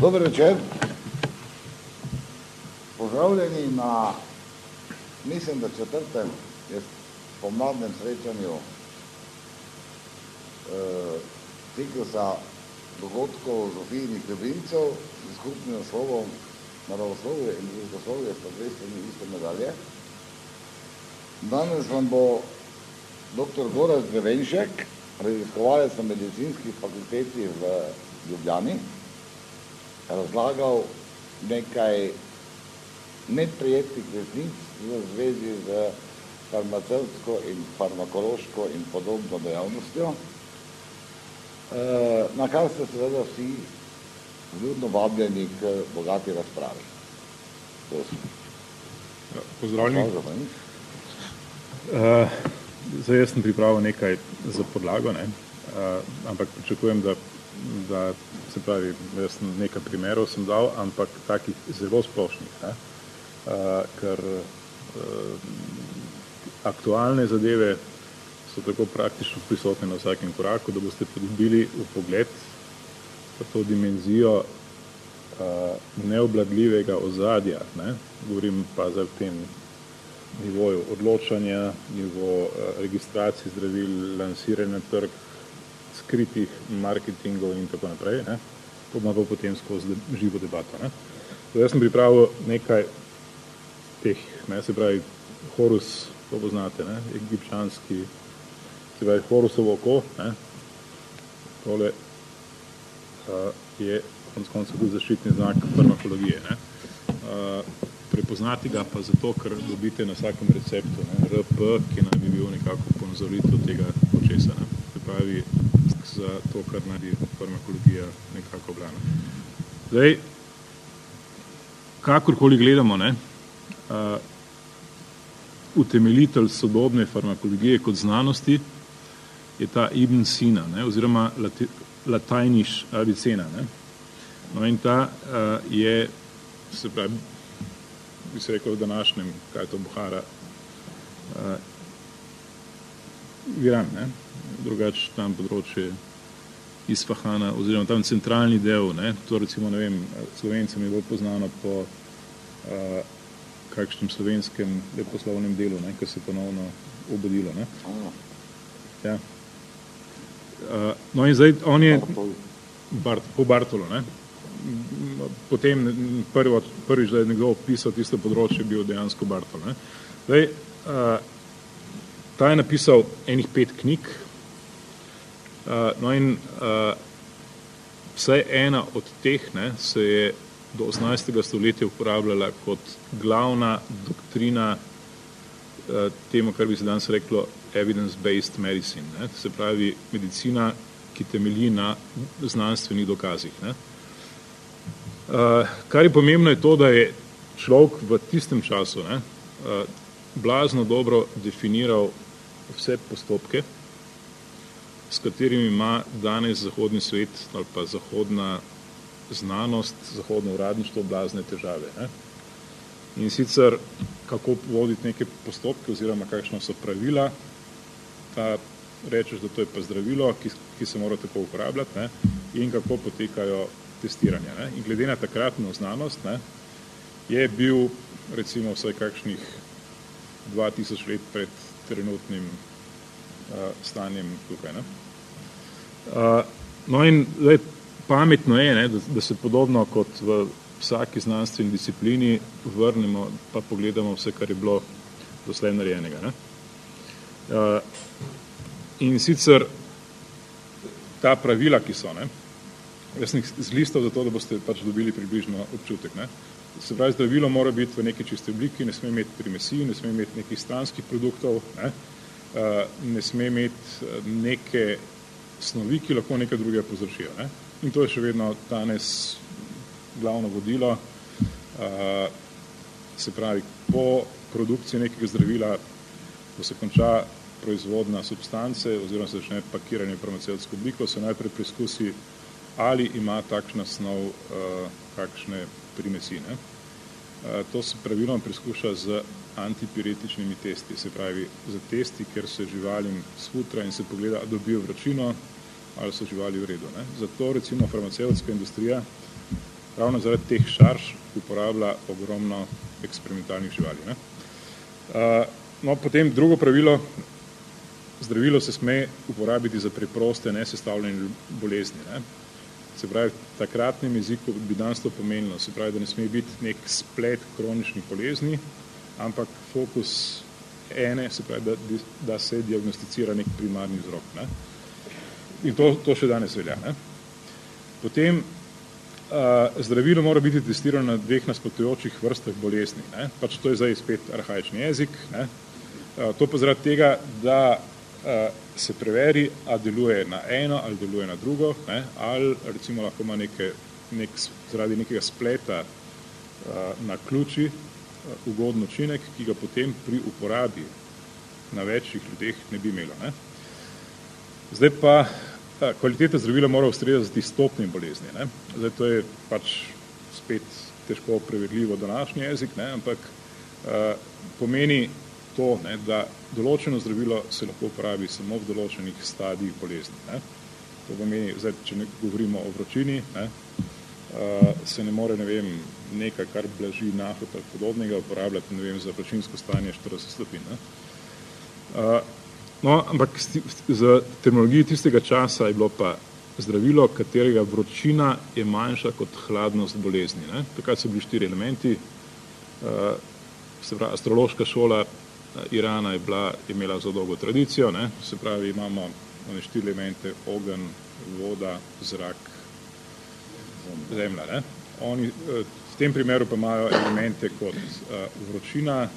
Dober večer. Pozdravljeni na, mislim, da četrtem je pomladnem srečanju eh, ciklusa dogodkov Zofijnih ljubimcev z skupnim naslovom naravoslovje in družboslovje sta dve strani iste medalje. Danes vam bo dr. Goraz Drevenšek, raziskovalec na medicinski fakulteti v Ljubljani, razlagal nekaj neprijetnih resnic v zvezi z farmacevtsko in farmakološko in podobno dejavnostjo, eh, na kar ste seveda vsi vljudno vabljeni k bogati razpravi. Ja, pozdravljeni. Uh, zdaj jaz sem pripravil nekaj za podlago, ne? Uh, ampak pričakujem, da da se pravi, jaz nekaj primerov sem dal, ampak takih zelo splošnih, ne? Uh, ker uh, aktualne zadeve so tako praktično prisotne na vsakem koraku, da boste dobili v pogled to dimenzijo uh, neobladljivega ozadja, ne? govorim pa za tem nivoju odločanja, nivo uh, registracije zdravil, lansiranja trg, skritih marketingov in tako naprej. Ne? To bomo potem skozi živo debato. Ne? Zdaj, jaz sem pripravil nekaj teh, ne, se pravi, Horus, to poznate, ne, egipčanski, se pravi, Horusovo oko, ne, tole uh, je konc konca tudi zaščitni znak farmakologije. Ne. Uh, prepoznati ga pa zato, ker dobite na vsakem receptu ne, RP, ki naj bi bil nekako ponazoritev tega počesa. Ne. Se pravi, za to, kar naj farmakologija nekako oblana. Zdaj, kakorkoli gledamo, ne, uh, utemeljitelj sodobne farmakologije kot znanosti je ta Ibn Sina, ne, oziroma lati, latajniš Avicena. Ne. No in ta uh, je, se pravi, bi se rekel v današnjem, kaj je to Buhara, uh, Iran, ne, drugače tam področje Isfahana oziroma tam centralni del, ne, to recimo, ne vem, slovencem je bolj poznano po uh, kakšnem slovenskem leposlovnem delu, ne, ki se ponovno obudilo. Ne. Ja. Uh, no in zdaj on je Bart, po Bartolu, ne. Potem prvo, prvič, da je nekdo opisal tisto področje, bil dejansko Bartol. Ne. Zdaj, uh, ta je napisal enih pet knjig, no in uh, vsaj ena od teh ne, se je do 18. stoletja uporabljala kot glavna doktrina uh, temu, kar bi se danes reklo evidence-based medicine, ne, se pravi medicina, ki temelji na znanstvenih dokazih. Ne. Kar je pomembno je to, da je človek v tistem času ne, blazno dobro definiral vse postopke, s katerimi ima danes zahodni svet ali pa zahodna znanost, zahodno uradništvo blazne težave. Ne? In sicer, kako voditi neke postopke oziroma kakšno so pravila, ta rečeš, da to je pa zdravilo, ki, ki se mora tako uporabljati ne? in kako potekajo testiranja. Ne? In glede na takratno znanost ne, je bil recimo vsaj kakšnih 2000 let pred trenutnim uh, stanjem tukaj. Ne? Uh, no in zdaj, pametno je, ne, da, da se podobno kot v vsaki znanstveni disciplini vrnemo pa pogledamo vse, kar je bilo doslej narejenega. Ne? Uh, in sicer ta pravila, ki so, ne, jaz sem zlistal za to, da boste pač dobili približno občutek. Ne? Se pravi, zdravilo mora biti v neki čisti obliki, ne sme imeti primesij, ne sme imeti nekih stranskih produktov, ne? Uh, ne sme imeti neke snovi, ki lahko nekaj drugega povzročijo. Ne? In to je še vedno danes glavno vodilo. Uh, se pravi, po produkciji nekega zdravila, ko se konča proizvodna substance oziroma se začne pakiranje v farmacevtsko obliko, se najprej preizkusi, ali ima takšna snov uh, kakšne primesine. Uh, to se praviloma preizkuša z antipiretičnimi testi, se pravi za testi, ker se živalim sfutra in se pogleda, dobijo vročino ali so živali v redu. Ne. Zato recimo farmacevtska industrija ravno zaradi teh šarž uporablja ogromno eksperimentalnih živali. Ne? Uh, no, potem drugo pravilo, zdravilo se sme uporabiti za preproste, nesestavljene bolezni. Ne? Se pravi, v takratnem jeziku bi danes to pomenilo, se pravi, da ne sme biti nek splet kroničnih bolezni, ampak fokus ene, se pravi, da, da se diagnosticira nek primarni vzrok. Ne? In to, to še danes velja. Ne? Potem uh, zdravilo mora biti testirano na dveh nasprotujočih vrstah bolezni. Ne? Pač to je zdaj spet arhajični jezik. Ne? Uh, to pa zaradi tega, da uh, se preveri, a deluje na eno ali deluje na drugo, ne? ali recimo lahko ima neke, nek, zaradi nekega spleta uh, na ključi uh, ugoden učinek, ki ga potem pri uporabi na večjih ljudeh ne bi imelo. Ne? Zdaj pa uh, kvaliteta zdravila mora ustrezati stopnim bolezni. Ne? Zdaj to je pač spet težko prevedljivo današnji jezik, ne? ampak uh, pomeni to, ne, da določeno zdravilo se lahko uporabi samo v določenih stadijih bolezni. Ne. To pomeni, zdaj, če ne govorimo o vročini, ne, uh, se ne more, ne vem, nekaj, kar blaži nahod ali podobnega, uporabljati, ne vem, za vročinsko stanje 40 stopinj. Ne. Uh, no, ampak za terminologijo tistega časa je bilo pa zdravilo, katerega vročina je manjša kot hladnost bolezni. Ne. Takrat so bili štiri elementi, uh, se pravi, astrološka šola, Irana je bila, imela zelo dolgo tradicijo, ne? se pravi imamo one štiri elemente, ogen, voda, zrak, zemlja. Ne? Oni, eh, v tem primeru pa imajo elemente kot uh, vročina,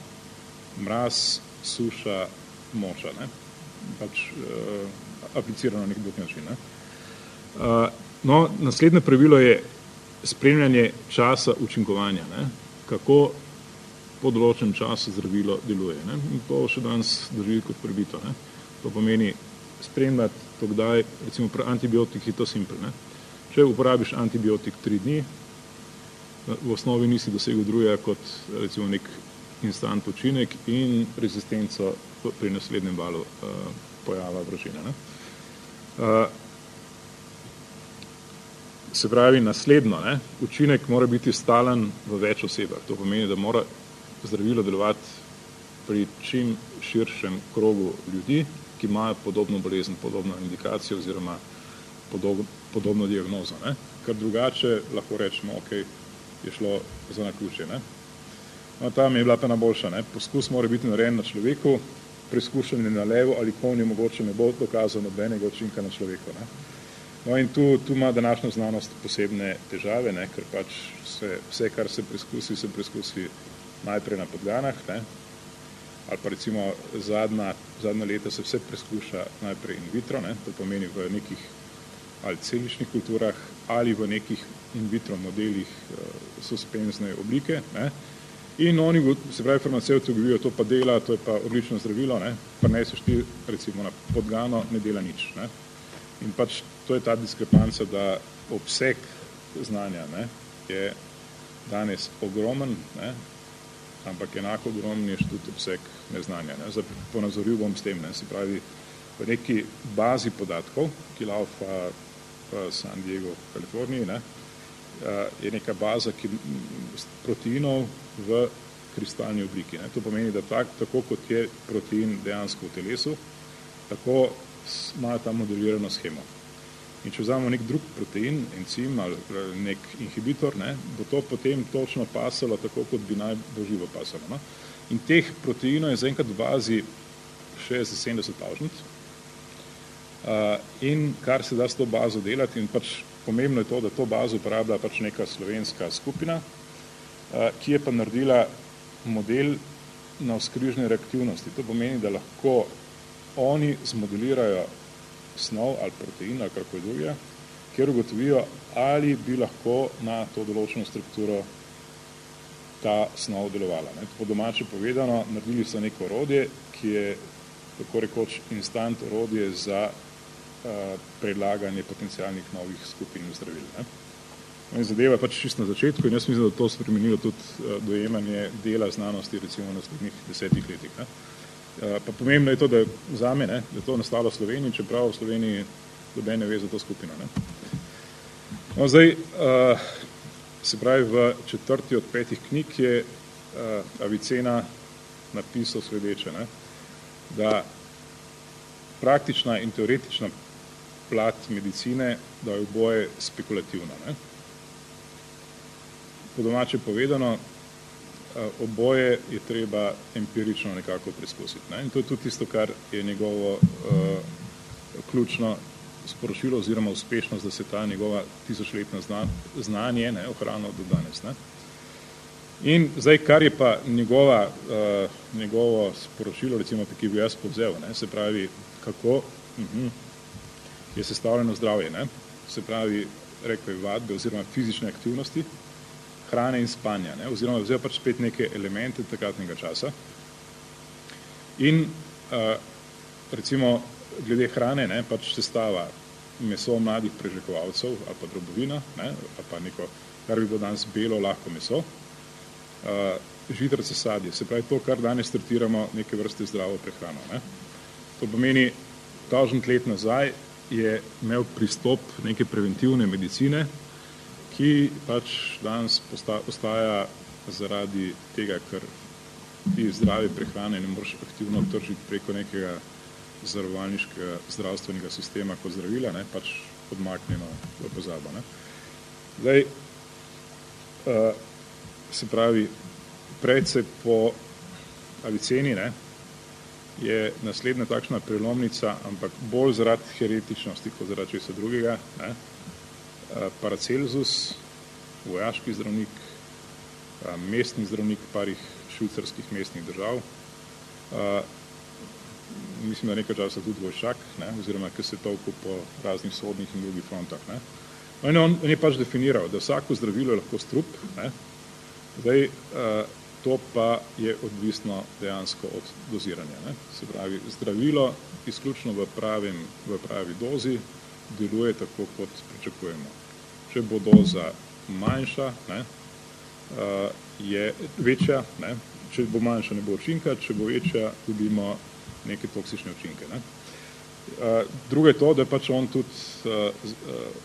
mraz, suša, moča. Ne? Pač uh, aplicirano na nek drug način. Ne? Uh, no, naslednje pravilo je spremljanje časa učinkovanja. Ne? Kako po določenem času zdravilo deluje. Ne? In to še danes drži kot prebito. Ne? To pomeni spremljati to, kdaj, recimo pri antibiotiki, to simpel. Ne? Če uporabiš antibiotik tri dni, v osnovi nisi dosegel drugega kot recimo nek instant učinek in rezistenco pri naslednjem valu uh, pojava vročine. Ne? Uh, se pravi, naslednjo, ne, učinek mora biti stalen v več osebah. To pomeni, da mora zdravilo delovati pri čim širšem krogu ljudi, ki imajo podobno bolezen, podobno indikacijo oziroma podobno, podobno diagnozo. Ne? Ker drugače lahko rečemo, ok, je šlo za naključje. Ne? No, tam je bila pa najboljša. Ne? Poskus mora biti narejen na človeku, preizkušanje na levo ali konju mogoče ne bo dokazal nobenega učinka na človeku. Ne? No in tu, tu ima današnja znanost posebne težave, ne? ker pač se, vse, kar se preizkusi, se preizkusi najprej na podganah, ne? ali pa recimo zadnja, zadnja leta se vse preskuša najprej in vitro, ne? to pomeni v nekih ali celičnih kulturah ali v nekih in vitro modelih uh, suspenzne oblike. Ne? In oni, se pravi farmacevti, ugovijo, to pa dela, to je pa odlično zdravilo, ne? pa ne seš ti recimo na podgano, ne dela nič. Ne? In pač to je ta diskrepanca, da obseg znanja ne? je danes ogromen, ne? Ampak enako ogromni je tudi obseg neznanja. Ne. Zdaj, ponazoril bom s tem, ne. se pravi, v neki bazi podatkov, ki laufa v San Diego, v Kaliforniji, ne, eh, je neka baza ki, proteinov v kristalni obliki. Ne. To pomeni, da tak, tako kot je protein dejansko v telesu, tako ima ta modelirano schemo. In če vzamemo nek drug protein, encim ali nek inhibitor, ne, bo to potem točno pasalo tako, kot bi naj bo živo pasalo. No. In teh proteinov je zaenkrat v bazi 60-70 tavžnic. Uh, in kar se da s to bazo delati, in pač pomembno je to, da to bazo uporablja pač neka slovenska skupina, uh, ki je pa naredila model na vzkrižne reaktivnosti. To pomeni, da lahko oni zmodelirajo snov ali protein ali karkoli drugega, kjer ugotovijo, ali bi lahko na to določeno strukturo ta snov delovala. Ne. Po domače povedano, naredili so neko orodje, ki je tako rekoč instant orodje za uh, predlaganje potencijalnih novih skupin zdravil. Ne. In zadeva pač čist na začetku in jaz mislim, da to spremenilo tudi uh, dojemanje dela znanosti recimo v naslednjih desetih letih. Ne. Eh, pa pomembno je to, da za me, ne, da je to nastalo v Sloveniji, čeprav v Sloveniji doben ne ve za to skupino. Ne. No, zdaj, uh, se pravi, v četrti od petih knjig je uh, Avicena napisal sledeče, ne? da praktična in teoretična plat medicine, da je oboje spekulativna. Ne? Po domače povedano, oboje je treba empirično nekako preskusiti. Ne? In to je tudi tisto, kar je njegovo uh, ključno sporočilo oziroma uspešnost, da se ta njegova tisočletna znanje ne, ohranilo do danes. Ne. In zdaj, kar je pa njegova, uh, njegovo sporočilo, recimo, ki bi jaz povzel, ne, se pravi, kako uh mhm, -huh, je sestavljeno zdravje, ne, se pravi, rekel je vadbe oziroma fizične aktivnosti, hrane in spanja, ne, oziroma vzel pač spet neke elemente takratnega časa. In uh, recimo, glede hrane, ne, pač sestava meso mladih prežekovalcev ali pa drobovina, ne, ali pa neko, kar bi bilo danes belo, lahko meso, uh, žitrce sadje, se pravi to, kar danes tretiramo neke vrste zdravo prehrano. Ne. To pomeni, tažent let nazaj je imel pristop neke preventivne medicine, ki pač danes postaja zaradi tega, ker ti zdrave prehrane ne moreš aktivno tržiti preko nekega zavarovalniškega zdravstvenega sistema kot zdravila, ne, pač odmaknjeno v pozabo. Ne. Zdaj, uh, se pravi, predse po aviceni ne, je naslednja takšna prelomnica, ampak bolj zaradi heretičnosti, kot zaradi česa drugega, ne, uh, Paracelsus, vojaški zdravnik, uh, mestni zdravnik parih švicarskih mestnih držav, uh, mislim, da nekaj časa tudi vojšak, ne, oziroma ki se tolko po raznih sodnih in drugih frontah. Ne. No, in on, on je pač definiral, da vsako zdravilo je lahko strup, ne. zdaj uh, to pa je odvisno dejansko od doziranja. Ne. Se pravi, zdravilo izključno v, pravim, v pravi dozi deluje tako, kot pričakujemo. Če bo doza manjša, ne, uh, je večja, ne, če bo manjša, ne bo učinka, če bo večja, dobimo neke toksične učinke. Ne. Uh, drugo je to, da je pač on tudi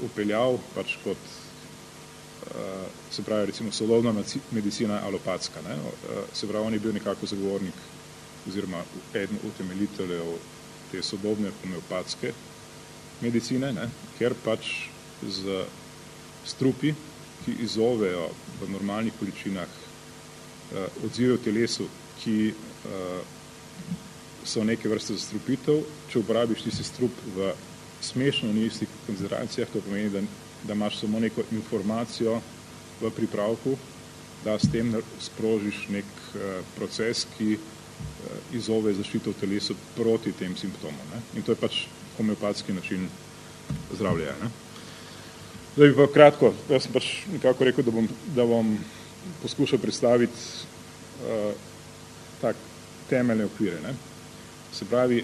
upeljal pač kot, se pravi, recimo solovna medicina alopatska. Ne. Se pravi, on je bil nekako zagovornik oziroma eden utemeljiteljev te sodobne homeopatske medicine, ne, ker pač z strupi, ki izovejo v normalnih količinah uh, odzive v telesu, ki uh, so neke vrste zastrupitev. Če uporabiš tisti strup v smešno nizkih koncentracijah, to pomeni, da, da imaš samo neko informacijo v pripravku, da s tem sprožiš nek uh, proces, ki uh, izove zaščito v telesu proti tem simptomom. Ne? In to je pač homeopatski način zdravljenja. Ne? Zdaj pa kratko, jaz sem pač nekako rekel, da bom, da bom poskušal predstaviti uh, tak temeljne okvire. Ne? Se pravi,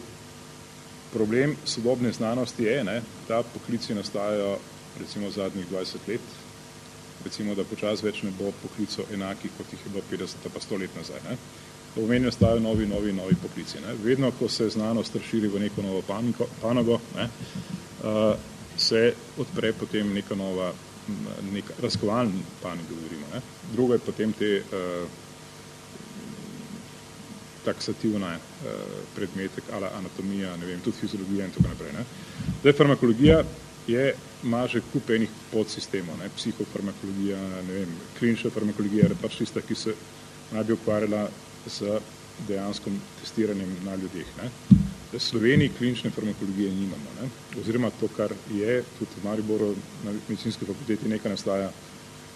problem sodobne znanosti je, ne, da poklici nastajajo recimo zadnjih 20 let, recimo, da počas več ne bo poklicov enakih, kot jih je bilo 50 pa 100 let nazaj. Ne. To pomeni, nastajajo novi, novi, novi poklici. Ne. Vedno, ko se znanost razširi v neko novo panogo, ne, uh, se odpre potem neka nova, neka razkovalna panika, govorimo. Ne. Drugo je potem te uh, taksativne uh, predmete, ali anatomija, ne vem, tudi fiziologija in tako naprej. Ne. Zdaj, farmakologija je, ima že kup enih podsistemov, ne, psihofarmakologija, ne vem, klinična farmakologija, je pač tista, ki se naj bi ukvarjala z dejanskim testiranjem na ljudeh. Ne. V Sloveniji klinične farmakologije nimamo, ne. oziroma to, kar je, tudi v Mariboru na medicinski fakulteti nekaj nastaja,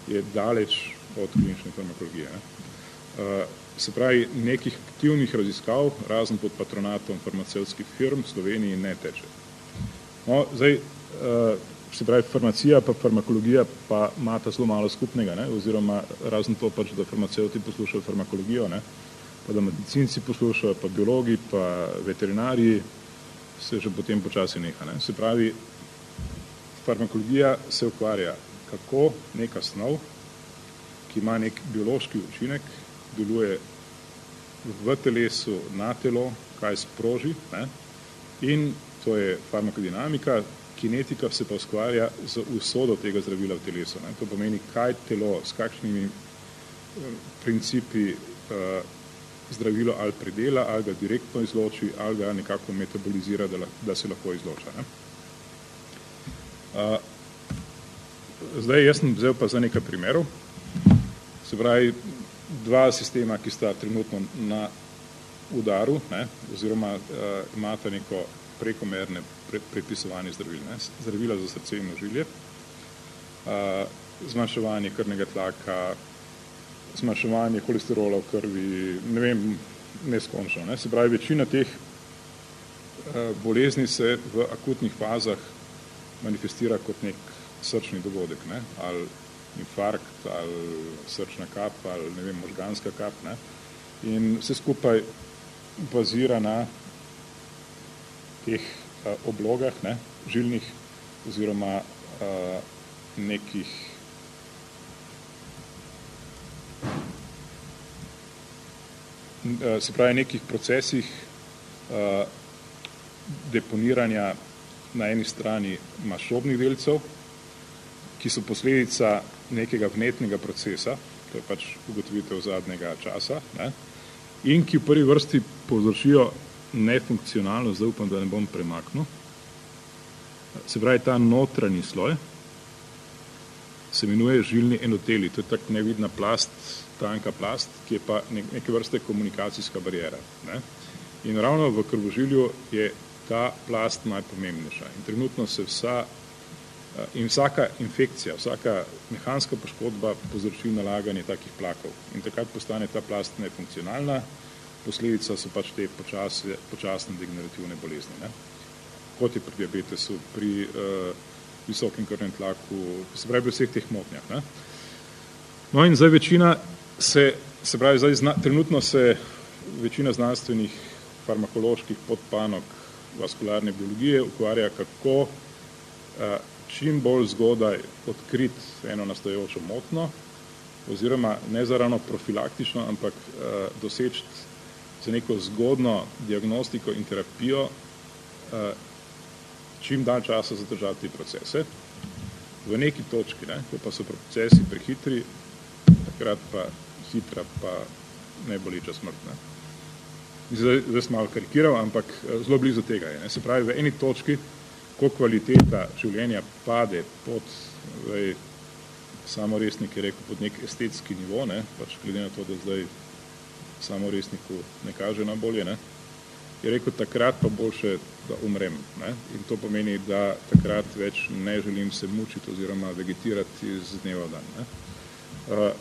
je daleč od klinične farmakologije. Ne. Uh, se pravi, nekih aktivnih raziskav, razen pod patronatom farmacevskih firm, v Sloveniji ne teče. No, zdaj, eh, se pravi, farmacija pa farmakologija pa imata zelo malo skupnega, ne, oziroma razen to pač, da farmacevti poslušajo farmakologijo, ne, pa da medicinci poslušajo, pa biologi, pa veterinariji, se že potem počasi neha. Ne. Se pravi, farmakologija se ukvarja, kako neka snov, ki ima nek biološki učinek, deluje v telesu na telo, kaj sproži. Ne? In to je farmakodinamika, kinetika se pa ustvarja z usodo tega zdravila v telesu. Ne. To pomeni, kaj telo, s kakšnimi principi uh, zdravilo ali predela, ali ga direktno izloči, ali ga nekako metabolizira, da, da se lahko izloča. Ne. Uh, zdaj, jaz sem vzel pa za nekaj primerov. Se pravi, dva sistema, ki sta trenutno na udaru, ne, oziroma uh, imata neko prekomerne pre, prepisovanje zdravil. Ne. Zdravila za srce in ožilje, uh, zmanjševanje krvnega tlaka, zmanjševanje holesterola v krvi, ne vem, neskončno. Ne. Se pravi, večina teh uh, bolezni se v akutnih fazah manifestira kot nek srčni dogodek, ne, ali infarkt, ali srčna kap, ali ne vem, možganska kap. Ne. In vse skupaj bazira na teh a, oblogah, ne, žilnih oziroma a, nekih se pravi nekih procesih a, deponiranja na eni strani mašobnih delcev, ki so posledica nekega vnetnega procesa, to je pač ugotovitev zadnjega časa, ne, in ki v prvi vrsti povzročijo nefunkcionalno, zdaj upam, da ne bom premaknil. Se pravi, ta notranji sloj se imenuje žilni endoteli, to je tak nevidna plast, tanka plast, ki je pa neke vrste komunikacijska barijera. Ne? In ravno v krvožilju je ta plast najpomembnejša. In trenutno se vsa in vsaka infekcija, vsaka mehanska poškodba povzroči nalaganje takih plakov. In takrat postane ta plast nefunkcionalna, posledica so pač te počasne, počasne degenerativne bolezni. Ne? Kot je pri diabetesu, pri uh, visokem krvnem tlaku, se pravi pri vseh teh motnjah. Ne? No in zdaj večina se, se pravi, zdaj zna, trenutno se večina znanstvenih farmakoloških podpanok vaskularne biologije ukvarja, kako uh, čim bolj zgodaj odkriti eno nastajočo motno, oziroma ne zaravno profilaktično, ampak uh, doseči za neko zgodno diagnostiko in terapijo uh, čim dalj časa zadržati te procese. V neki točki, ne, ko pa so procesi prehitri, takrat pa hitra pa najboleča smrt. Ne. Zdaj, zdaj sem malo karikiral, ampak zelo blizu tega je. Ne. Se pravi, v eni točki, ko kvaliteta življenja pade pod vej, samo resnik je rekel pod nek estetski nivo, ne, pač glede na to, da zdaj samo resniku ne kaže na bolje, ne, je rekel takrat pa boljše, da umrem. Ne, in to pomeni, da takrat več ne želim se mučiti oziroma vegetirati z dneva v dan. Ne. Uh,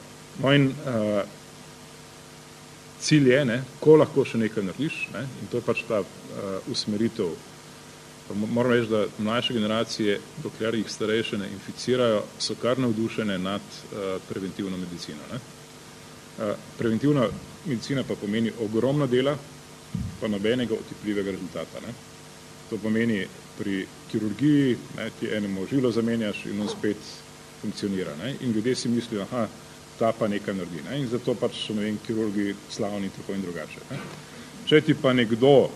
no in uh, cilj je, ne, ko lahko še nekaj narediš, ne, in to je pač ta uh, usmeritev Moram reči, da mlajše generacije, dokler jih starejše ne inficirajo, so kar navdušene nad uh, preventivno medicino. Ne? Uh, preventivna medicina pa pomeni ogromno dela, pa nobenega otipljivega rezultata. Ne? To pomeni pri kirurgiji, ne, ti enemu žilo zamenjaš in on spet funkcionira. Ne? In ljudje si mislijo, aha, ta pa nekaj naredi. Ne? In zato pač so, ne vem, kirurgi slavni tako in drugače. Ne? Če ti pa nekdo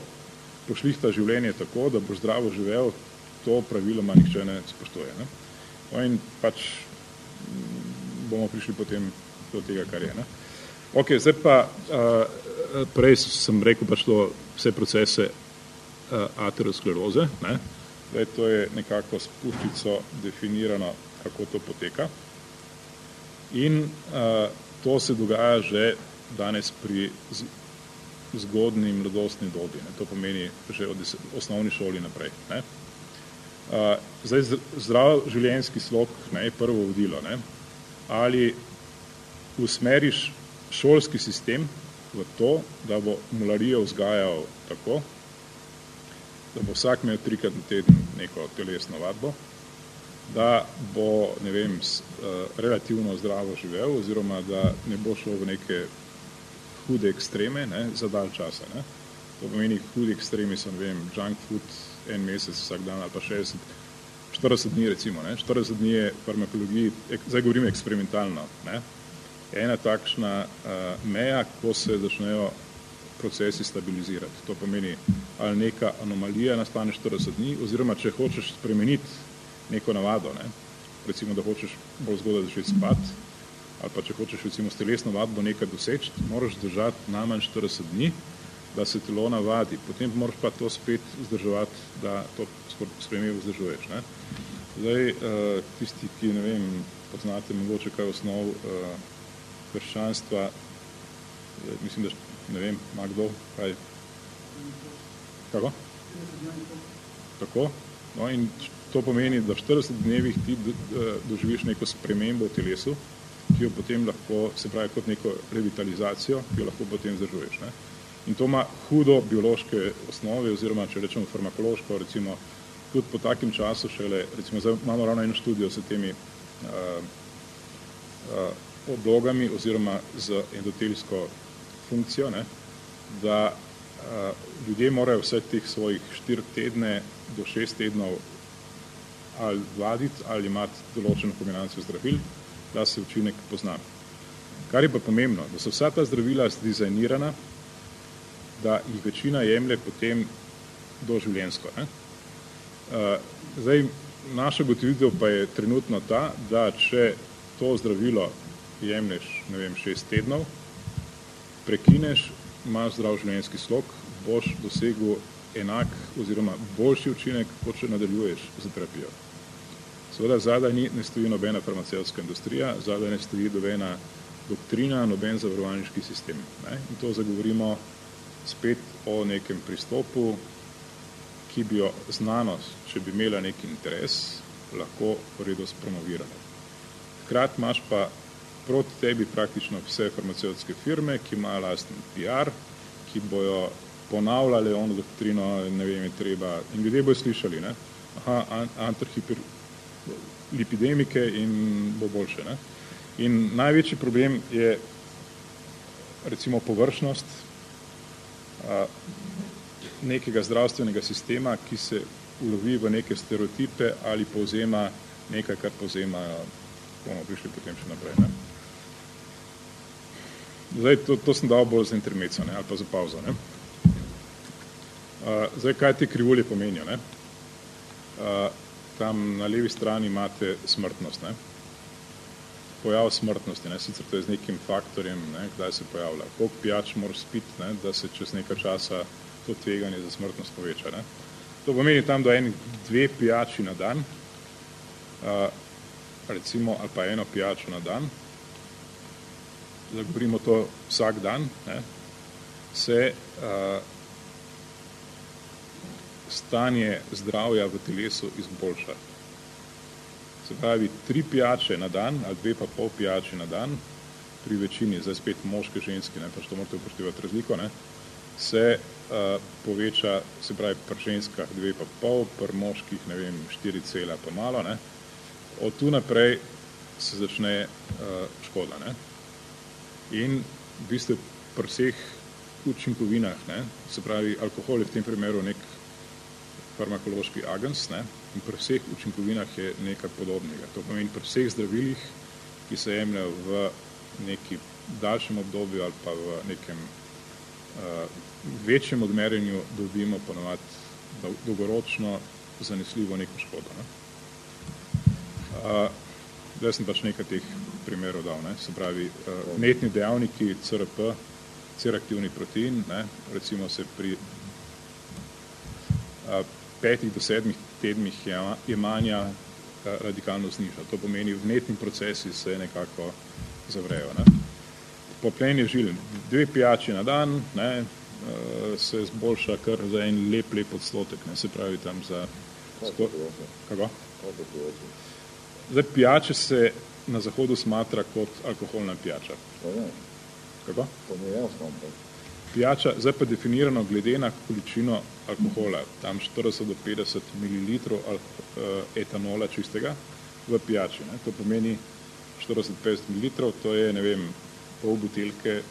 pošlihta življenje tako, da boš zdravo živel, to praviloma nihče ne spoštuje. Ne? No in pač bomo prišli potem do tega, kar je. Ne? Ok, zdaj pa, uh, prej sem rekel pač to vse procese uh, ateroskleroze, ne? Zdaj, to je nekako s puščico definirano, kako to poteka. In uh, to se dogaja že danes pri zgodni mladostni dobi. Ne. To pomeni že od osnovni šoli naprej. Ne. Uh, zdaj, zdrav življenjski slog ne, je prvo vodilo. Ne. Ali usmeriš šolski sistem v to, da bo malarijo vzgajal tako, da bo vsak imel trikrat na teden neko telesno vadbo, da bo, ne vem, relativno zdravo živel oziroma da ne bo šlo v neke hude ekstreme ne, za dalj časa. Ne. To pomeni, hudi ekstremi so, ne vem, junk food en mesec vsak dan ali pa 60, 40 dni recimo, ne. 40 dni je farmakologiji, zdaj govorim eksperimentalno, ne. Ena takšna uh, meja, ko se začnejo procesi stabilizirati. To pomeni, ali neka anomalija nastane 40 dni, oziroma če hočeš spremeniti neko navado, ne, recimo, da hočeš bolj zgodaj začeti spati, ali pa če hočeš recimo s telesno vadbo nekaj doseči, moraš držati najmanj 40 dni, da se telo navadi, potem moraš pa to spet vzdrževati, da to spremljivo vzdržuješ. Ne. Zdaj, tisti, ki ne vem, poznate mogoče kaj osnov krščanstva, mislim, da ne vem, ima kdo, kaj? Kako? Tako? No in to pomeni, da v 40 dnevih ti doživiš neko spremembo v telesu, ki jo potem lahko, se pravi kot neko revitalizacijo, ki jo lahko potem zdržuješ. Ne? In to ima hudo biološke osnove, oziroma če rečemo farmakološko, recimo tudi po takem času šele, recimo zdaj imamo ravno eno študijo s temi uh, uh, oblogami oziroma z endotelsko funkcijo, ne, da uh, ljudje morajo vse teh svojih štiri tedne do šest tednov ali vaditi ali imati določeno kombinacijo zdravil, da se učinek pozna. Kar je pa pomembno, da so vsa ta zdravila zdizajnirana, da jih večina jemlje potem doživljensko. Ne? Zdaj, naša gotovitev pa je trenutno ta, da če to zdravilo jemlješ, ne vem, šest tednov, prekineš, imaš zdrav življenjski slog, boš dosegel enak oziroma boljši učinek, kot če nadaljuješ z terapijo. Seveda zadaj ni, ne stoji nobena farmacevska industrija, zadaj ne stoji nobena doktrina, noben zavarovalniški sistem. Ne? In to zagovorimo spet o nekem pristopu, ki bi jo znanost, če bi imela neki interes, lahko v redu spromovirala. Hkrat imaš pa proti tebi praktično vse farmacevtske firme, ki imajo lastni PR, ki bojo ponavljali ono doktrino, ne vem, je treba, in ljudje bojo slišali, ne? aha, antrhiper, lipidemike in bo boljše. Ne? In največji problem je recimo površnost a, nekega zdravstvenega sistema, ki se ulovi v neke stereotipe ali povzema nekaj, kar povzema, bomo prišli potem še naprej. Ne? Zdaj, to, to sem dal bolj za intermeco, ne, ali pa za pauzo. Ne. Uh, zdaj, kaj te krivulje pomenijo? Ne? Uh, tam na levi strani imate smrtnost. Ne? Pojav smrtnosti, ne? sicer to je z nekim faktorjem, ne? kdaj se pojavlja. Koliko pijač moraš spiti, ne? da se čez nekaj časa to tveganje za smrtnost poveča. Ne? To pomeni tam do enih dve pijači na dan, uh, recimo, ali pa eno pijačo na dan, da govorimo to vsak dan, ne? se uh, stanje zdravja v telesu izboljša. Se pravi, tri pijače na dan ali dve pa pol pijače na dan, pri večini, zdaj spet moške, ženske, ne, pač to morate upoštevati razliko, ne, se uh, poveča, se pravi, pri ženskah dve pa pol, pri moških, ne vem, štiri cela pa malo, ne. Od tu naprej se začne uh, škoda, ne. In v bistvu pri vseh učinkovinah, ne, se pravi, alkohol je v tem primeru nek farmakološki agens ne, in pri vseh učinkovinah je nekaj podobnega. To pomeni pri vseh zdravilih, ki se jemljajo v neki daljšem obdobju ali pa v nekem uh, večjem odmerjenju, dobimo ponovati dolgoročno zanesljivo neko škodo. Ne. Uh, zdaj sem pač nekaj teh primerov dal, ne. se pravi, uh, netni dejavniki CRP, ceraktivni protein, ne, recimo se pri uh, petih do sedmih tednih jemanja eh, radikalno zniža. To pomeni, vnetni procesi se nekako zavrejo. Ne. Popljenje žil, dve pijači na dan, ne, eh, se zboljša kar za en lep, lep odstotek, ne, se pravi tam za... Sto... Kako? Zdaj, pijače se na zahodu smatra kot alkoholna pijača. Kako? To je jasno, pijača, zdaj pa definirano glede na količino alkohola, tam 40 do 50 ml eh, etanola čistega v pijači. Ne. To pomeni 40-50 ml, to je, ne vem, pol buteljke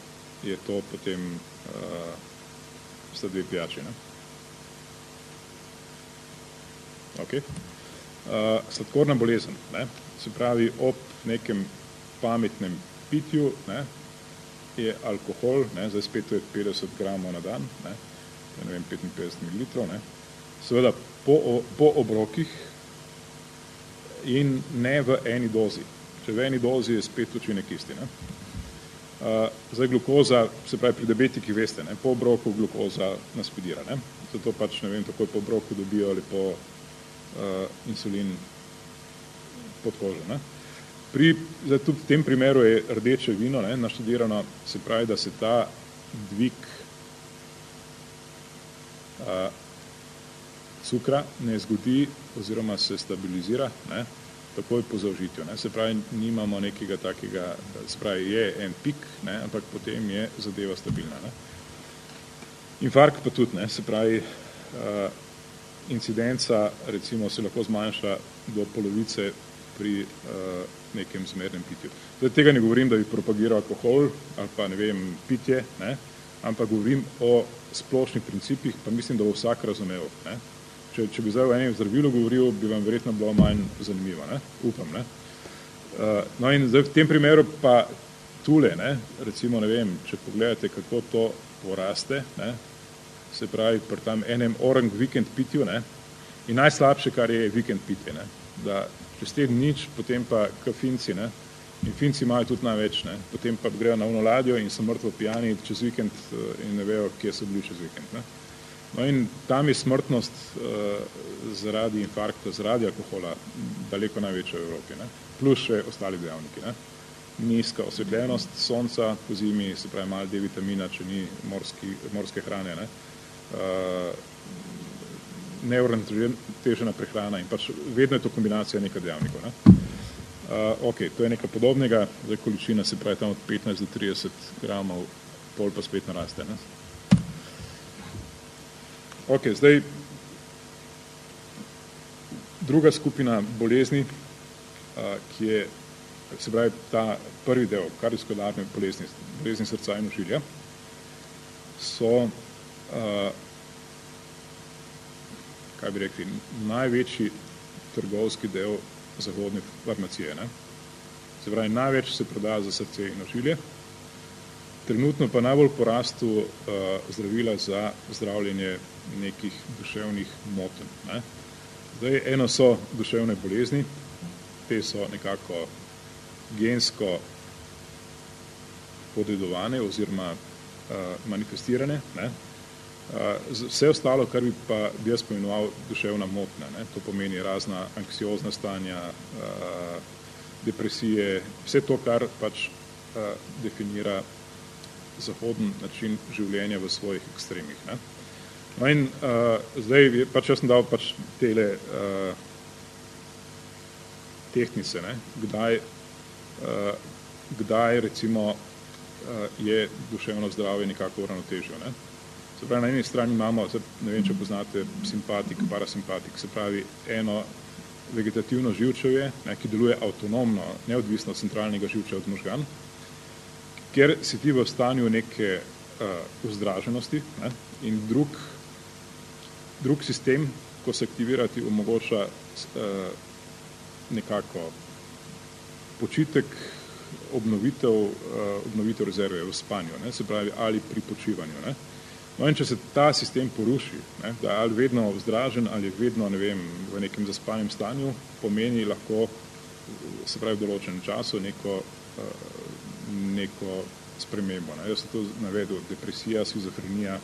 je to potem uh, sta dve pijači. Ne. Okay. Uh, sladkorna bolezen, ne. se pravi ob nekem pametnem pitju, ne, je alkohol, ne, zdaj spet to je 50 gramov na dan, ne, ne vem, 55 ml, ne, seveda po, po obrokih in ne v eni dozi. Če v eni dozi je spet učinek isti. Ne. Uh, zdaj glukoza, se pravi pri diabetikih veste, ne, po obroku glukoza naspedira, ne. zato pač ne vem, takoj po obroku dobijo ali po uh, insulin pod kožo. Ne. Pri, zdaj tudi v tem primeru je rdeče vino ne, naštudirano, se pravi, da se ta dvig uh, cukra ne zgodi oziroma se stabilizira ne, takoj po zaužitju. Ne. Se pravi, nimamo nekega takega, se pravi, je en pik, ne, ampak potem je zadeva stabilna. Ne. Infarkt pa tudi, ne, se pravi, uh, incidenca recimo se lahko zmanjša do polovice pri uh, nekem zmernem pitju. Zdaj tega ne govorim, da bi propagiral alkohol ali pa ne vem, pitje, ne, ampak govorim o splošnih principih, pa mislim, da bo vsak razumel. Ne če, če bi zdaj o enem zdravilu govoril, bi vam verjetno bilo manj zanimivo, ne? upam. Ne? Uh, no in zdaj v tem primeru pa tule, ne? recimo, ne vem, če pogledate, kako to poraste, ne? se pravi pri tam enem orang vikend pitju, ne? in najslabše, kar je vikend pitje, ne? da teden nič, potem pa kafinci, ne? in finci imajo tudi največ, ne? potem pa grejo na uno ladjo in so mrtvo pijani čez vikend eh, in ne vejo, kje so bili čez vikend. Ne? No in tam je smrtnost uh, zaradi infarkta, zaradi alkohola daleko največja v Evropi, ne? plus še ostali dejavniki. Ne? Nizka osvetljenost sonca po zimi, se pravi malo D vitamina, če ni morski, morske hrane, ne? Uh, neuravnotežena prehrana in pač vedno je to kombinacija nekaj dejavnikov. Ne? Uh, ok, to je nekaj podobnega, zdaj količina se pravi tam od 15 do 30 gramov, pol pa spet naraste. Ne? Ok, zdaj druga skupina bolezni, ki je, se pravi, ta prvi del, kardioskolarne bolezni, bolezni srca in ožilja, so, kaj bi rekli, največji trgovski del zahodne farmacije. Ne? Se pravi, največ se prodaja za srce in ožilje, trenutno pa najbolj porastu uh, zdravila za zdravljenje nekih duševnih motenj. Ne. Zdaj, eno so duševne bolezni, te so nekako gensko podedovane oziroma uh, manifestirane. Ne. Uh, vse ostalo, kar bi pa bi jaz pomenoval duševna motnja, ne. to pomeni razna anksiozna stanja, uh, depresije, vse to, kar pač uh, definira zahoden način življenja v svojih ekstremih. Ne. No in uh, zdaj, pač jaz sem dal pač tele uh, tehnice, ne, kdaj, uh, kdaj recimo uh, je duševno zdravje nekako uravnotežio. Ne. Se pravi, na eni strani imamo, ne vem, če poznate simpatik, parasimpatik, se pravi eno vegetativno živčevje, ne, ki deluje avtonomno, neodvisno od centralnega živča od možgan, ker si ti v stanju neke uh, vzdraženosti ne, in drug drug sistem, ko se aktivira, ti omogoča uh, nekako počitek, obnovitev, uh, obnovitev rezerve v spanju, ne, se pravi, ali pri počivanju. Ne. No in če se ta sistem poruši, ne, da je ali vedno vzdražen ali vedno, ne vem, v nekem zaspanem stanju, pomeni lahko, se pravi, v določenem času neko, uh, neko spremembo. Ne. Jaz sem to navedel, depresija, schizofrenija,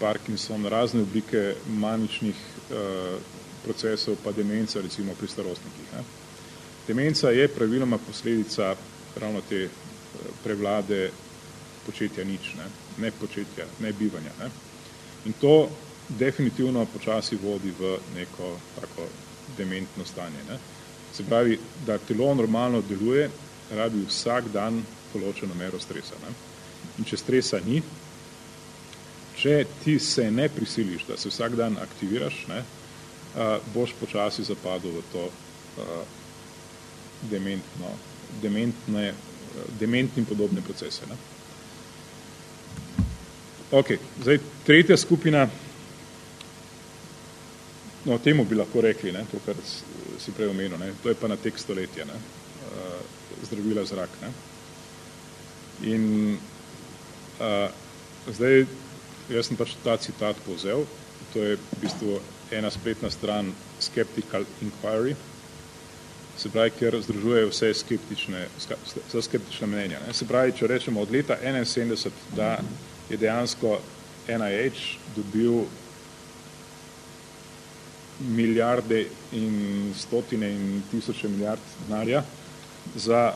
Parkinson, razne oblike maničnih uh, procesov, pa demenca recimo pri starostnikih. Ne. Demenca je praviloma posledica ravno te uh, prevlade početja nič, ne, ne početja, ne bivanja. Ne. In to definitivno počasi vodi v neko tako dementno stanje. Ne. Se pravi, da telo normalno deluje, rabi vsak dan določeno mero stresa. Ne. In če stresa ni, če ti se ne prisiliš, da se vsak dan aktiviraš, ne, boš počasi zapadel v to dementno, dementne, dementnim podobne procese. Ne. Ok, zdaj tretja skupina, no temu bi lahko rekli, ne, to, kar si prej omenil, ne, to je pa na tek stoletja, ne, zdravila zrak. Ne. In Uh, zdaj, jaz sem pač ta citat povzel, to je v bistvu ena spletna stran Skeptical Inquiry, se pravi, ker združuje vse skeptične, vse skeptične mnenja. Ne? Se pravi, če rečemo od leta 71, da je dejansko NIH dobil milijarde in stotine in tisoče milijard denarja za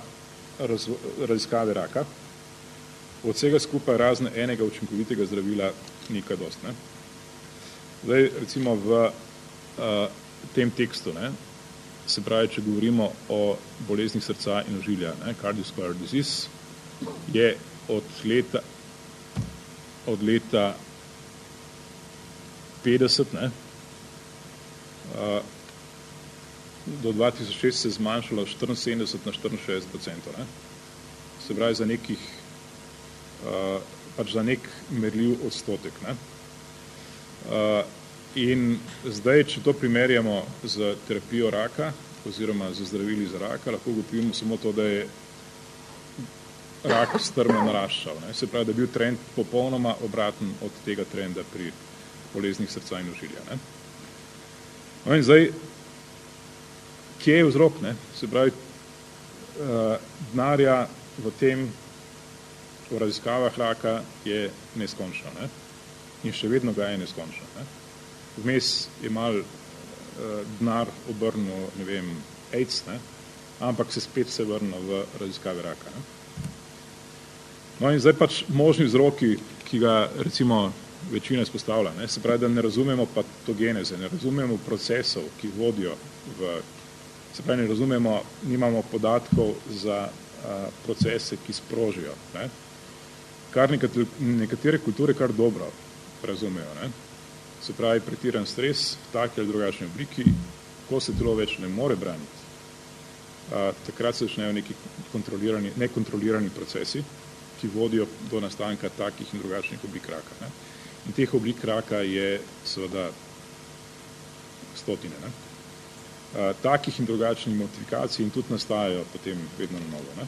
raziskave raka, od vsega skupaj razne enega učinkovitega zdravila ni kaj dost. Ne? Zdaj, recimo v uh, tem tekstu, ne, se pravi, če govorimo o boleznih srca in ožilja, ne, cardiovascular disease, je od leta, od leta 50 ne, uh, do 2006 se zmanjšalo 74 na 64 procentov. Ne. Se pravi, za nekih uh, pač za nek merljiv odstotek. Ne? Uh, in zdaj, če to primerjamo z terapijo raka oziroma z zdravili za raka, lahko ugotovimo samo to, da je rak strmo naraščal. Ne? Se pravi, da je bil trend popolnoma obraten od tega trenda pri boleznih srca in ožilja. Ne? No in zdaj, kje je vzrok? Ne? Se pravi, uh, denarja v tem v raziskavah raka je neskončno ne? in še vedno ga je neskončno. Ne? Vmes je mal uh, denar obrnil, ne vem, AIDS, ne? ampak se spet se vrnil v raziskave raka. Ne? No in zdaj pač možni vzroki, ki ga recimo večina izpostavlja, ne? se pravi, da ne razumemo patogeneze, ne razumemo procesov, ki vodijo v, se pravi, ne razumemo, nimamo podatkov za a, procese, ki sprožijo. Ne? kar nekatere kulture kar dobro razumejo. Ne? Se pravi, pretiran stres v taki ali drugačni obliki, ko se telo več ne more braniti, a, takrat se začnejo neki kontrolirani, nekontrolirani procesi, ki vodijo do nastanka takih in drugačnih oblik raka. Ne? In teh oblik raka je seveda stotine. Ne? A, takih in drugačnih modifikacij in tudi nastajajo potem vedno na novo. Ne?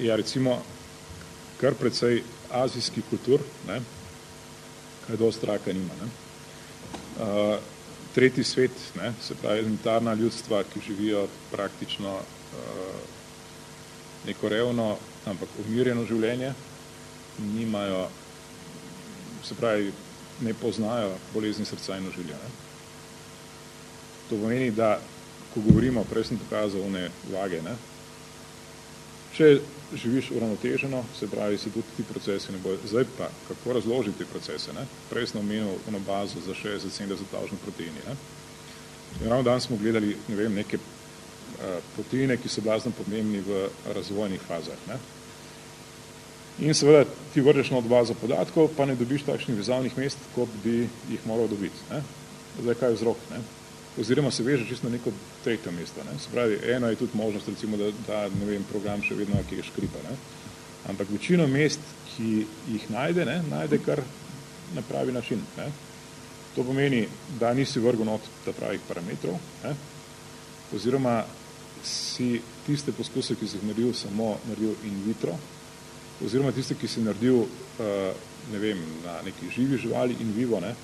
Ja, recimo, kar precej azijskih kultur, ne, kaj dost raka nima. Ne. Uh, tretji svet, ne, se pravi elementarna ljudstva, ki živijo praktično uh, neko revno, ampak umirjeno življenje, nimajo, se pravi, ne poznajo bolezni srca in ožilja. Ne. To pomeni, da ko govorimo, prej sem pokazal one vage, ne, če živiš uravnoteženo, se pravi, se tudi ti procesi ne bojo. Zdaj pa, kako razložiti te procese? Ne? Prej sem omenil eno bazo za 60-70 tažnih proteini. Ne? In ravno danes smo gledali ne vem, neke proteine, ki so blazno pomembni v razvojnih fazah. Ne? In seveda ti vržeš na bazo podatkov, pa ne dobiš takšnih vezalnih mest, kot bi jih moral dobiti. Ne? Zdaj, kaj je vzrok? Ne? oziroma se veže čisto na neko tretje mesto. Ne. Se pravi, eno je tudi možnost, recimo, da ta ne vem, program še vedno ki je škripa. Ne. Ampak večino mest, ki jih najde, ne, najde kar na pravi način. Ne. To pomeni, da nisi vrgel not ta pravih parametrov, ne, oziroma si tiste poskuse, ki si jih naredil, samo naredil in vitro, oziroma tiste, ki si naredil, uh, ne vem, na neki živi živali in vivo, ne,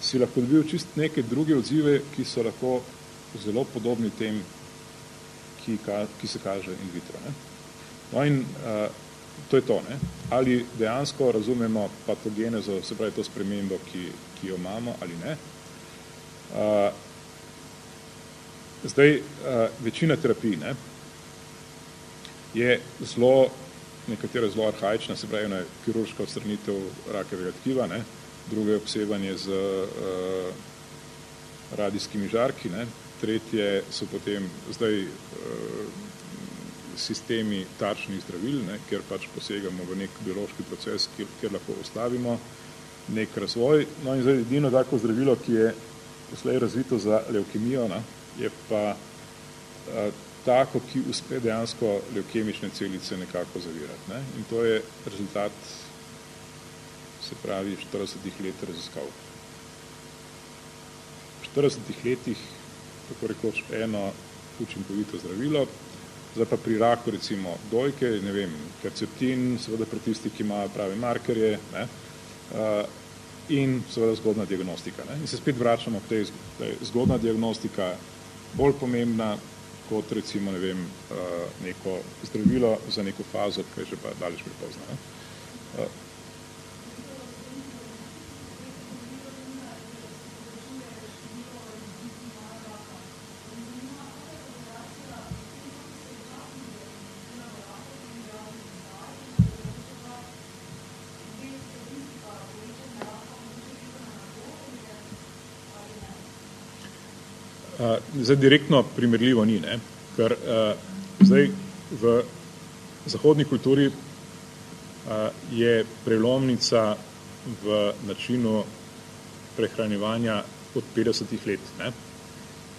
si lahko dobil čist neke druge odzive, ki so lahko zelo podobni tem, ki, ka, ki se kaže in vitro. Ne? No in uh, to je to. Ne? Ali dejansko razumemo patogenezo, se pravi to spremembo, ki, ki jo imamo ali ne. Uh, zdaj, uh, večina terapij ne, je zelo, nekatera zelo arhajična, se pravi, je kirurška odstranitev rakevega tkiva, ne, druge obsevanje z uh, radijskimi žarki, ne. tretje so potem zdaj uh, sistemi tarčnih zdravil, ne, kjer pač posegamo v nek biološki proces, kjer, kjer lahko ostavimo nek razvoj. No in zdaj edino tako zdravilo, ki je poslej razvito za leukemijo, ne, je pa uh, tako, ki uspe dejansko leukemične celice nekako zavirati. Ne. In to je rezultat se pravi 40 let raziskav. V 40 letih, tako rekoč, eno učinkovito zdravilo, Zdaj pa pri raku recimo dojke, ne vem, kerceptin, seveda pri tistih, ki imajo prave markerje, ne, in seveda zgodna diagnostika. Ne. In se spet vračamo k tej, tej zgodna diagnostika bolj pomembna kot recimo, ne vem, neko zdravilo za neko fazo, ki je že pa daleč prepozna. Zdaj direktno primerljivo ni, ne? ker uh, zdaj v zahodni kulturi uh, je prelomnica v načinu prehranjevanja od 50 let, ne?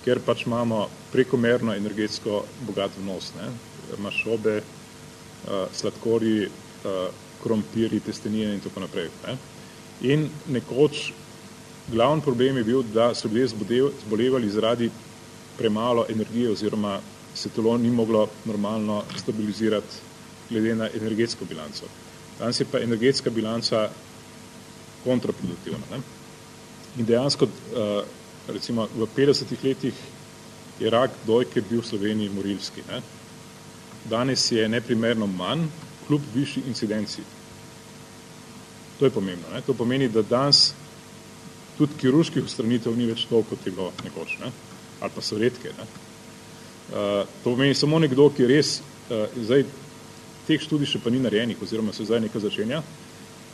ker pač imamo prekomerno energetsko bogat vnos, ne? mašobe, uh, sladkori, uh, krompiri, testenine in tako naprej. Ne? In nekoč glavni problem je bil, da so ljudje zbolevali zaradi premalo energije oziroma se telo ni moglo normalno stabilizirati glede na energetsko bilanco. Danes je pa energetska bilanca kontraproduktivna. Ne? In dejansko, eh, recimo v 50 letih je rak dojke bil v Sloveniji morilski. Ne? Danes je neprimerno manj, kljub višji incidenciji. To je pomembno. Ne? To pomeni, da danes tudi kirurških ustranitev ni več toliko, kot je bilo nekoč, ne? ali pa so redke. Ne? Uh, to pomeni samo nekdo, ki res, uh, zdaj teh študij še pa ni narejenih oziroma se zdaj nekaj začenja,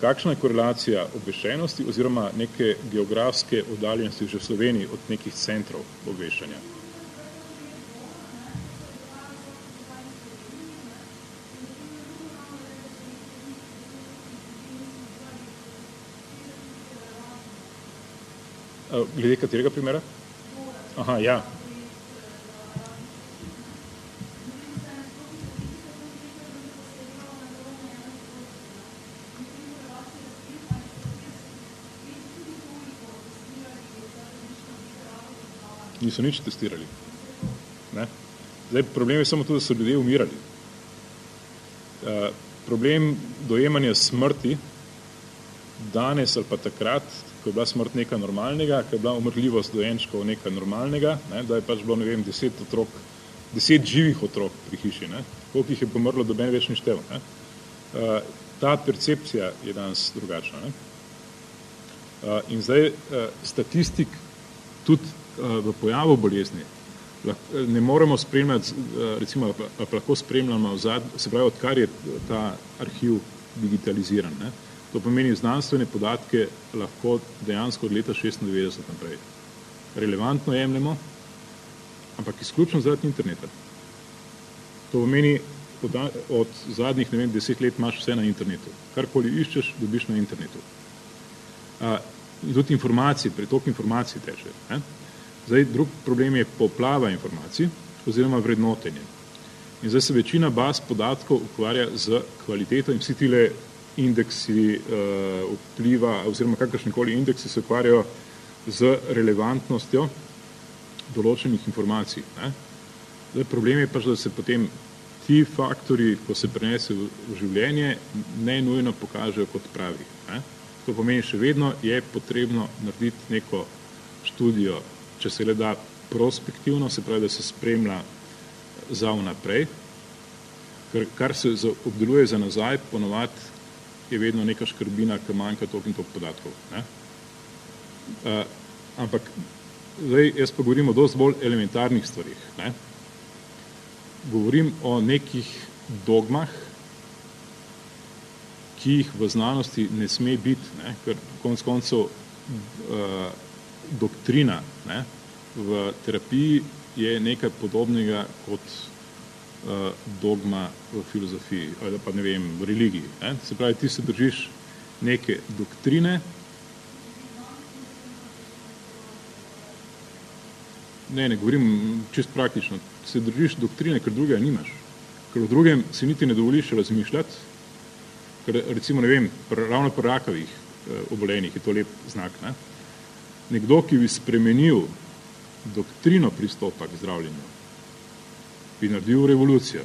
kakšna je korelacija obveščenosti oziroma neke geografske oddaljenosti že v Sloveniji od nekih centrov obveščanja. Glede katerega primera? Aha, ja. Niso nič testirali. Ne? Zdaj, problem je samo to, da so ljudje umirali. Uh, problem dojemanja smrti danes ali pa takrat ko je bila smrt nekaj normalnega, ko je bila umrljivost dojenčkov nekaj normalnega, ne, da je pač bilo, ne vem, deset otrok, deset živih otrok pri hiši, ne, koliko jih je pomrlo, da ben več ni štev. Ne. Uh, ta percepcija je danes drugačna. Ne. Uh, in zdaj uh, statistik tudi uh, v pojavu bolezni ne moremo spremljati, recimo, lahko spremljamo, se pravi, odkar je ta arhiv digitaliziran. Ne. To pomeni, znanstvene podatke lahko dejansko od leta 96 naprej relevantno jemljemo, ampak izključno zaradi interneta. To pomeni, od, zadnjih, ne vem, deset let imaš vse na internetu. Karkoli iščeš, dobiš na internetu. In tudi informacije, pretok informacij teče. Ne? Zdaj, drug problem je poplava informacij oziroma vrednotenje. In zdaj se večina baz podatkov ukvarja z kvaliteto in vsi tile indeksi uh, vpliva oziroma kakršnikoli indeksi se ukvarjajo z relevantnostjo določenih informacij. Ne. Zdaj, problem je pač, da se potem ti faktori, ko se prenese v, v življenje, ne nujno pokažejo kot pravi. Ne. To pomeni, še vedno je potrebno narediti neko študijo, če se le da prospektivno, se pravi, da se spremlja za vnaprej, ker kar se obdeluje za nazaj, ponovati je vedno neka škrbina, ki manjka toliko in toliko podatkov. Ne? Uh, ampak zdaj jaz pa govorim o dosti bolj elementarnih stvarih. Ne? Govorim o nekih dogmah, ki jih v znanosti ne sme biti, ne? ker konc koncev uh, doktrina ne? v terapiji je nekaj podobnega kot dogma v filozofiji ali pa ne vem, v religiji. Ne? Se pravi, ti se držiš neke doktrine, ne, ne govorim čist praktično, se držiš doktrine, ker drugega nimaš, ker v drugem si niti ne dovoliš razmišljati, ker recimo, ne vem, ravno pri rakavih uh, obolenjih je to lep znak. Ne? Nekdo, ki bi spremenil doktrino pristopa k zdravljenju, bi naredil revolucijo.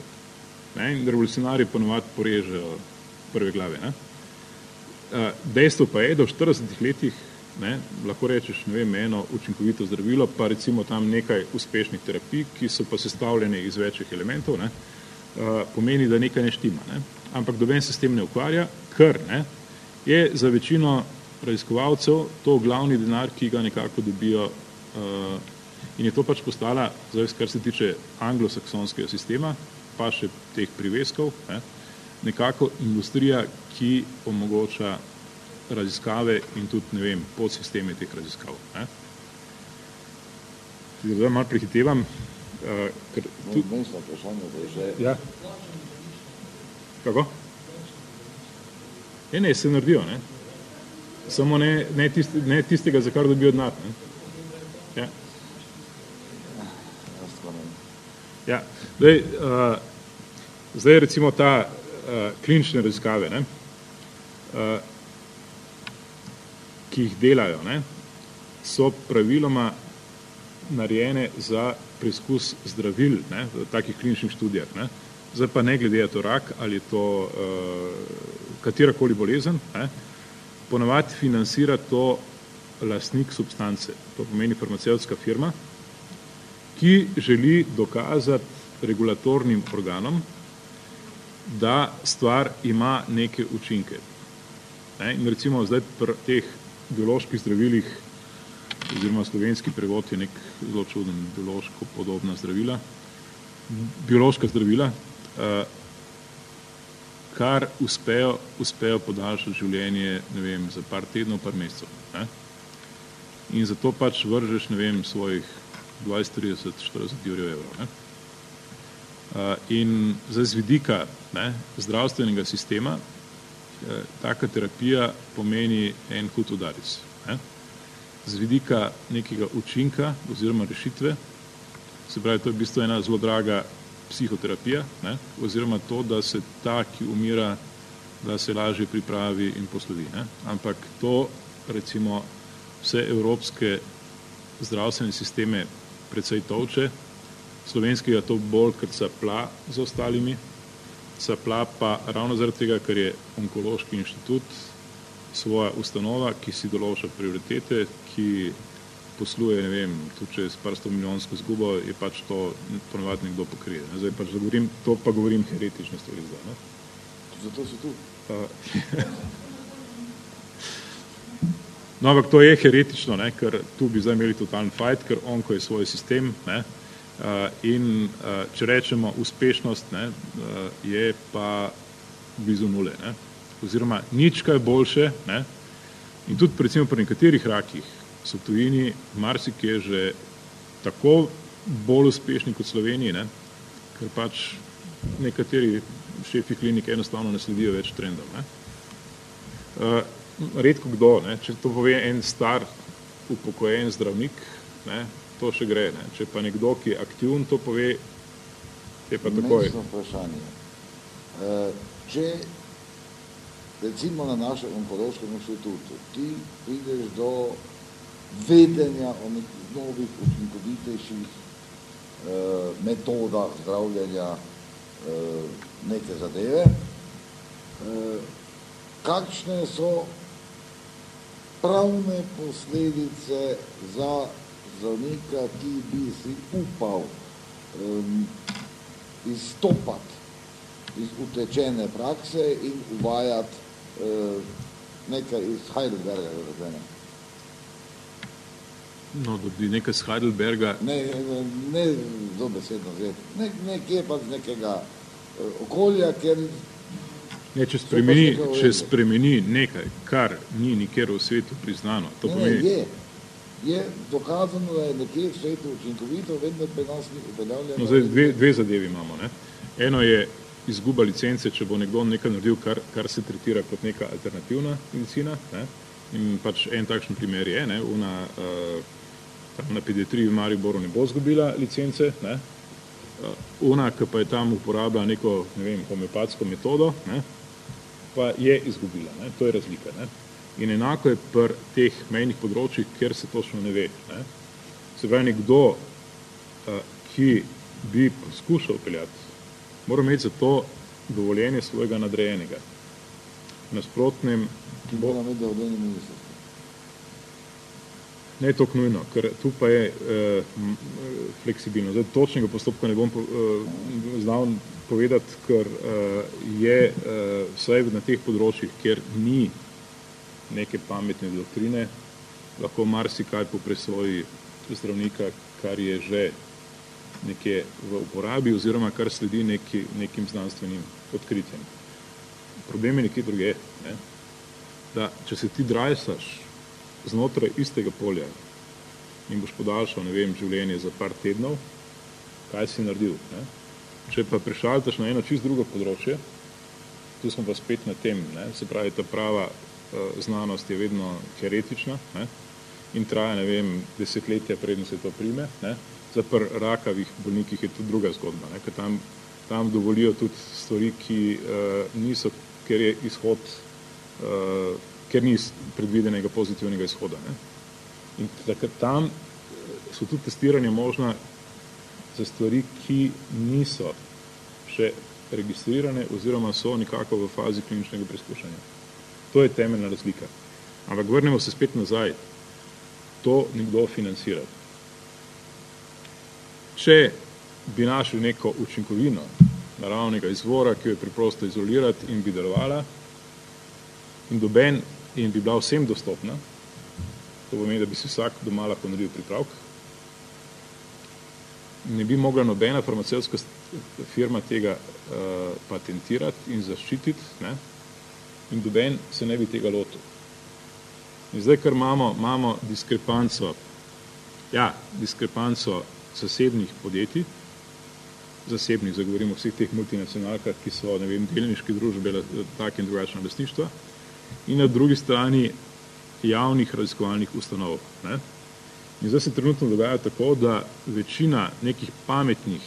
Ne? In revolucionarji ponovadi porežejo prve glave. Ne? Dejstvo pa je, da v 40 letih ne, lahko rečeš, ne vem, eno učinkovito zdravilo, pa recimo tam nekaj uspešnih terapij, ki so pa sestavljene iz večjih elementov, ne, pomeni, da nekaj ne štima. Ne. Ampak doben se s tem ne ukvarja, ker ne, je za večino raziskovalcev to glavni denar, ki ga nekako dobijo in je to pač postala, zdaj, kar se tiče anglosaksonskega sistema, pa še teh priveskov, ne, nekako industrija, ki omogoča raziskave in tudi, ne vem, podsisteme teh raziskav. Ne. Zdaj malo prehitevam, uh, ker tudi... Mestno vprašanje, je že... Ja. Kako? Ne, ne, se naredijo, ne. Samo ne, ne, tist, ne tistega, za kar dobijo denar. Ja. Ja, zdaj, uh, zdaj recimo ta uh, klinične raziskave, ne, uh, ki jih delajo, ne, so praviloma narejene za preizkus zdravil ne, v takih kliničnih študijah. Ne. Zdaj pa ne glede, je to rak ali je to uh, katerakoli bolezen, ne, ponavadi financira to lastnik substance, to pomeni farmacevtska firma, ki želi dokazati regulatornim organom, da stvar ima neke učinke. Ne, in recimo zdaj pri teh bioloških zdravilih, oziroma slovenski prevod je nek zelo čuden biološko podobna zdravila, biološka zdravila, eh, kar uspejo, uspejo podaljšati življenje, ne vem, za par tednov, par mesecev. Ne? In zato pač vržeš, ne vem, svojih 20, 30, 40 jurjev evrov. Ne? Eh, in zdaj z vidika ne, zdravstvenega sistema Eh, taka terapija pomeni en hud udaric. Ne? Z vidika nekega učinka oziroma rešitve, se pravi, to je v bistvu ena zelo draga psihoterapija, ne? oziroma to, da se ta, ki umira, da se lažje pripravi in poslovi. Ne? Ampak to recimo vse evropske zdravstvene sisteme precej toče, slovenskega to bolj krca pla z ostalimi, Sapla pa ravno zaradi tega, ker je onkološki inštitut svoja ustanova, ki si določa prioritete, ki posluje, ne vem, tudi če je s par sto milijonsko zgubo, je pač to ponovadi nekdo pokrije. Ne? Zdaj pač, govorim, to pa govorim heretične stvari zdaj. Ne? Zato si tu. No, ampak to je heretično, ne? ker tu bi zdaj imeli totalen fight, ker on, ko je svoj sistem, ne? Eh, in eh, če rečemo uspešnost, ne, eh, je pa blizu nule. Ne. Oziroma nič kaj boljše. Ne. In tudi recimo pri nekaterih rakih so tujini marsikje že tako bolj uspešni kot Sloveniji, ne, ker pač nekateri šefi klinik enostavno ne sledijo več trendov. Ne. Redko kdo, ne, če to pove en star upokojen zdravnik, ne, to še gre. Ne. Če pa nekdo, ki je aktivn, to pove, je pa takoj. Mestno vprašanje. E, če recimo na našem onkološkem inštitutu ti prideš do vedenja o nekih novih, učinkovitejših e, metodah zdravljenja e, neke zadeve, kakšne so pravne posledice za zdravnika, ki bi si upal um, izstopati iz utečene prakse in uvajati uh, nekaj iz Heidelberga. Razvene. No, da bi nekaj iz Heidelberga... Ne, ne, ne dobesedno zeti. Ne, nekje pa z nekega uh, okolja, kjer... Ne, če spremeni, če spremeni nekaj, kar ni nikjer v svetu priznano, to ne, pomeni... Je je dokazano, da je nekje v svetu učinkovito, vendar pri nas ni upeljavljeno. No, zdaj dve, dve zadevi imamo. Ne. Eno je izguba licence, če bo nekdo nekaj naredil, kar, kar se tretira kot neka alternativna medicina. Ne. In pač en takšen primer je, ne, una, uh, na pediatriji v Mariboru ne bo zgubila licence, ne. Uh, una, ki pa je tam uporablja neko, ne vem, homeopatsko metodo, ne, pa je izgubila. Ne. To je razlika. Ne. In enako je pri teh mejnih področjih, kjer se točno ne ve. Ne. Se pravi, nekdo, ki bi poskušal peljati, mora imeti za to dovoljenje svojega nadrejenega. Nasprotnem Ki bo vedel oddelni ministrstvo. Ne tako nujno, ker tu pa je eh, fleksibilno. Zdaj, točnega postopka ne bom eh, znal povedati, ker eh, je eh, vsaj na teh področjih, kjer ni neke pametne doktrine, lahko marsikaj po presoji zdravnika, kar je že nekje v uporabi oziroma kar sledi neki, nekim znanstvenim odkritjem. Problem je nekje druge, ne? da če se ti drajsaš znotraj istega polja in boš podaljšal, ne vem, življenje za par tednov, kaj si naredil. Ne? Če pa prešaltaš na eno čist drugo področje, tu smo pa spet na tem, ne? se pravi, ta prava uh, znanost je vedno heretična ne? in traja, ne vem, desetletja, predno se to prime. Ne? Zdaj pri rakavih bolnikih je to druga zgodba, ne? ker tam, tam dovolijo tudi stvari, ki uh, niso, ker je izhod, uh, ker ni predvidenega pozitivnega izhoda. Ne? In takrat tam so tudi testiranja možna za stvari, ki niso še registrirane oziroma so nekako v fazi kliničnega preizkušanja. To je temeljna razlika. Ampak vrnemo se spet nazaj. To nekdo financira. Če bi našli neko učinkovino naravnega izvora, ki jo je preprosto izolirati in bi delovala in doben in bi bila vsem dostopna, to pomeni, da bi si vsak doma lahko naredil pripravk, ne bi mogla nobena farmacevska firma tega uh, patentirati in zaščititi ne? in doben se ne bi tega lotil. In zdaj, ker imamo, imamo diskrepanco, ja, diskrepanco zasebnih podjetij, zasebnih, zagovorimo vseh teh multinacionalkah, ki so, ne vem, delniške družbe, tak in drugačna lastništva, in na drugi strani javnih raziskovalnih ustanov. Ne? In zdaj se trenutno dogaja tako, da večina nekih pametnih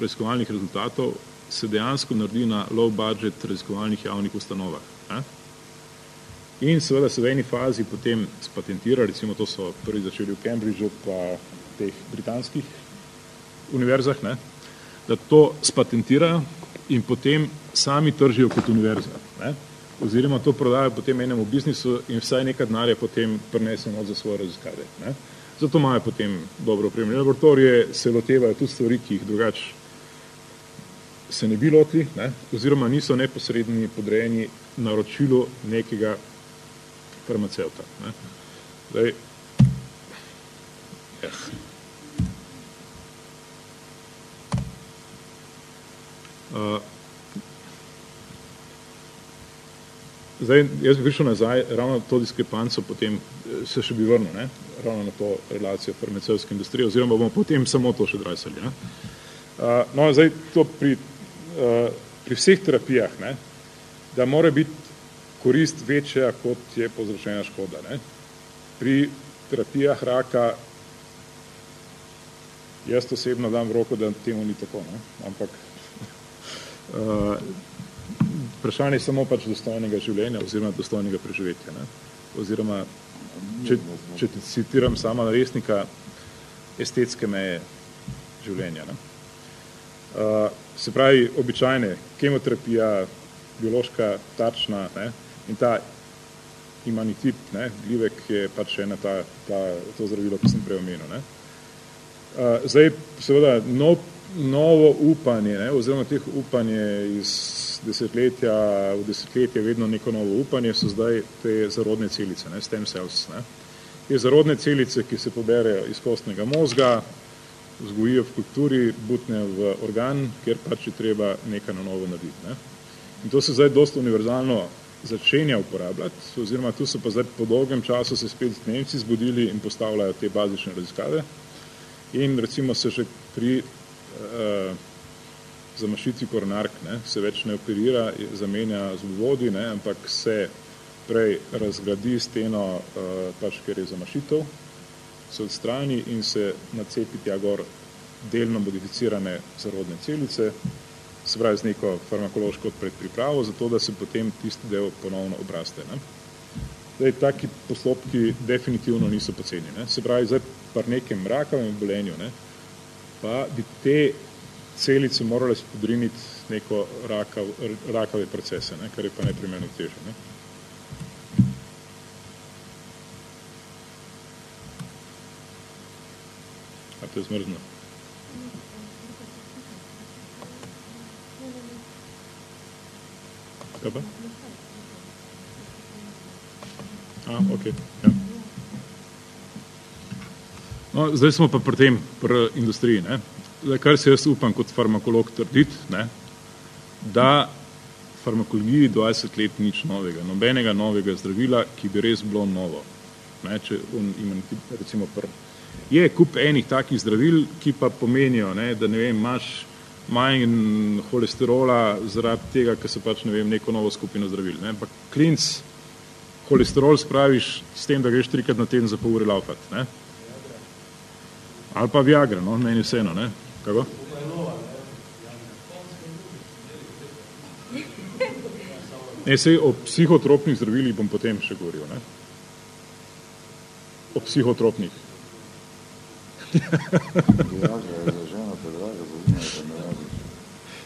raziskovalnih rezultatov se dejansko naredi na low budget raziskovalnih javnih ustanovah. Ne? In seveda se v eni fazi potem spatentira, recimo to so prvi začeli v Cambridgeu pa teh britanskih univerzah, ne? da to spatentirajo in potem sami tržijo kot univerza. Ne? oziroma to prodajo potem enemu biznisu in vsaj nekaj denarja potem prinesemo za svoje raziskave. Ne? Zato imajo potem dobro opremljene laboratorije, se lotevajo tudi stvari, ki jih drugače se ne bi lotili, ne? oziroma niso neposredni podrejeni naročilu nekega farmacevta. Ne? Zdaj, yes. uh, Zdaj, jaz bi prišel nazaj, ravno to diskrepanco, potem se še bi vrnil, ne? ravno na to relacijo farmacevske industrije, oziroma bomo potem samo to še drajsali. Ne? Uh, no, zdaj to pri, uh, pri vseh terapijah, ne? da mora biti korist večja, kot je povzročena škoda. Ne? Pri terapijah raka jaz osebno dam v roko, da temu ni tako, ne? ampak uh, vprašanje je samo pač dostojnega življenja oziroma dostojnega preživetja. Ne? Oziroma, če, če ti citiram sama resnika, estetske meje življenja. Ne? Uh, se pravi, običajne, kemoterapija, biološka, tačna ne? in ta imanitip, ne? glivek je pač ena ta, ta, to zdravilo, ki sem prej omenil. Ne? Uh, zdaj, seveda, nov, novo upanje, ne? oziroma teh upanje iz desetletja v desetletje vedno neko novo upanje, so zdaj te zarodne celice, ne, stem cells. Ne. Te zarodne celice, ki se poberejo iz kostnega mozga, vzgojijo v kulturi, butnejo v organ, kjer pač je treba nekaj na novo narediti. Ne. In to se zdaj dosta univerzalno začenja uporabljati, oziroma tu so pa zdaj po dolgem času se spet Nemci zbudili in postavljajo te bazične raziskave. In recimo se že pri uh, zamašitvi koronark ne, se več ne operira, zamenja z vodi, ne, ampak se prej razgradi steno, uh, pač ker je zamašitev, se odstrani in se nacepi tja gor delno modificirane zarodne celice, se pravi z neko farmakološko predpripravo, zato da se potem tisti del ponovno obraste. Ne. Zdaj, taki postopki definitivno niso poceni. Ne. Se pravi, zdaj par nekem rakavem obolenju, ne, pa bi te celice morale spodriniti neko rakav, rakave procese, ne, kar je pa neprimerno teže. Ne. A to je zmrzno? Kaj pa? A, ok, ja. No, zdaj smo pa pri tem, pri industriji. Ne? Zdaj, kar se jaz upam kot farmakolog trditi, ne? da farmakologiji 20 let nič novega, nobenega novega zdravila, ki bi res bilo novo. Ne? Če un, imam, recimo, pr... Je kup enih takih zdravil, ki pa pomenijo, ne, da ne vem, imaš manj holesterola zaradi tega, ker se pač ne vem, neko novo skupino zdravil. Ne? Ampak klinc holesterol spraviš s tem, da greš trikrat na teden za pol ure laufat. Ne? Ali pa Viagra, no, meni vseeno, ne? Kako? Ne, sej o psihotropnih zdravilih bom potem še govoril, ne? O psihotropnih.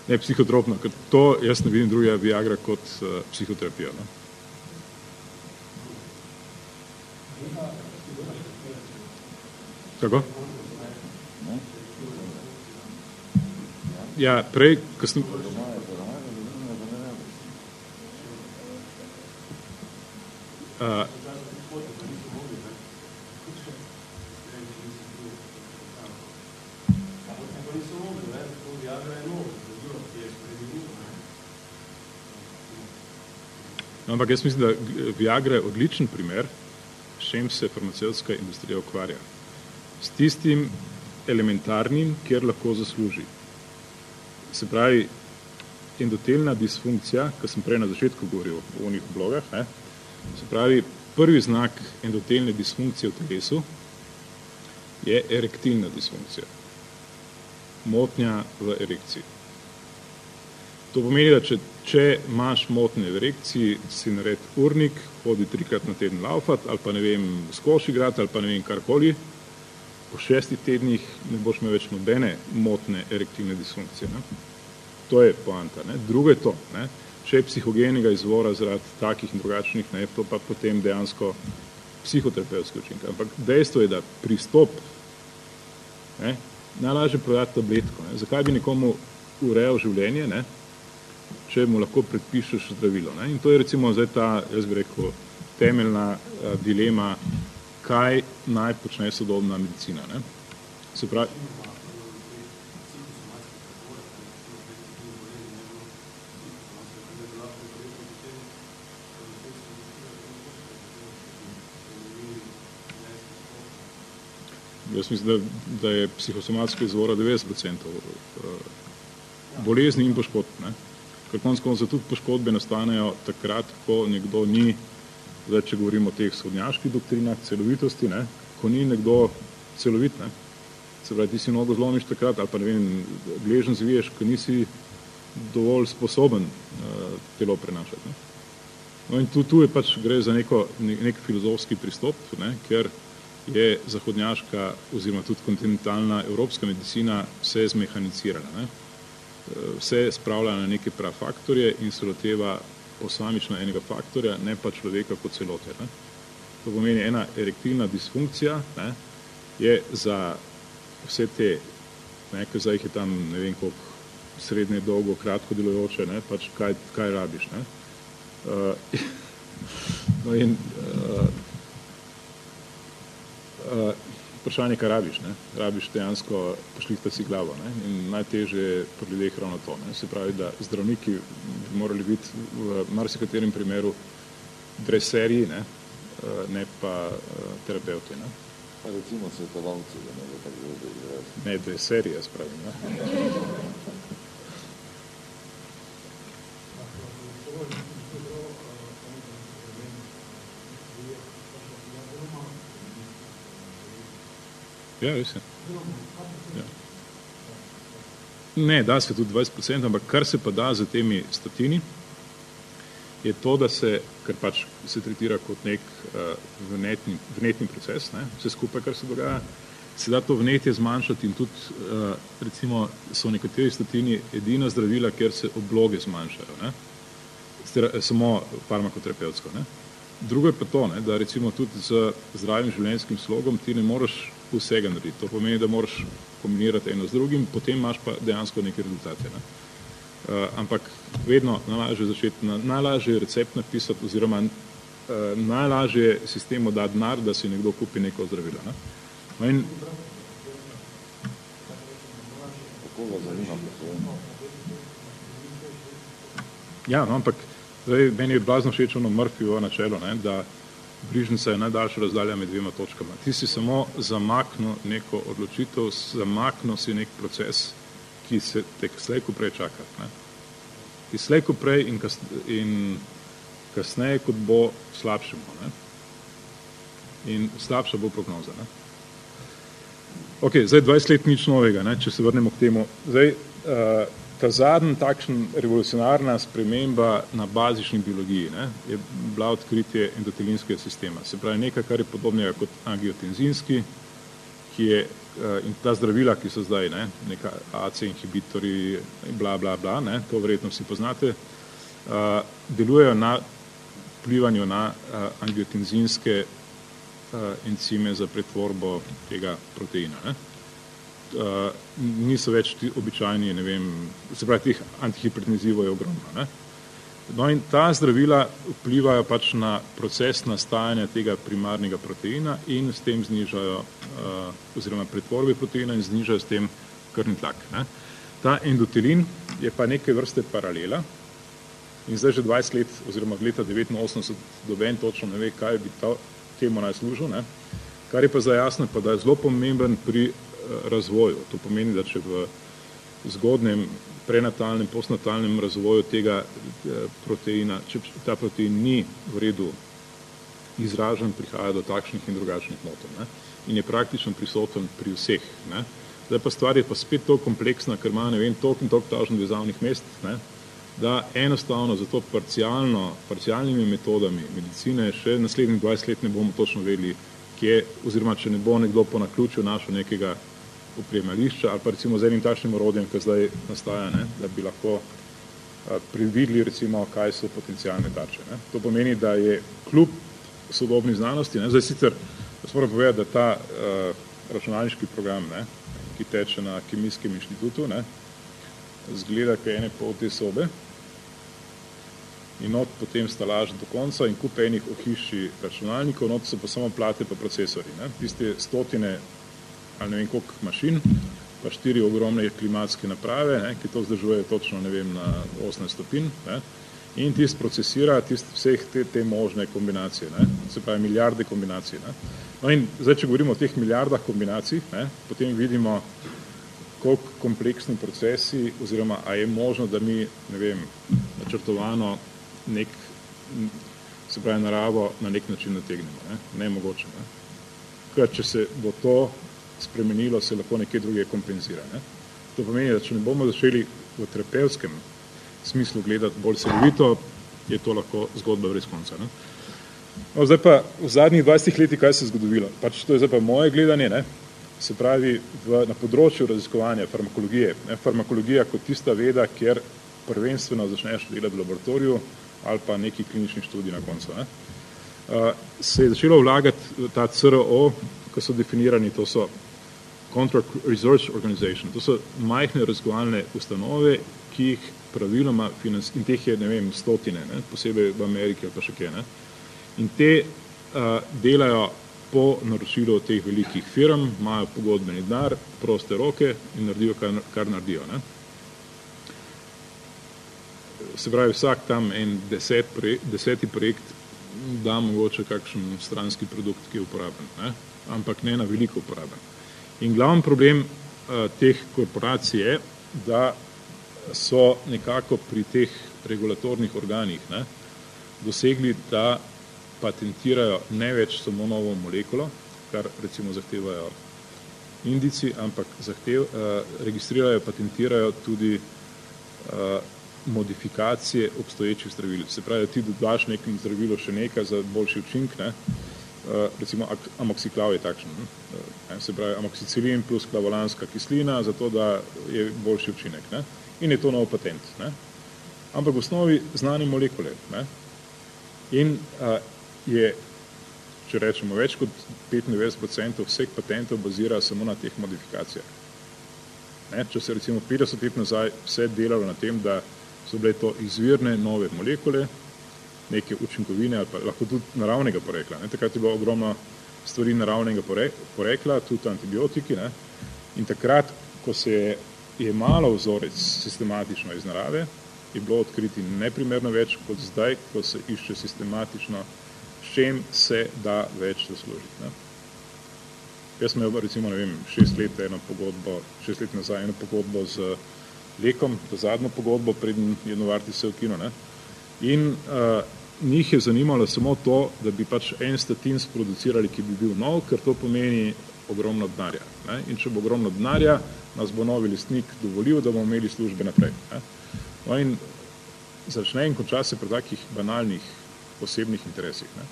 ne, psihotropno, ker to jaz ne vidim drugega Viagra kot uh, psihoterapija. Ne? Kako? Ja, prej, ko sem... Uh, No, ampak jaz mislim, da Viagra je odličen primer, s čem se farmacevtska industrija ukvarja. S tistim elementarnim, kjer lahko zasluži. Se pravi, endotelna disfunkcija, ki sem prej na začetku govoril o onih blogah, ne, se pravi, prvi znak endotelne disfunkcije v telesu je erektilna disfunkcija. Motnja v erekciji. To pomeni, da če, če imaš motnje v erekciji, si nared urnik, hodi trikrat na teden laufat, ali pa ne vem, skoš igrati, ali pa ne vem, karkoli, po šestih tednih ne boš imel več nobene motne erektilne disfunkcije. Ne? To je poanta. Ne? Drugo je to, ne? če je psihogenega izvora zaradi takih in drugačnih, ne, to pa potem dejansko psihoterapevtski učinek. Ampak dejstvo je, da pristop, ne, najlažje prodati tabletko. Ne? Zakaj bi nekomu urejal življenje, ne? če mu lahko predpišeš zdravilo. Ne? In to je recimo zdaj ta, jaz bi rekel, temeljna a, dilema, kaj naj počne sodobna medicina. Ne? Se pravi, Jaz mislim, da, da je psihosomatska izvora 90% bolezni in poškodb. Ne? Ker konc konca tudi poškodbe nastanejo takrat, ko nekdo ni, zdaj če govorimo o teh sodnjaških doktrinah, celovitosti, ne? ko ni nekdo celovit. Ne? Se pravi, ti si nogo zlomiš takrat, ali pa ne vem, gležen zviješ, ko nisi dovolj sposoben uh, telo prenašati. Ne? No in tu, tu je pač gre za neko, nek filozofski pristop, ne? ker je zahodnjaška oziroma tudi kontinentalna evropska medicina vse zmehanicirana. Ne? Vse spravlja na neke prav faktorje in se loteva posamično enega faktorja, ne pa človeka kot celote. Ne? To pomeni, ena erektilna disfunkcija ne, je za vse te, ne, ker zdaj jih je tam ne vem koliko srednje, dolgo, kratko delujoče, ne, pač kaj, kaj rabiš. Ne? Uh, no in uh, uh, vprašanje, kaj rabiš. Ne? Rabiš dejansko pošlihta si glavo. Ne? In najteže je pri ljudeh ravno to. Ne? Se pravi, da zdravniki bi morali biti v marsikaterem primeru dreserji, ne, ne pa terapeuti. Ne? Pa recimo svetovalci, da ne bo tako zelo izraz. Ne, dreserji, jaz pravim. Ne? Ja, res je. Ja. Ne, da se tudi 20%, ampak kar se pa da z temi statini, je to, da se, ker pač se tretira kot nek uh, vnetni, vnetni proces, ne, vse skupaj, kar se dogaja, se da to vnetje zmanjšati in tudi uh, recimo so nekateri statini edina zdravila, kjer se obloge zmanjšajo, ne? Samo farmakoterapevtsko. Ne? Drugo je pa to, ne, da recimo tudi z zdravim življenjskim slogom ti ne moreš vsega narediti. To pomeni, da moraš kombinirati eno z drugim, potem imaš pa dejansko neke rezultate. Ne. Uh, ampak vedno najlažje začeti, na, najlažje recept napisati oziroma uh, najlažje sistemu da denar, da si nekdo kupi neko zdravilo. Ne. No in, ja, no, ampak zdaj, meni je blazno všeč ono Murphyvo načelo, ne, da Brižnica je najdaljša razdalja med dvema točkama. Ti si samo zamaknil neko odločitev, zamaknil si nek proces, ki se te slejko prej čaka. Ne? Ki slejko prej in, kas, in kasneje, kot bo slabše. Ne? In slabša bo prognoza. Ne? Ok, zdaj 20 let nič novega, ne? če se vrnemo k temu. Zdaj, uh, ta zadnja takšna revolucionarna sprememba na bazični biologiji ne, je bila odkritje endotelinskega sistema. Se pravi nekaj, kar je podobnega kot angiotenzinski, ki je in ta zdravila, ki so zdaj, ne, neka AC inhibitori, bla, bla, bla, ne, to verjetno vsi poznate, delujejo na vplivanju na angiotenzinske encime za pretvorbo tega proteina. Ne uh, niso več ti običajni, ne vem, se pravi, teh antihipertenzivov je ogromno. Ne? No in ta zdravila vplivajo pač na proces nastajanja tega primarnega proteina in s tem znižajo, uh, oziroma pretvorbe proteina in znižajo s tem krvni tlak. Ne? Ta endotelin je pa neke vrste paralela in zdaj že 20 let, oziroma leta 89 doben točno ne ve, kaj bi ta, temu naj služil. Ne? Kar je pa zdaj jasno, pa da je zelo pomemben pri razvoju. To pomeni, da če v zgodnem prenatalnem, postnatalnem razvoju tega eh, proteina, če ta protein ni v redu izražen, prihaja do takšnih in drugačnih motenj ne? in je praktično prisoten pri vseh. Ne? Zdaj pa stvar je pa spet to kompleksna, ker ima ne vem, toliko in toliko tažnih vezavnih mest, ne? da enostavno zato parcialno, parcialnimi metodami medicine še naslednjih 20 let ne bomo točno vedeli, kje, oziroma če ne bo nekdo po naključju našel nekega opremališča ali pa recimo z enim takšnim orodjem, ki zdaj nastaja, ne, da bi lahko previdli recimo, kaj so potencijalne tarče. Ne. To pomeni, da je kljub sodobni znanosti, ne, zdaj sicer, da moram povedati, da ta uh, računalniški program, ne, ki teče na kemijskem inštitutu, ne, zgleda kaj ene pol te sobe in not potem stalaž do konca in kup enih ohišči računalnikov, not so pa samo plate pa procesori. Ne. Tiste stotine ali ne vem koliko mašin, pa štiri ogromne klimatske naprave, ne, ki to zdržuje točno ne vem, na 18 stopin ne, in tist procesira tist vseh te, te možne kombinacije, ne, se pravi milijarde kombinacij. Ne. No in zdaj, če govorimo o teh milijardah kombinacij, ne, potem vidimo, koliko kompleksni procesi oziroma a je možno, da mi, ne vem, načrtovano nek, se pravi naravo na nek način nategnemo. Ne, ne mogoče. Ne. Kaj, če se bo to spremenilo, se lahko nekaj druge kompenzira. Ne? To pomeni, da če ne bomo začeli v terapevskem smislu gledati bolj celovito, je to lahko zgodba brez konca. Ne? No, zdaj pa v zadnjih 20 letih, kaj se je zgodovilo? Pač to je zdaj pa moje gledanje, ne? se pravi v, na področju raziskovanja farmakologije. Ne? Farmakologija kot tista veda, kjer prvenstveno začneš delati v laboratoriju ali pa neki klinični študij na koncu. Ne? Uh, se je začelo vlagati ta CRO, ko so definirani, to so Contract Research Organization. To so majhne razgovalne ustanove, ki jih praviloma financirajo, in teh je, ne vem, stotine, ne, posebej v Ameriki ali pa še kje. Ne. In te uh, delajo po naročilu teh velikih firm, imajo pogodbeni denar, proste roke in naredijo, kar, kar naredijo. Ne. Se pravi, vsak tam en deset projekt, deseti projekt da mogoče kakšen stranski produkt, ki je uporaben, ne. ampak ne na veliko uporaben. In glavni problem uh, teh korporacij je, da so nekako pri teh regulatornih organih ne, dosegli, da patentirajo ne več samo novo molekulo, kar recimo zahtevajo indici, ampak zahtev, uh, registrirajo, patentirajo tudi uh, modifikacije obstoječih zdravil. Se pravi, ti dodaš nekim zdravilo še nekaj za boljši učink ne, recimo amoksiklav je takšen, ne, se pravi amoksicilin plus klavolanska kislina, zato da je boljši učinek. Ne. In je to nov patent. Ne. Ampak v osnovi znani molekule. Ne. In a, je, če rečemo, več kot 95% vseh patentov bazira samo na teh modifikacijah. Ne, če se recimo 50 let nazaj vse delalo na tem, da so bile to izvirne nove molekule, neke učinkovine ali pa lahko tudi naravnega porekla. Ne? Takrat je bilo ogromno stvari naravnega porekla, tudi antibiotiki. Ne? In takrat, ko se je, malo vzorec sistematično iz narave, je bilo odkriti neprimerno več kot zdaj, ko se išče sistematično, s čem se da več zaslužiti. Ne? Jaz sem imel recimo, ne vem, šest let eno pogodbo, šest let nazaj eno pogodbo z Lekom, to zadnjo pogodbo, preden je Novarti se v kino, ne? In uh, njih je zanimalo samo to, da bi pač en statin sproducirali, ki bi bil nov, ker to pomeni ogromno denarja. Ne? In če bo ogromno denarja, nas bo novi listnik dovolil, da bomo imeli službe naprej. Ne? No in začne in konča se pri takih banalnih posebnih interesih. Ne?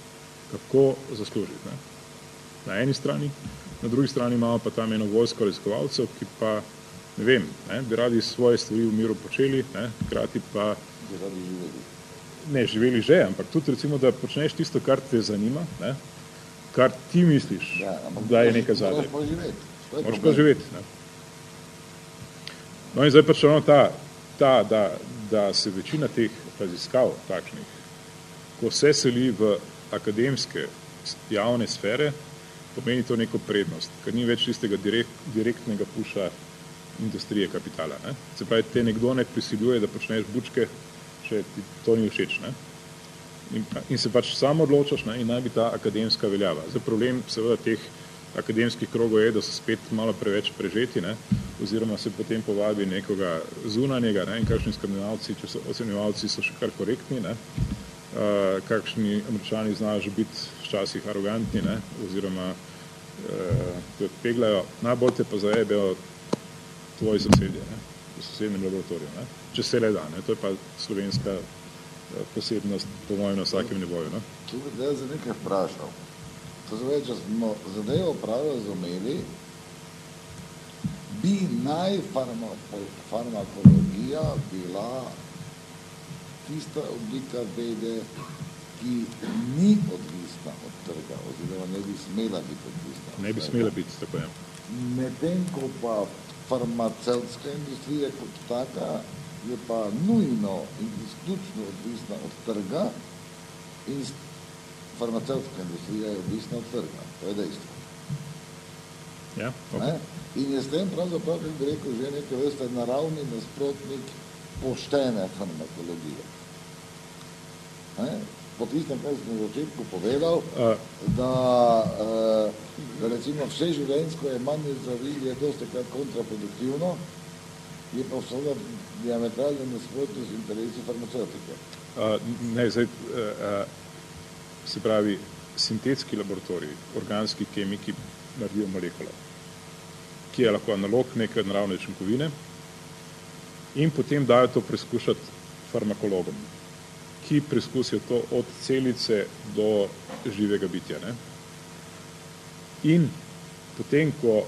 Kako zaslužiti? Ne? Na eni strani, na drugi strani imamo pa tam eno vojsko raziskovalcev, ki pa, ne vem, ne, bi radi svoje stvari v miru počeli, ne, krati pa ne živeli že, ampak tudi recimo, da počneš tisto, kar te zanima, ne, kar ti misliš, ja, da je nekaj zadnje. Moraš pa živeti. Ne. No in zdaj pač ono ta, ta da, da se večina teh raziskav takšnih, ko se seli v akademske javne sfere, pomeni to neko prednost, ker ni več tistega direkt, direktnega puša industrije kapitala. Ne. Se pravi, te nekdo ne prisiljuje, da počneš bučke, če ti to ni všeč. Ne? In, in se pač samo odločaš ne? in naj bi ta akademska veljava. Zdaj problem seveda teh akademskih krogov je, da so spet malo preveč prežeti, ne? oziroma se potem povabi nekoga zunanjega ne? in kakšni skandinavci, če so ocenjevalci, so še kar korektni, ne? Uh, kakšni američani znajo že biti včasih arogantni ne? oziroma uh, te odpeglajo, najbolj te pa zajebejo tvoji sosedje. Ne? V sosednjem laboratoriju, ne? če se le da. Ne? To je pa slovenska eh, posebnost, po mojem, na vsakem nivoju. Ne? Tu bi zdaj za nekaj vprašal. To zove, če smo zadevo prav razumeli, bi naj farmakologija bila tista oblika vede, ki ni odvisna od trga, oziroma ne bi smela biti odvisna. Ne bi smela biti, tako je. Medtem, ko pa farmacevtska industrija kot taka je pa nujno in izključno odvisna od trga in farmacevtska industrija je odvisna od trga. To je dejstvo. Ja, okay. ne? In je s tem pravzaprav, kako bi rekel, že nekaj vrste naravni nasprotnik poštene farmakologije. Ne? Po tistem, kar sem na začetku povedal, uh, da, uh, da recimo vse življenjsko je manj zdravil, je dosti krat kontraproduktivno, je pa vsega diametralno nasprotno z interesi farmaceutike. Uh, ne, zdaj, uh, se pravi, sintetski laboratoriji, organski kemiki naredijo molekula, ki je lahko analog neke naravne učinkovine in potem dajo to preskušati farmakologom ki preskusijo to od celice do živega bitja. Ne? In potem, ko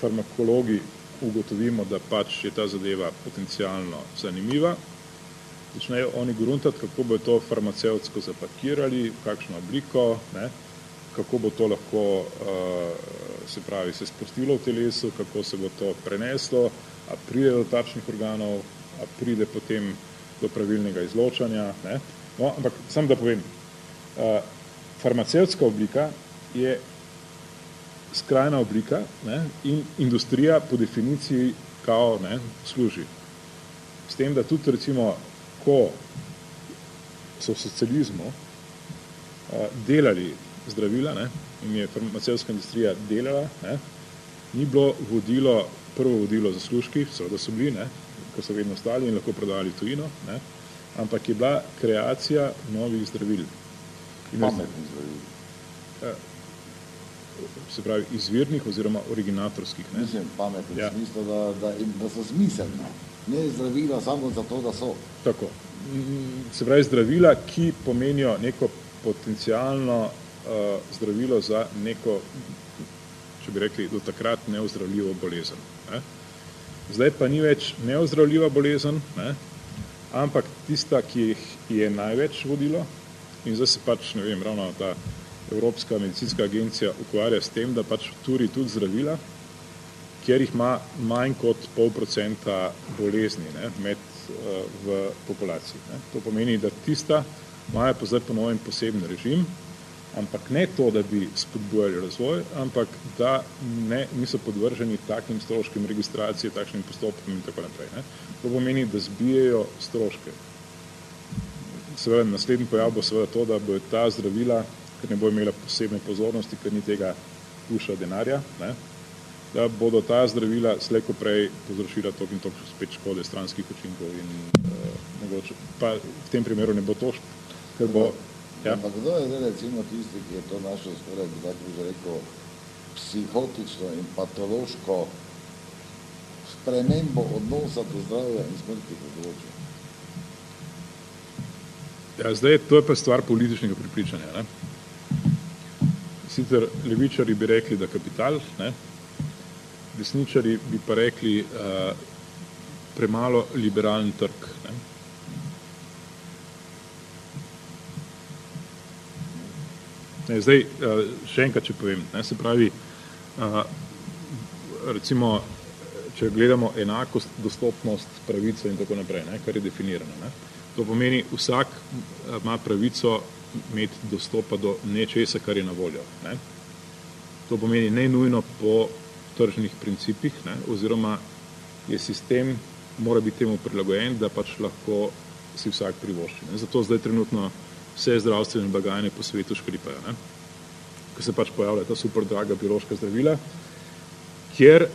farmakologi ugotovimo, da pač je ta zadeva potencijalno zanimiva, začnejo oni gruntati, kako bo to farmacevtsko zapakirali, v kakšno obliko, ne? kako bo to lahko uh, se pravi se spustilo v telesu, kako se bo to preneslo, a pride do tačnih organov, a pride potem do pravilnega izločanja. Ne? No, ampak sam da povem, uh, farmacevtska oblika je skrajna oblika ne? in industrija po definiciji kao ne, služi. S tem, da tudi recimo, ko so v socializmu uh, delali zdravila ne, in je farmacevtska industrija delala, ne, ni bilo vodilo, prvo vodilo zaslužki, seveda so bili, ne, ko so vedno stali in lahko prodali tujino, ne? ampak je bila kreacija novih zdravil. Pametnih zdravil. Eh, se pravi, izvirnih oziroma originatorskih. Ne? Mislim, pametnih, ja. smislu, da, da, da so smiselne. Ne zdravila samo zato, da so. Tako. Se pravi, zdravila, ki pomenijo neko potencijalno zdravilo za neko, če bi rekli, do takrat neozdravljivo bolezen. Ne. Zdaj pa ni več neozdravljiva bolezen, ne, ampak tista, ki jih je največ vodilo in zdaj se pač, ne vem, ravno ta Evropska medicinska agencija ukvarja s tem, da pač turi tudi zdravila, kjer jih ima manj kot pol procenta bolezni ne, med, uh, v populaciji. Ne. To pomeni, da tista imajo pa zdaj po novem poseben režim, ampak ne to, da bi spodbujali razvoj, ampak da ne, niso podvrženi takim stroškim registracije, takšnim postopkom in tako naprej. Ne. To pomeni, da zbijajo stroške. Seveda naslednji pojav bo seveda to, da bo ta zdravila, ker ne bo imela posebne pozornosti, ker ni tega puša denarja, ne, da bodo ta zdravila slejko prej povzročila tok in tok spet škode stranskih učinkov in uh, mogoče, pa v tem primeru ne bo to, ker bo Ja. Ampak kdo je zdaj recimo tisti, ki je to našo skoraj, bi tako že rekel, psihotično in patološko spremembo odnosa do zdravja in smrti področja? Ja, zdaj, to je pa stvar političnega pripričanja. Ne? Sicer levičari bi rekli, da kapital, ne? desničari bi pa rekli uh, premalo liberalen trg. Ne? Ne, zdaj, eh, še enkrat, če povem, ne, se pravi, eh, recimo, če gledamo enakost, dostopnost, pravico in tako naprej, ne, kar je definirano. Ne, to pomeni, vsak eh, ima pravico imeti dostopa do nečesa, kar je na voljo. Ne. To pomeni ne nujno po tržnih principih, ne, oziroma je sistem, mora biti temu prilagojen, da pač lahko si vsak privošči. Ne. Zato zdaj trenutno vse zdravstvene blagajne po svetu škripajo, ne? ko se pač pojavlja ta super draga biološka zdravila, kjer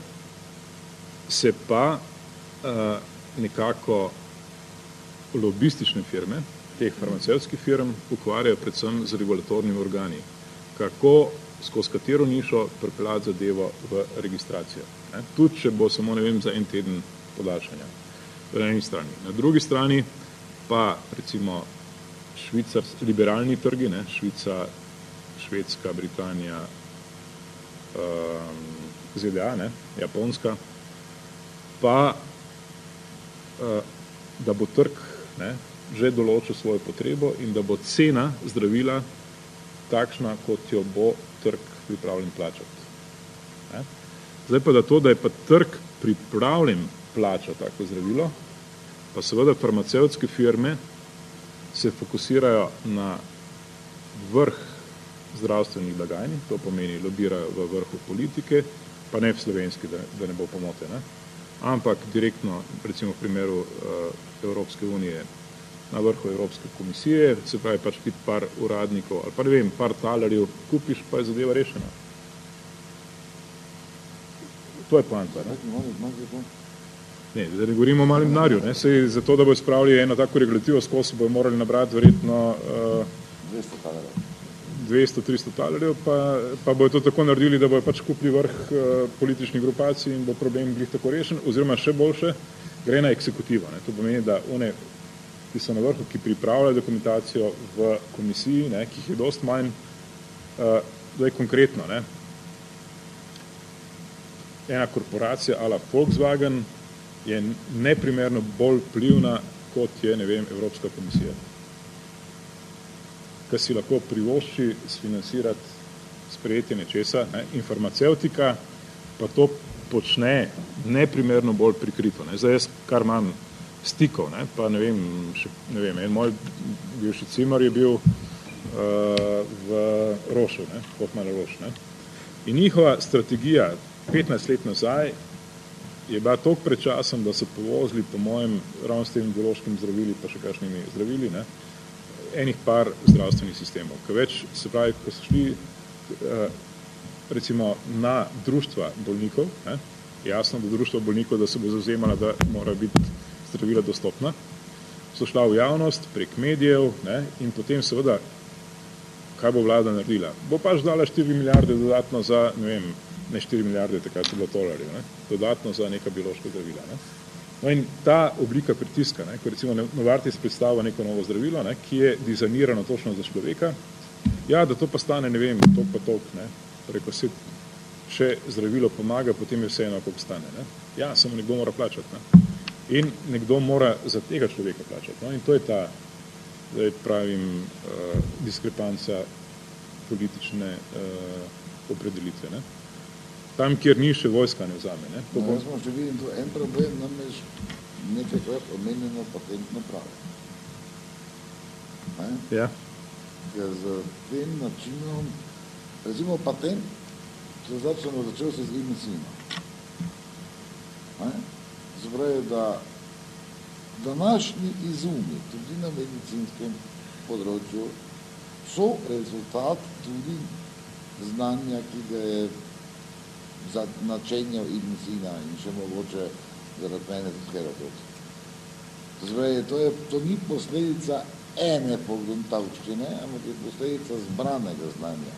se pa uh, nekako lobistične firme, teh farmacevskih firm, ukvarjajo predvsem z regulatornimi organi, kako skozi katero nišo pripeljati zadevo v registracijo. Ne? Tudi, če bo samo, ne vem, za en teden podaljšanja. Na eni strani. Na drugi strani pa recimo švicar, liberalni trgi, ne, Švica, Švedska, Britanija, um, ZDA, ne, Japonska, pa uh, da bo trg ne, že določil svojo potrebo in da bo cena zdravila takšna, kot jo bo trg pripravljen plačati. Ne. Zdaj pa da to, da je pa trg pripravljen plačati tako zdravilo, pa seveda farmacevtske firme se fokusirajo na vrh zdravstvenih blagajni, to pomeni lobirajo v vrhu politike, pa ne v slovenski, da, da ne bo pomote, ne? ampak direktno, recimo v primeru uh, Evropske unije, na vrhu Evropske komisije, se pravi pač ti par uradnikov ali pa ne vem, par talarjev kupiš, pa je zadeva rešena. To je poanta. Ne? Ne, da ne govorimo o malem denarju, ne, sej zato, da bo spravili eno tako regulativo skozi, bojo morali nabrati verjetno uh, 200-300 talerjev, pa, pa bojo to tako naredili, da bojo pač kupili vrh uh, političnih grupacij in bo problem glih tako rešen, oziroma še boljše, gre na eksekutivo. Ne. To pomeni, da one, ki so na vrhu, ki pripravljajo dokumentacijo v komisiji, ne, ki jih je dost manj, uh, zdaj konkretno, ne, ena korporacija ala Volkswagen, je neprimerno bolj plivna, kot je, ne vem, Evropska komisija. Kaj si lahko privošči sfinansirati sprejetje nečesa, ne, informacevtika, pa to počne neprimerno bolj prikrito. Ne. Zdaj jaz, kar imam stikov, ne, pa ne vem, še, ne vem, en moj bivši cimar je bil uh, v Rošu, ne, Hotmar Roš, ne. In njihova strategija 15 let nazaj je bila toliko pred časom, da so povozili po mojem ravno s temi biološkimi zdravili, pa še kakšnimi zdravili, ne, enih par zdravstvenih sistemov. Ko več, se pravi, ko so šli eh, recimo na društva bolnikov, ne, jasno, da društva bolnikov, da se bo zauzemala, da mora biti zdravila dostopna, so šla v javnost prek medijev ne, in potem seveda, kaj bo vlada naredila? Bo pač dala 4 milijarde dodatno za, ne vem, ne 4 milijarde, takrat je bilo tolarjev, ne, dodatno za neka biološka zdravila. Ne. No in ta oblika pritiska, ne, ko recimo Novartis predstavlja neko novo zdravilo, ne, ki je dizajnirano točno za človeka Ja, da to pa stane, ne vem, to pa tok, ne. Preko se, če zdravilo pomaga, potem je vseeno, koliko stane, ne. Ja, samo nekdo mora plačati, ne. In nekdo mora za tega človeka plačati, no. In to je ta, zdaj pravim, uh, diskrepanca politične uh, opredelitve, ne. Tam, kjer ni še vojska ne vzame, ne. To no, jaz smo še vidim, to en problem, nam je nekajkrat omenjeno patentno pravo. Ne? Ja ker z tem načinom, recimo patent, se začnemo začel se z medicino. Zbraje, da današnji izumi, tudi na medicinskem področju, so rezultat tudi znanja, ki ga je za načenjal medicina in še mogoče zaradi mene tudi Herodot. Zbraje, to, je, to ni posledica ene pogruntavščine, ampak je posledica zbranega znanja.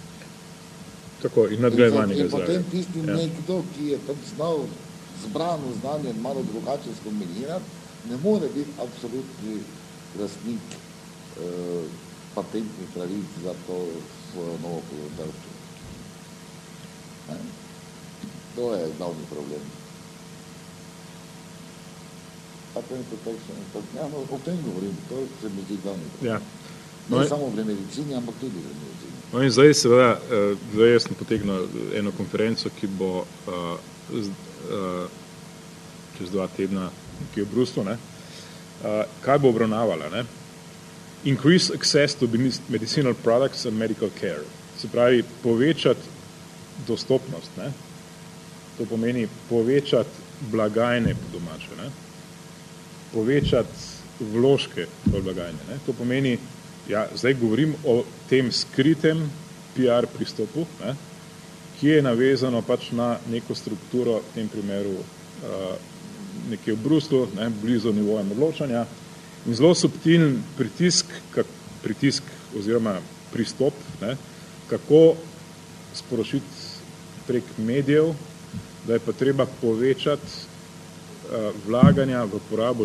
Tako, in nadgrajevanega znanja. In potem tisti ja. nekdo, ki je tam znal zbrano znanje malo drugače skombinirati, ne more biti absolutni lastnik eh, patentnih pravic za to svojo novo pogruntavščino. To je glavni problem. patent protection, ja, no, o tem govorim, to se mi zdi glavni. Ja. No, ne samo v medicini, ampak tudi v medicini. No in zdaj seveda, eh, zdaj jaz sem potegnil eno konferenco, ki bo uh, z, uh, čez dva tedna, ki je v Bruslu, ne, uh, kaj bo obravnavala, ne? Increase access to medicinal products and medical care. Se pravi, povečati dostopnost, ne? To pomeni povečati blagajne po domače, ne? povečati vložke v blagajne. Ne? To pomeni, ja, zdaj govorim o tem skritem PR pristopu, ne? ki je navezano pač na neko strukturo, v tem primeru uh, nekje v Bruslu, ne? blizu nivojem odločanja in zelo subtilen pritisk, kak, pritisk oziroma pristop, ne? kako sporočiti prek medijev, da je pa treba povečati Eh, vlaganja v porabo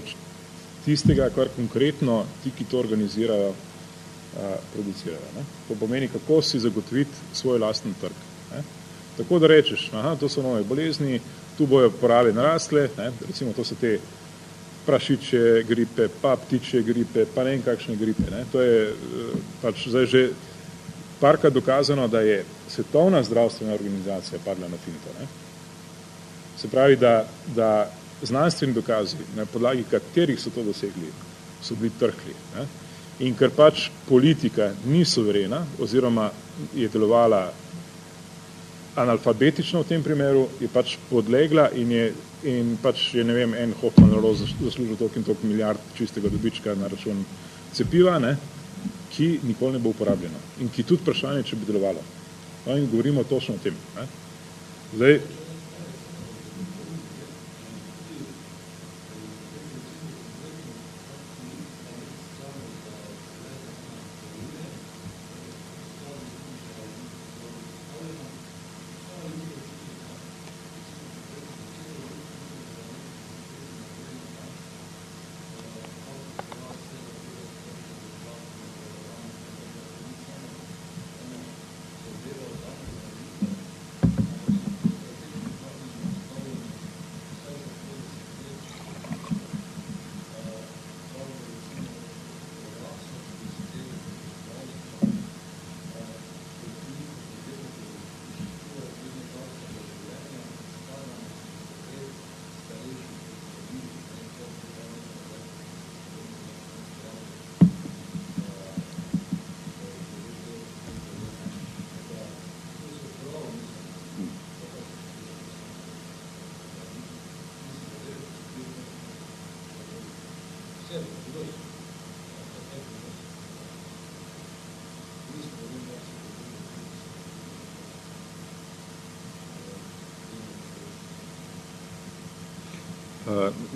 tistega, kar konkretno ti, ki to organizirajo, eh, producirajo. Ne? To pomeni, kako si zagotoviti svoj lasten trg. Ne? Tako da rečeš, aha, to so nove bolezni, tu bojo porabe narastle, ne? recimo to so te prašiče gripe, pa ptiče gripe, pa ne vem kakšne gripe. Ne? To je eh, pač zdaj že parka dokazano, da je svetovna zdravstvena organizacija padla na finto. Ne? Se pravi, da, da znanstveni dokazi, na podlagi katerih so to dosegli, so bili trhli. Ne? In ker pač politika ni suverena oziroma je delovala analfabetično v tem primeru, je pač podlegla in je, in pač je, ne vem, en Hoffman Rose zaslužil toliko in toliko milijard čistega dobička na račun cepiva, ne? ki nikoli ne bo uporabljeno. In ki tudi vprašanje, če bi delovalo. No, in govorimo točno o tem. Ne? Zdaj,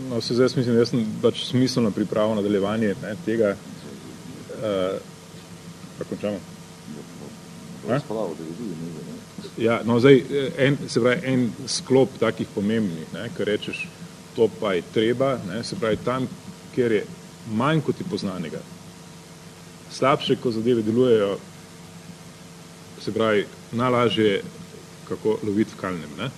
no, vse zdaj mislim, da sem pač smiselno pripravo nadaljevanje ne, tega. Uh, pa končamo. Ja, no, zdaj, en, se pravi, en sklop takih pomembnih, ne, kar rečeš, to pa je treba, ne, se pravi, tam, kjer je manj kot je poznanega, slabše, ko zadeve delujejo, se pravi, najlažje kako loviti v kalnem. Ne?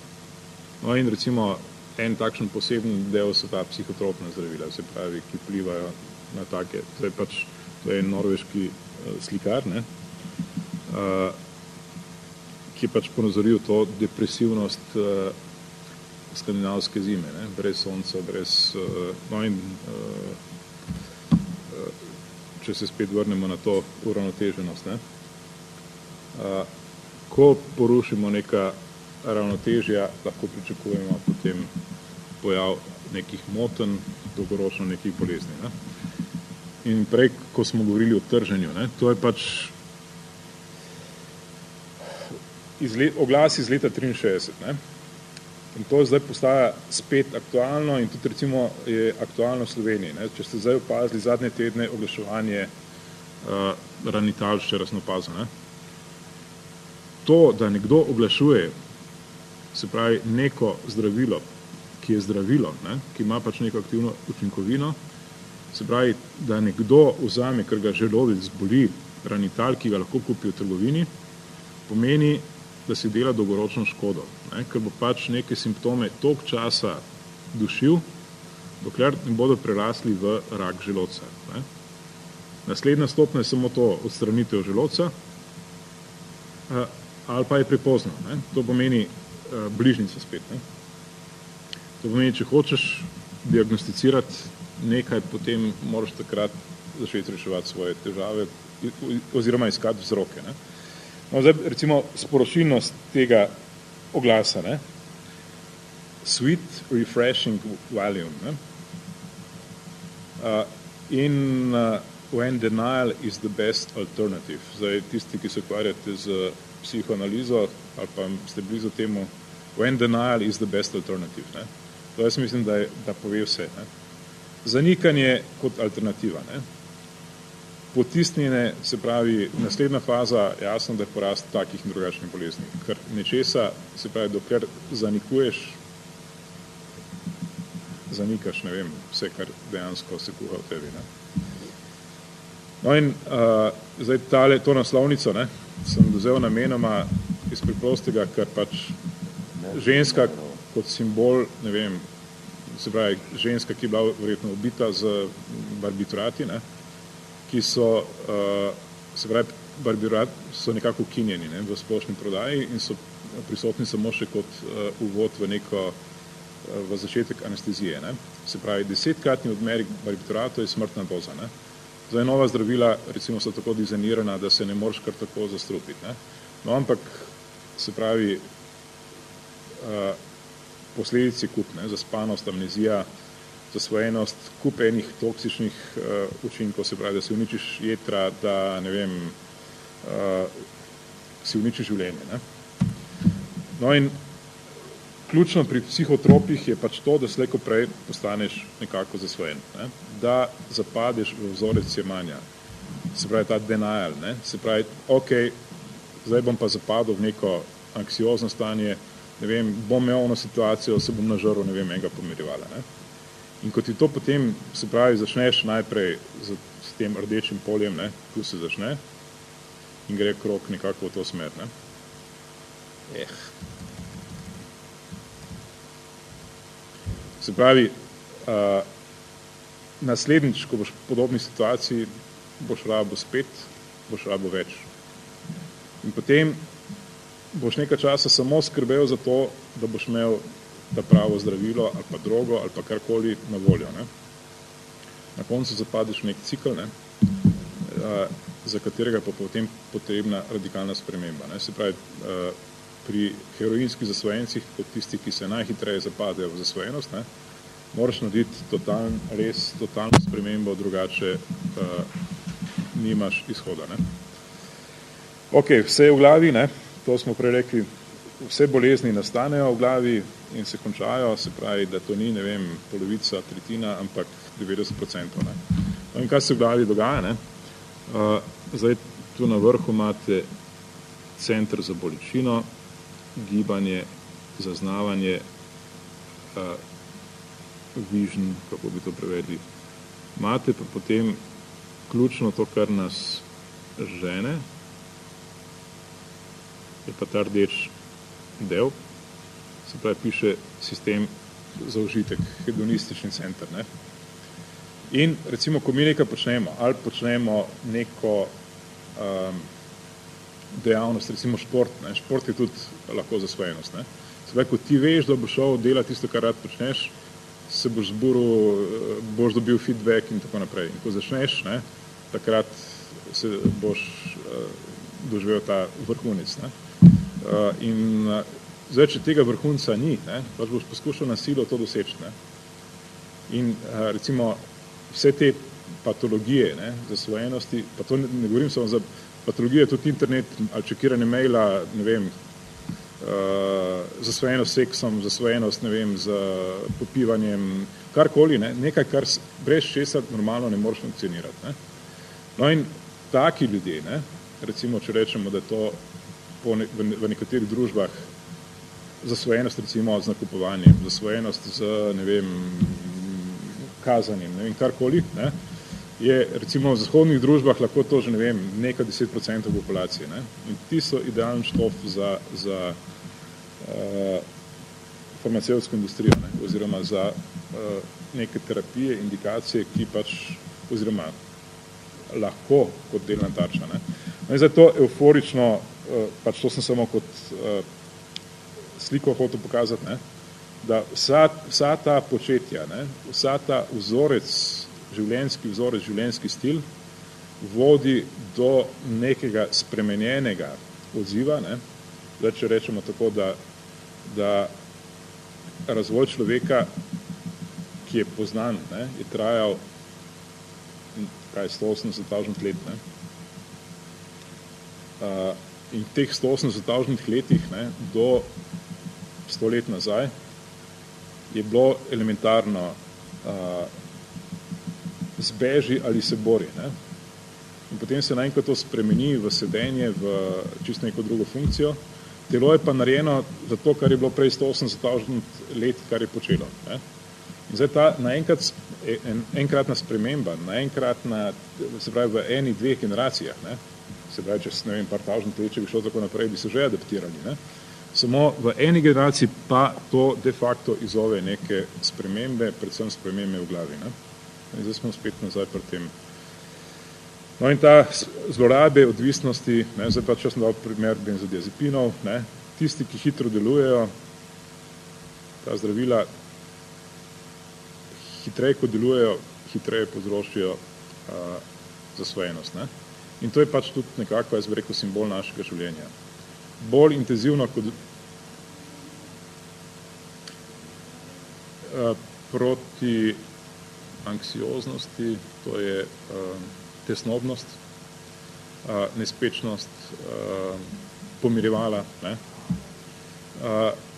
No in recimo en takšen poseben del so ta psihotropna zdravila, se pravi, ki plivajo na take, zdaj pač to je norveški uh, slikar, ne? Uh, ki je pač ponazoril to depresivnost uh, skandinavske zime, ne? brez sonca, brez, uh, no in uh, če se spet vrnemo na to uravnoteženost. Ne? Uh, ko porušimo neka ravnotežja, lahko pričakujemo potem pojav nekih moten, dolgoročno nekih bolezni. Ne? In prej, ko smo govorili o trženju, ne, to je pač iz let, oglas iz leta 63. Ne? In to zdaj postaja spet aktualno in tudi recimo je aktualno v Sloveniji. Ne? Če ste zdaj opazili zadnje tedne oglaševanje uh, ranital še raznopazo. Ne? To, da nekdo oglašuje, se pravi neko zdravilo, ki je zdravilo, ne? ki ima pač neko aktivno učinkovino, se pravi, da nekdo vzame, ker ga želovec zboli, ranital, ki ga lahko kupi v trgovini, pomeni, da si dela dolgoročno škodo, ne, ker bo pač neke simptome tok časa dušil, dokler ne bodo prerasli v rak želodca. Ne. Naslednja stopnja je samo to odstranitev želodca, ali pa je prepozno. Ne. To pomeni bližnica spet. Ne. To pomeni, če hočeš diagnosticirati nekaj, potem moraš takrat začeti reševati svoje težave oziroma iskati vzroke. Ne. No, zdaj, recimo, sporočilnost tega oglasa, ne? sweet, refreshing volume. Ne? Uh, in uh, when denial is the best alternative. Zdaj, tisti, ki se ukvarjate z psihoanalizo ali pa ste blizu temu, when denial is the best alternative. Ne? To jaz mislim, da, je, da pove vse. Ne? Zanikanje kot alternativa. Ne? potisnjene, se pravi, naslednja faza, jasno, da je porast takih in drugačnih bolezni. Ker nečesa, se pravi, dokler zanikuješ, zanikaš, ne vem, vse, kar dejansko se kuha v tebi. Ne. No in uh, zdaj tale, to naslovnico ne, sem dozel namenoma iz preprostega, ker pač ženska kot simbol, ne vem, se pravi, ženska, ki je bila verjetno ubita z barbiturati, ne, ki so, uh, se pravi, barbirat, so nekako ukinjeni ne, v splošni prodaji in so prisotni samo še kot uh, uvod v neko, uh, v začetek anestezije. Ne. Se pravi, desetkratni odmerik barbituratov je smrtna doza. Ne. Zdaj, nova zdravila, recimo, so tako dizajnirana, da se ne moreš kar tako zastrupiti. Ne. No, ampak, se pravi, posledici kup, ne, zaspanost, amnezija, zasvojenost, kup enih toksičnih uh, učinkov, se pravi, da si uničiš jedra, da ne vem, uh, si uničiš življenje. Ne? No in ključno pri psihotropih je pač to, da slejko prej postaneš nekako zasvojen, ne? da zapadeš v vzorec jemanja, se pravi ta denial, ne? se pravi, ok, zdaj bom pa zapadel v neko anksiozno stanje, ne vem, bom imel ono situacijo, se bom nažrl, ne vem, enega pomirjevala. Ne? In ko ti to potem, se pravi, začneš najprej z, s tem rdečim poljem, ne, tu se začne in gre krok nekako v to smer. Ne. Eh. Se pravi, uh, naslednjič, ko boš v podobni situaciji, boš rabo spet, boš rabo več. In potem boš nekaj časa samo skrbel za to, da boš imel ta pravo zdravilo ali pa drogo ali pa karkoli na voljo. Ne. Na koncu zapadeš v nek cikl, ne, a, za katerega pa potem potrebna radikalna sprememba. Ne. Se pravi, a, pri heroinskih zasvojencih, kot tisti, ki se najhitreje zapadejo v zasvojenost, ne, moraš narediti totaln, res totalno spremembo, drugače a, nimaš izhoda. Ne. Ok, vse je v glavi, ne, to smo prej rekli, vse bolezni nastanejo v glavi, in se končajo, se pravi, da to ni, ne vem, polovica, tretjina, ampak 90%. Ne. No in kaj se v glavi dogaja? Ne? Uh, zdaj, tu na vrhu imate centr za bolečino, gibanje, zaznavanje, uh, vision, kako bi to prevedli. Imate pa potem ključno to, kar nas žene, je pa ta rdeč del, se pravi piše sistem za užitek, hedonistični center. Ne? In recimo, ko mi nekaj počnemo, ali počnemo neko um, dejavnost, recimo šport, ne? šport je tudi lahko zasvojenost. Ne? Se pravi, ko ti veš, da boš šel delati tisto, kar rad počneš, se boš zburil, boš dobil feedback in tako naprej. In ko začneš, ne, takrat se boš uh, doživel ta vrhunec. Ne. Uh, in uh, zdaj, če tega vrhunca ni, ne, pač boš poskušal na silo to doseči. Ne. In uh, recimo vse te patologije, ne, zasvojenosti, pa to ne, ne govorim samo za patologije, tudi internet ali čekiranje maila, ne vem, uh, zasvojenost seksom, zasvojenost, ne vem, z popivanjem, karkoli, ne, nekaj, kar brez česa normalno ne moreš funkcionirati. Ne. No in taki ljudje, ne, recimo, če rečemo, da to ne, v, v nekaterih družbah zasvojenost recimo z nakupovanjem, zasvojenost z, ne vem, kazanjem, ne vem, karkoli, ne, je recimo v zahodnih družbah lahko to že, ne vem, nekaj deset procentov populacije. Ne, in ti so idealen štof za, za uh, farmacevtsko industrijo, ne, oziroma za uh, neke terapije, indikacije, ki pač, oziroma lahko kot delna tarča. Ne. No in zato euforično, pač to sem samo kot uh, sliko hotel pokazati, ne, da vsa, vsa ta početja, ne, vsa ta vzorec, življenjski vzorec, življenjski stil, vodi do nekega spremenjenega odziva, ne, da če rečemo tako, da da razvoj človeka, ki je poznan, ne, je trajal kaj, 180 tavžnih let. Ne. Uh, in teh 180 tavžnih letih ne, do 100 let nazaj je bilo elementarno uh, zbeži ali se bori. Ne. In potem se naenkrat to spremeni v sedenje, v čisto neko drugo funkcijo, Telo je pa narejeno za to, kar je bilo prej 180 let, kar je počelo. Ne? In zdaj ta naenkrat, en, enkratna sprememba, naenkratna, se pravi v eni, dveh generacijah, ne? Se pravi, če se ne vem, par tažnih let, če bi šlo tako naprej, bi se že adaptirali. Ne? Samo v eni generaciji pa to de facto izove neke spremembe, predvsem spremembe v glavi. Ne? In zdaj smo spet nazaj pri tem No in ta zlorabe odvisnosti, ne, zdaj pa če sem dal primer benzodiazepinov, ne, tisti, ki hitro delujejo, ta zdravila hitreje, ko delujejo, hitreje povzročijo zasvojenost. Ne. In to je pač tudi nekako, jaz bi rekel, simbol našega življenja. Bolj intenzivno kot a, proti anksioznosti, to je a, tesnobnost, nespečnost pomirjevala. Ne?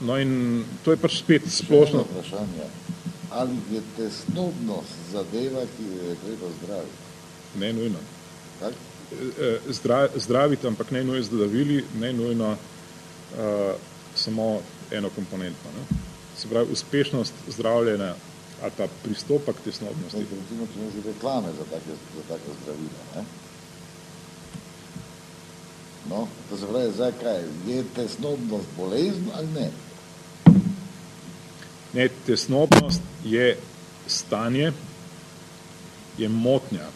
No in to je pač spet splošno. Vprašanje. Ali je tesnobnost zadeva, ki je treba zdraviti? Ne nujno. Kak? E, e, zdraviti, ampak ne nujno zdravili, ne nujno uh, samo eno komponentno. Ne? Se pravi, uspešnost zdravljenja ali pa pristopa k tesnobnosti. Zdaj, recimo, če ne reklame za take, za take zdravila. Ne? No, to se pravi, zdaj kaj, je tesnobnost bolezen ali ne? Ne, tesnobnost je stanje, je motnja.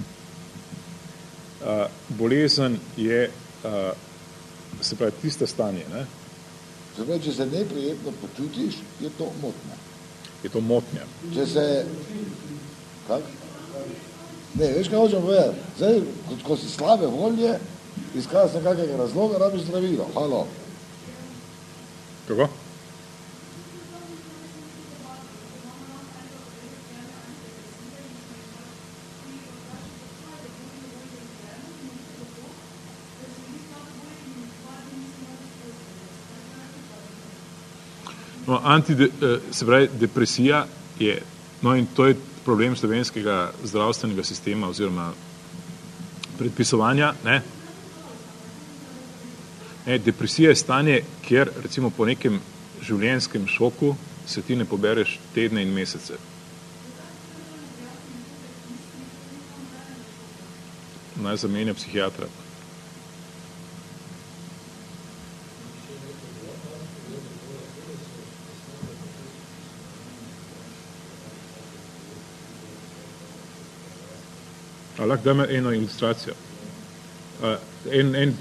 Bolezen je, uh, se pravi, tista stanje. Ne? Pravi, če se neprijetno počutiš, je to motnja je to motnja. Če se... Kak? Ne, veš kaj hočem povedati? Zdaj, ko, ko si slabe volje, izkazaš nekakega razloga, rabiš zdravilo. Halo. Kako? Antide, eh, se pravi, depresija je, no in to je problem slovenskega zdravstvenega sistema oziroma predpisovanja. Ne? Ne, depresija je stanje, kjer recimo po nekem življenjskem šoku se ti ne pobereš tedne in mesece. Naj zamenja psihiatra. Lahko dame eno ilustracijo. Uh, en, en,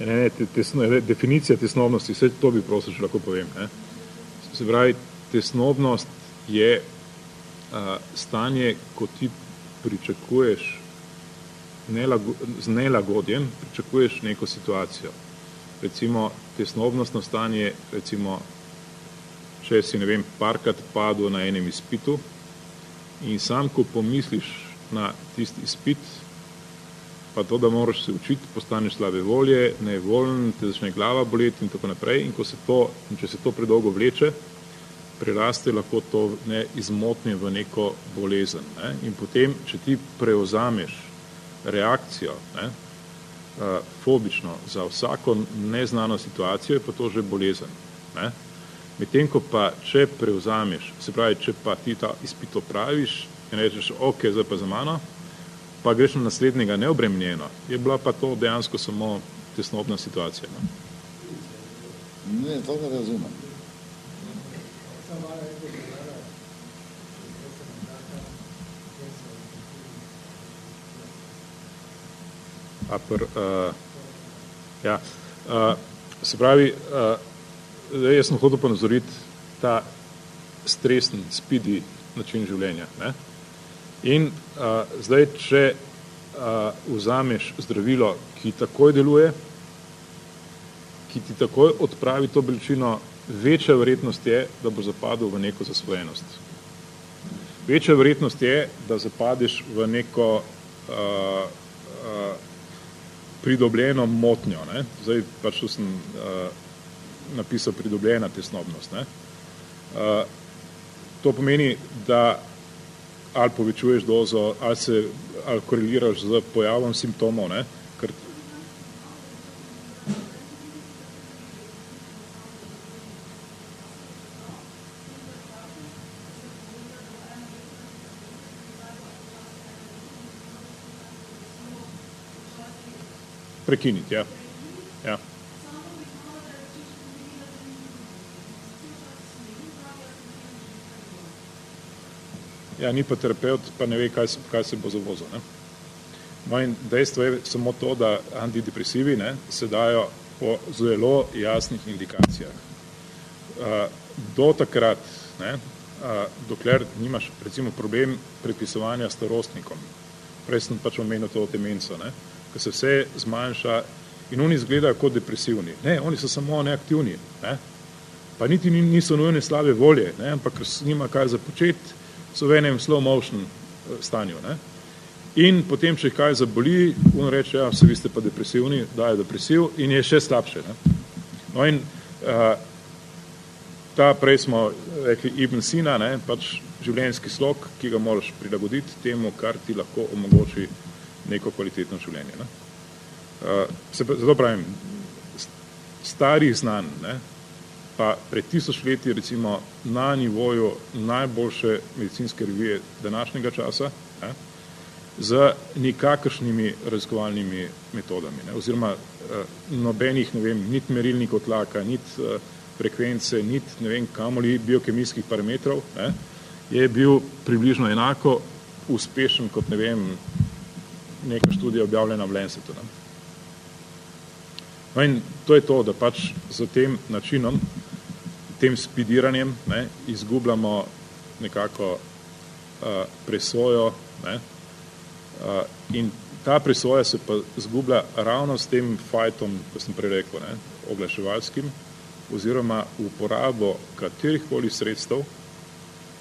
Ne, ne, tesno, definicija tesnobnosti, vse to bi prosil, če lahko povem. Ne. Se pravi, tesnobnost je a, stanje, ko ti pričakuješ nelago, z nelagodjem, pričakuješ neko situacijo. Recimo, tesnobnostno stanje, recimo, če si, ne vem, parkrat padel na enem izpitu in sam, ko pomisliš na tisti izpit, pa to, da moraš se učiti, postaneš slabe volje, nevoljen, te začne glava boleti in tako naprej. In, ko se to, in če se to predolgo vleče, preraste lahko to ne, izmotnje v neko bolezen. Ne. In potem, če ti preozameš reakcijo ne, uh, fobično za vsako neznano situacijo, je pa to že bolezen. Ne. Medtem, ko pa če preuzameš, se pravi, če pa ti ta izpit opraviš in rečeš, ok, zdaj pa za mano, pa greš na naslednjega neobremenjeno, je bila pa to dejansko samo tesnobna situacija. Ne, ne to ne razumem. A pr, uh, ja, uh, se pravi, uh, jaz sem hodil ponazoriti ta stresen, spidi način življenja. Ne? In uh, zdaj, če uh, vzameš zdravilo, ki takoj deluje, ki ti takoj odpravi to bolečino, večja verjetnost je, da bo zapadel v neko zasvojenost. Večja verjetnost je, da zapadeš v neko uh, uh, pridobljeno motnjo. Ne? Zdaj pač sem uh, napisal pridobljena tesnobnost. Ne? Uh, to pomeni, da ali povečuješ dozo, ali se ali koreliraš z pojavom simptomov. Ne? Ker Prekiniti, ja. ja. Ja, ni pa terapeut, pa ne ve, kaj se, kaj se bo zavozil. Ne? No in dejstvo je samo to, da antidepresivi ne, se dajo po zelo jasnih indikacijah. Uh, do takrat, ne, uh, dokler nimaš recimo problem predpisovanja starostnikom, prej sem pač omenil to demenco, ne, ko se vse zmanjša in oni izgledajo kot depresivni. Ne, oni so samo neaktivni, ne, pa niti niso nujne slabe volje, ne, ampak nima kaj započeti, so v enem slow motion eh, stanju. Ne? In potem, če kaj zaboli, on reče, ja, se vi ste pa depresivni, da je depresiv in je še slabše. Ne? No in uh, ta prej smo rekli Ibn Sina, ne, pač življenjski slog, ki ga moraš prilagoditi temu, kar ti lahko omogoči neko kvalitetno življenje. Ne? Uh, se, zato pravim, starih znanj, ne, pa pred tisoč leti recimo na nivoju najboljše medicinske revije današnjega časa, ne, z nikakršnimi raziskovalnimi metodami, ne, oziroma eh, nobenih, ne vem, nit merilnikov tlaka, nit eh, frekvence, nit ne vem kamoli biokemijskih parametrov, ne, je bil približno enako uspešen kot, ne vem, neka študija objavljena v Lancetu. Ne. No in to je to, da pač z tem načinom tem spidiranjem ne, izgubljamo nekako uh, presojo ne, uh, in ta presoja se pa zgublja ravno s tem fajtom, ko sem prej rekel, ne, oglaševalskim oziroma uporabo katerihkoli sredstev,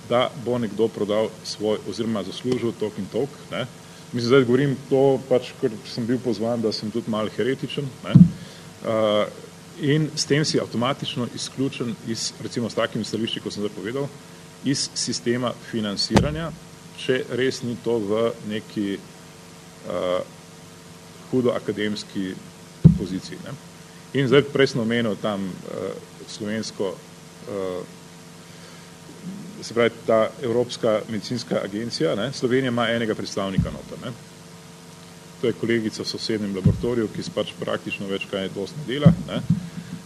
da bo nekdo prodal svoj oziroma zaslužil tok in tok. Ne. Mislim, zdaj govorim to, pač, ker sem bil pozvan, da sem tudi malo heretičen. Ne. Uh, in s tem si avtomatično izključen iz, recimo s takimi stališči, kot sem zapovedal, iz sistema financiranja, če res ni to v neki uh, hudo akademski poziciji. Ne? In zdaj prej sem omenil tam uh, slovensko, uh, se pravi ta Evropska medicinska agencija, ne? Slovenija ima enega predstavnika noter. Ne? To je kolegica v sosednjem laboratoriju, ki pač praktično več kaj dost ne dela. Ne?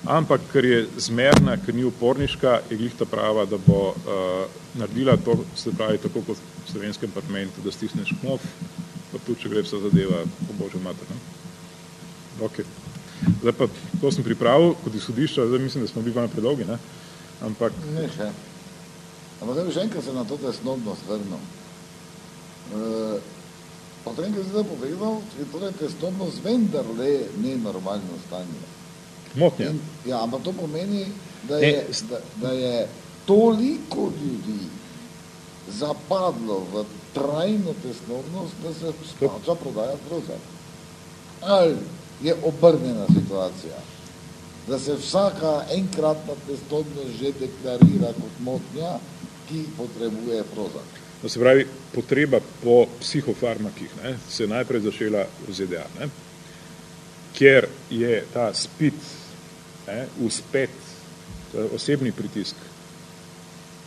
Ampak, ker je zmerna, ker ni uporniška, je glih ta prava, da bo uh, naredila to, se pravi, tako kot v slovenskem parlamentu, da stisneš knov, pa tudi, če gre vsa zadeva po Božjo mater. Ne? Ok. Zdaj pa, to sem pripravil kot izhodišča, zdaj mislim, da smo bili na predolgi, ne? Ampak... Ne, še. Ampak zdaj bi še enkrat se na to tesnobnost vrnil. Uh, Potem, ko si zdaj povedal, je torej tesnobnost vendarle nenormalno stanje. Motnja. In, ja, ampak to pomeni, da je, da, da je toliko ljudi zapadlo v trajno tesnobnost, da se splača prodajati proza. Ali je obrnjena situacija, da se vsaka enkratna tesnobnost že deklarira kot motnja, ki potrebuje proza. No, se pravi, potreba po psihofarmakih ne, se je najprej začela v ZDA, ne, kjer je ta spit, ne, uspet, osebni pritisk.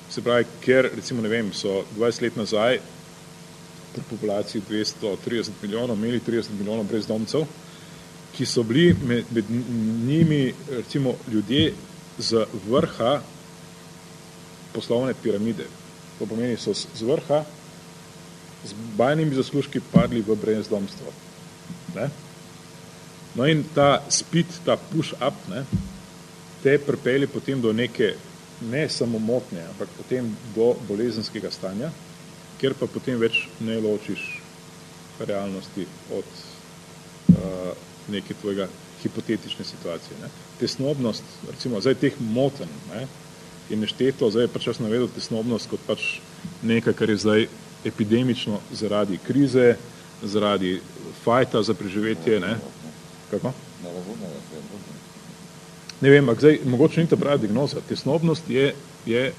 Se pravi, ker recimo, ne vem, so 20 let nazaj pri populaciji 230 milijonov imeli 30 milijonov brezdomcev, ki so bili med, med njimi recimo ljudje z vrha poslovne piramide. To pomeni, so z vrha z bajnimi zaslužki padli v brezdomstvo. Ne? No in ta speed, ta push-up, te pripelje potem do neke ne samo motnje, ampak potem do bolezenskega stanja, kjer pa potem več ne ločiš realnosti od uh, neke tvojega hipotetične situacije. Ne. Tesnobnost, recimo, zdaj teh moten, ne, je nešteto, zdaj je pač jaz navedel tesnobnost kot pač nekaj, kar je zdaj epidemično zaradi krize, zaradi fajta za preživetje. Ne. Kako? Ne razumem, da se Ne vem, zdaj mogoče ni ta prava diagnoza. Tesnobnost je, je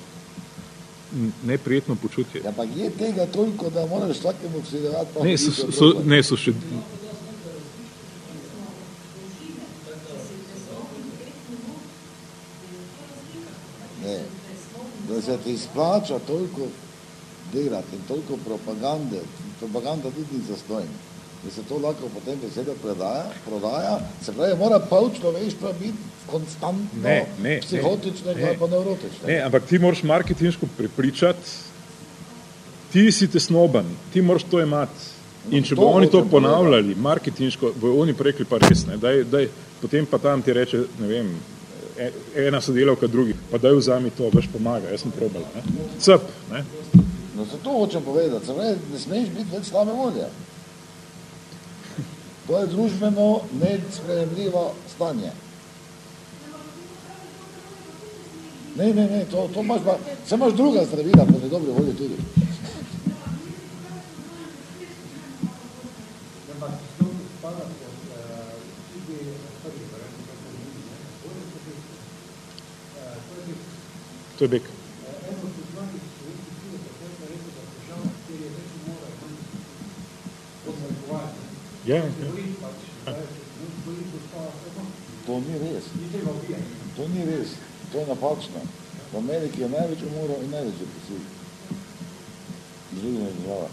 neprijetno počutje. Ja, ampak je tega toliko, da moraš vsakemu vsedevati Ne, so, so, ne, so še, Ne, da se ti izplača toliko delati in toliko propagande, propaganda tudi ni zastojna, da se to lahko potem veselo prodaja, prodaja, se pravi, mora pol človeštva biti konstantno Ne, ne, psihotičnega ne. ali pa nevrotičnega. ne, ampak ti moraš marketinško prepričati, ti si tesnoben, ti moraš to imati. In če To bo oni to ponavljali, marketinško, bojo oni rekli pa res, ne, daj, daj, potem pa tam ti reče, ne vem, ena sodelavka drugi, pa daj vzami to, veš pomaga, jaz sem probal. Ne. Cep, ne. No, zato hočem povedati, se pravi, ne smeš biti več slabe volje. To je družbeno nesprejemljivo stanje. Ne, ne, ne, to, to imaš pa, se imaš druga zdravila, proti dobri volji tudi. To je bek. Ja, ja. To ni res. To ni res. To je napačno. V Ameriki je največ umorov in največ depresij. V Združenih državah.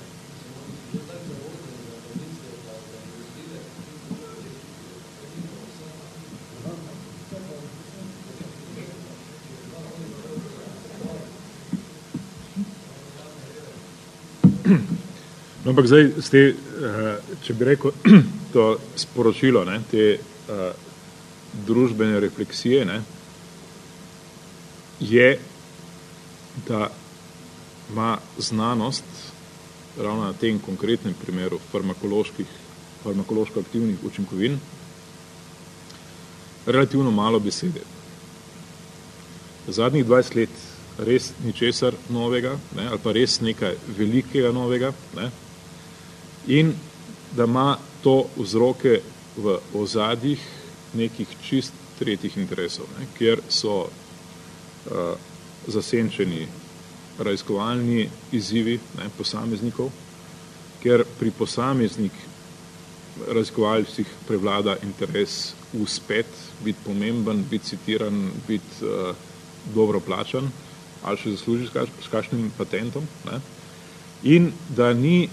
No, ampak zdaj, ste, če bi rekel to sporočilo, ne, te uh, družbene refleksije, ne, je, da ima znanost ravno na tem konkretnem primeru farmakoloških, farmakološko aktivnih učinkovin relativno malo besede. Zadnjih 20 let res ničesar novega, ne, ali pa res nekaj velikega novega, ne, in da ima to vzroke v ozadjih nekih čist tretjih interesov, ne, kjer so uh, zasenčeni raziskovalni izzivi ne, posameznikov, ker pri posameznik raziskovalcih prevlada interes uspet, biti pomemben, biti citiran, biti uh, dobro plačan ali še zasluži s kakšnim patentom. Ne. In da ni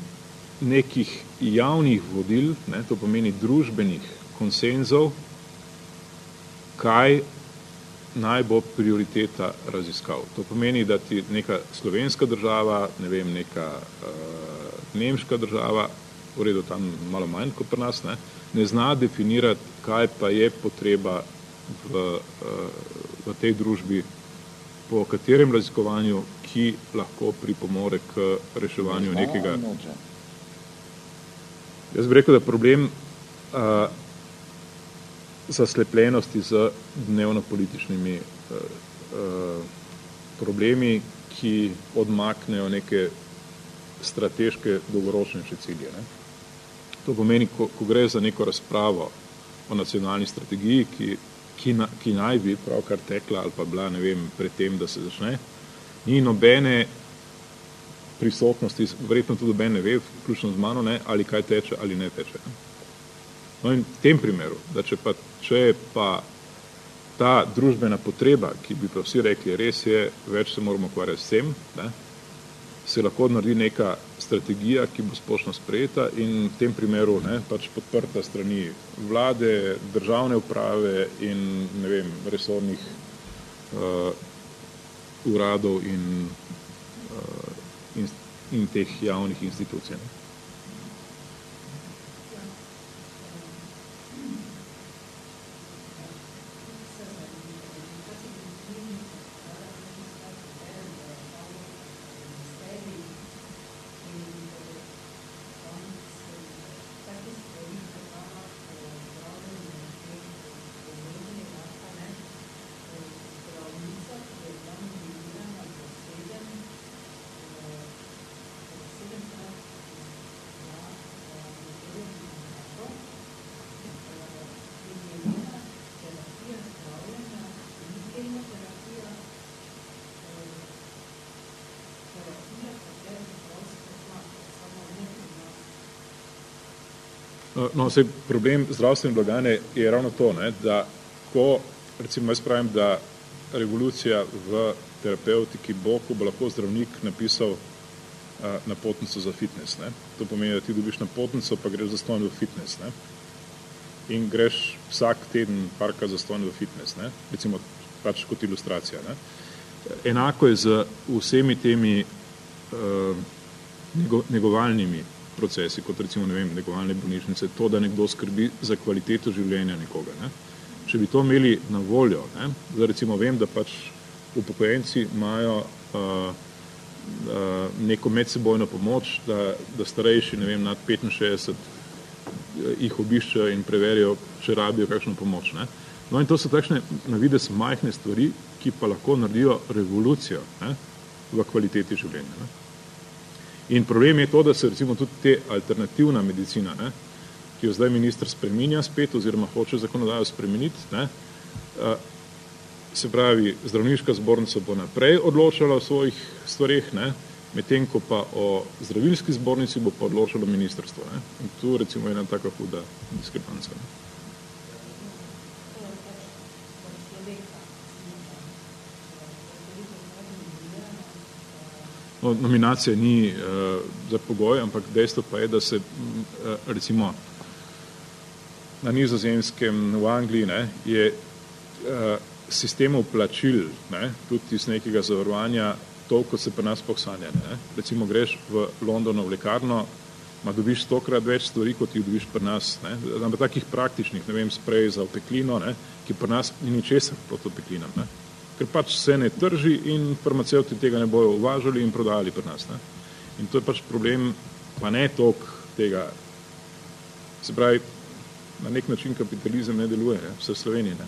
nekih javnih vodil, ne, to pomeni družbenih konsenzov, kaj naj bo prioriteta raziskav. To pomeni, da ti neka slovenska država, ne vem, neka uh, nemška država, v redu tam malo manj kot pri nas, ne, ne zna definirati, kaj pa je potreba v, uh, v tej družbi, po katerem raziskovanju, ki lahko pripomore k reševanju nekega. Jaz bi rekel, da problem uh, zaslepljenosti z dnevno-političnimi uh, uh, problemi, ki odmaknejo neke strateške dolgoročnejše cilje. Ne? To pomeni, ko, ko gre za neko razpravo o nacionalni strategiji, ki, ki, na, ki naj bi pravkar tekla ali pa bila, ne vem, pred tem, da se začne, ni nobene prisotnosti, verjetno tudi ben ne ve, vključno z mano, ne, ali kaj teče ali ne teče. No in v tem primeru, da če pa, če pa ta družbena potreba, ki bi pa vsi rekli, res je, več se moramo ukvarjati s tem, ne, se lahko naredi neka strategija, ki bo splošno sprejeta in v tem primeru ne, pač podprta strani vlade, državne uprave in ne vem, resornih uh, uradov in uh, in, in teh javnih institucij. Ne. No, vse problem zdravstvene blagajne je ravno to, ne, da ko, recimo jaz pravim, da revolucija v terapeutiki bo, ko bo lahko zdravnik napisal a, napotnico za fitness. Ne. To pomeni, da ti dobiš napotnico, pa greš zastojno v fitness. Ne. In greš vsak teden parka zastojno v fitness. Ne. Recimo pač kot ilustracija. Ne. Enako je z vsemi temi uh, negovalnimi procesi, kot recimo ne vem, negovalne bolnišnice, to, da nekdo skrbi za kvaliteto življenja nekoga. Ne. Če bi to imeli na voljo, ne, da recimo vem, da pač upokojenci imajo uh, uh, neko medsebojno pomoč, da, da starejši, ne vem, nad 65 jih obiščajo in preverijo, če rabijo kakšno pomoč. Ne. No in to so takšne navides majhne stvari, ki pa lahko naredijo revolucijo ne, v kvaliteti življenja. Ne. In problem je to, da se recimo tudi te alternativna medicina, ne, ki jo zdaj minister spreminja spet oziroma hoče zakonodajo spremeniti, ne, se pravi, zdravniška zbornica bo naprej odločala o svojih stvarih, ne, medtem ko pa o zdravilski zbornici bo pa odločalo ministrstvo. Ne. In tu recimo je ena taka huda diskrepanca. Ne. No, nominacija ni uh, za pogoj, ampak dejstvo pa je, da se uh, recimo na nizozemskem v Angliji ne, je uh, sistemov plačil, ne, tudi iz nekega zavarovanja, to, kot se pri nas pohsanja. Ne. Recimo greš v Londono v lekarno, ma dobiš stokrat več stvari, kot jih dobiš pri nas. Ne. Ampak takih praktičnih, ne vem, sprej za opeklino, ne, ki pri nas ni ničesar proti opeklinam. Ne ker pač se ne trži in farmacevti tega ne bojo uvažali in prodajali pri nas. Ne. In to je pač problem, pa ne tok tega. Se pravi, na nek način kapitalizem ne deluje, ne, vse v Sloveniji ne.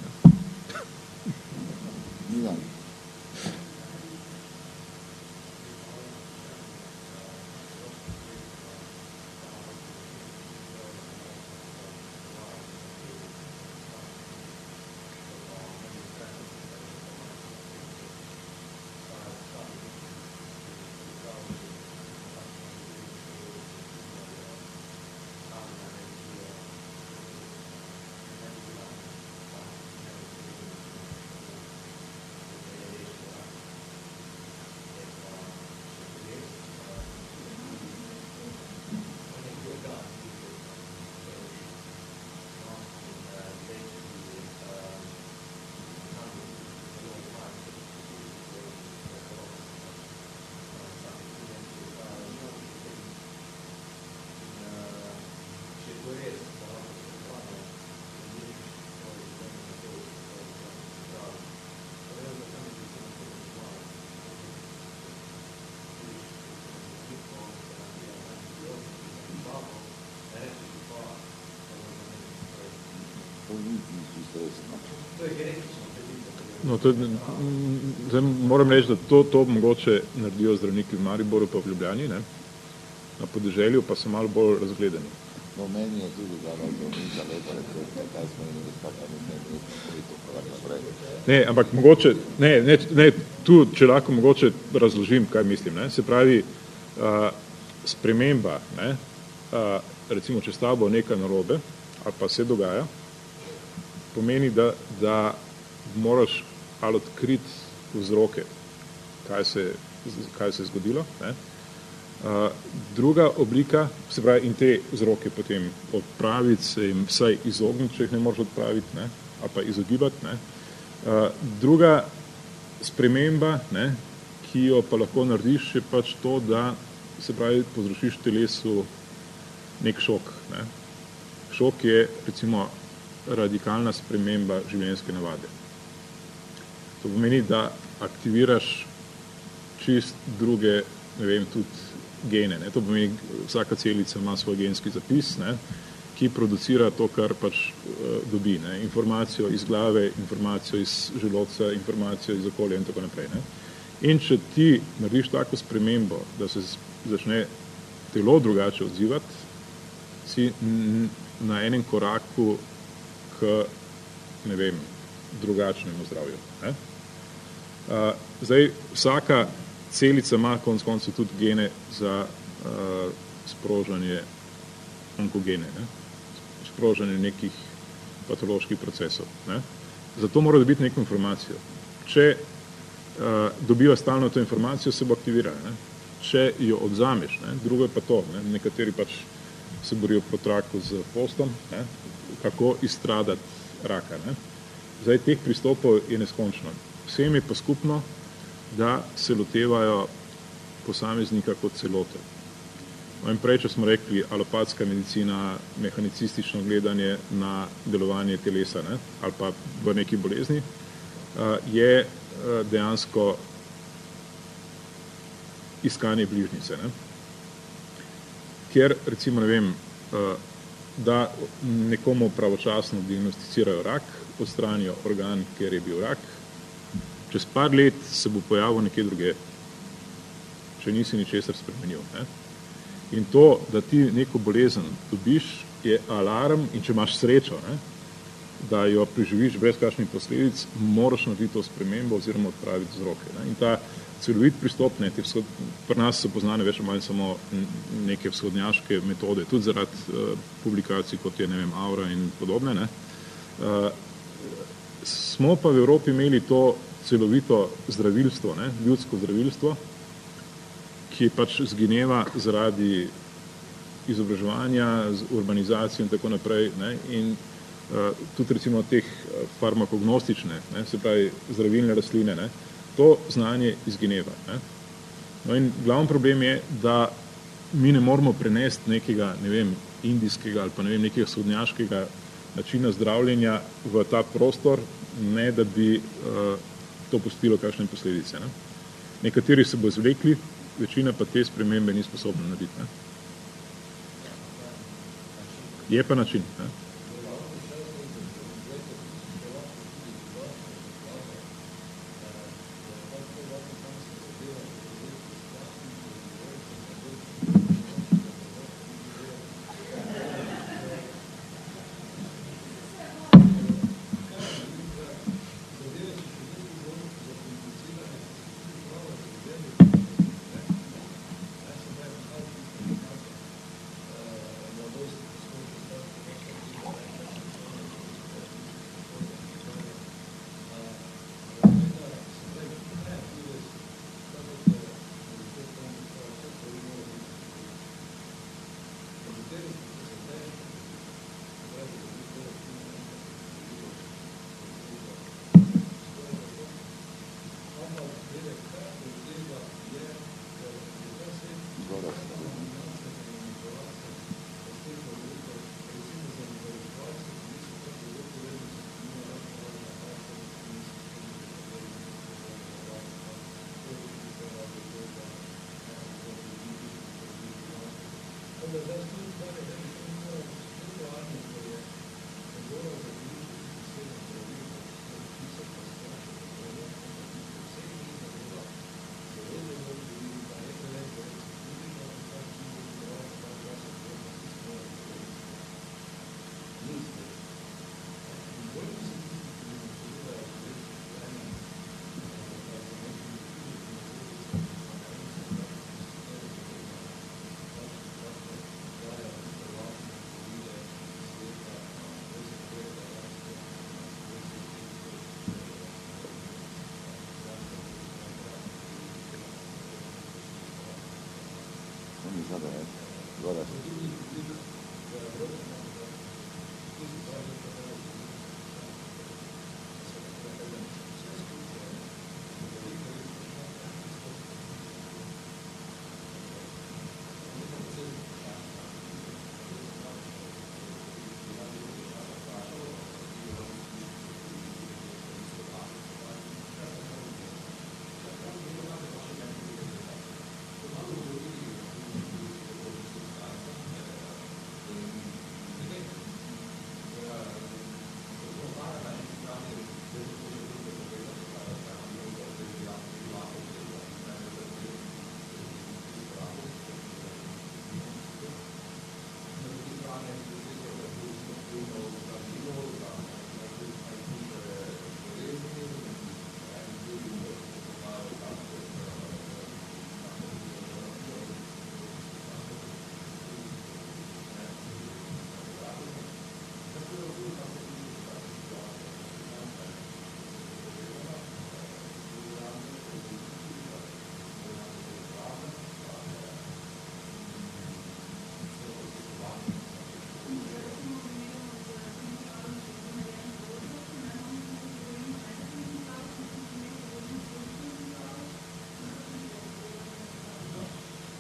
No, to, zdaj moram reči, da to, to mogoče naredijo zdravniki v Mariboru pa v Ljubljani, ne? na podeželju pa so malo bolj razgledani. No, meni je tudi dala zdravnika lepa recepta, kaj smo imeli skakali s tem, in tako naprej. Ne, ampak mogoče, ne, ne, ne, tu, če lahko mogoče razložim, kaj mislim. Ne? Se pravi, a, sprememba, ne? A, recimo, če s tabo nekaj narobe, ali pa se dogaja, pomeni, da, da moraš ali odkriti vzroke, kaj se, kaj se je zgodilo. Ne? Uh, druga oblika, se pravi, in te vzroke potem odpraviti, se jim vsaj izogniti, če jih ne moreš odpraviti, ne? ali pa izogibati. Ne? Uh, druga sprememba, ne? ki jo pa lahko narediš, je pač to, da se pravi, povzročiš telesu nek šok. Ne? Šok je recimo radikalna sprememba življenjske navade. To pomeni, da aktiviraš čist druge, ne vem, tudi gene. Ne? To pomeni, vsaka celica ima svoj genski zapis, ne? ki producira to, kar pač uh, dobi. Ne? Informacijo iz glave, informacijo iz želodca, informacijo iz okolja in tako naprej. Ne? In če ti narediš tako spremembo, da se začne telo drugače odzivati, si na enem koraku k, ne vem, drugačnemu zdravju. Ne? Uh, zdaj, vsaka celica ima konc koncu tudi gene za uh, sprožanje onkogene, ne? sprožanje nekih patoloških procesov. Ne? Zato mora dobiti neko informacijo. Če uh, dobiva stalno to informacijo, se bo aktivirala. Ne? Če jo odzameš, ne? drugo je pa to, ne? nekateri pač se borijo po traku z postom, ne? kako izstradati raka. Ne? Zdaj, teh pristopov je neskončno. Vsem je pa skupno, da se lotevajo posameznika kot celote. No in prej, če smo rekli, alopatska medicina, mehanicistično gledanje na delovanje telesa ne, ali pa v neki bolezni, je dejansko iskanje bližnice. Ne. Ker, recimo, ne vem, da nekomu pravočasno diagnosticirajo rak, odstranijo organ, ker je bil rak, čez par let se bo pojavil nekje druge, če nisi ničesar spremenil. Ne? In to, da ti neko bolezen dobiš, je alarm in če imaš srečo, ne? da jo preživiš brez kakšnih posledic, moraš narediti to spremembo oziroma odpraviti vzroke. Ne? In ta celovit pristop, ne, vzhod, pri nas so poznane več ali manj samo neke vzhodnjaške metode, tudi zaradi uh, publikacij, kot je, ne vem, Aura in podobne. Ne? Uh, smo pa v Evropi imeli to celovito zdravilstvo, ne, ljudsko zdravilstvo, ki pač zgineva zaradi izobraževanja, urbanizacije in tako naprej. Ne, in uh, tudi recimo teh eh, farmakognostične, ne, se pravi zdravilne rastline, ne, to znanje izgineva. Ne. No in glavni problem je, da mi ne moramo prenesti nekega, ne vem, indijskega ali pa ne vem, nekega sodnjaškega načina zdravljenja v ta prostor, ne da bi uh, to pustilo kakšne posledice. Ne? Nekateri se bo izvlekli, večina pa te spremembe ni sposobna narediti. Ne? Je pa način. Ne?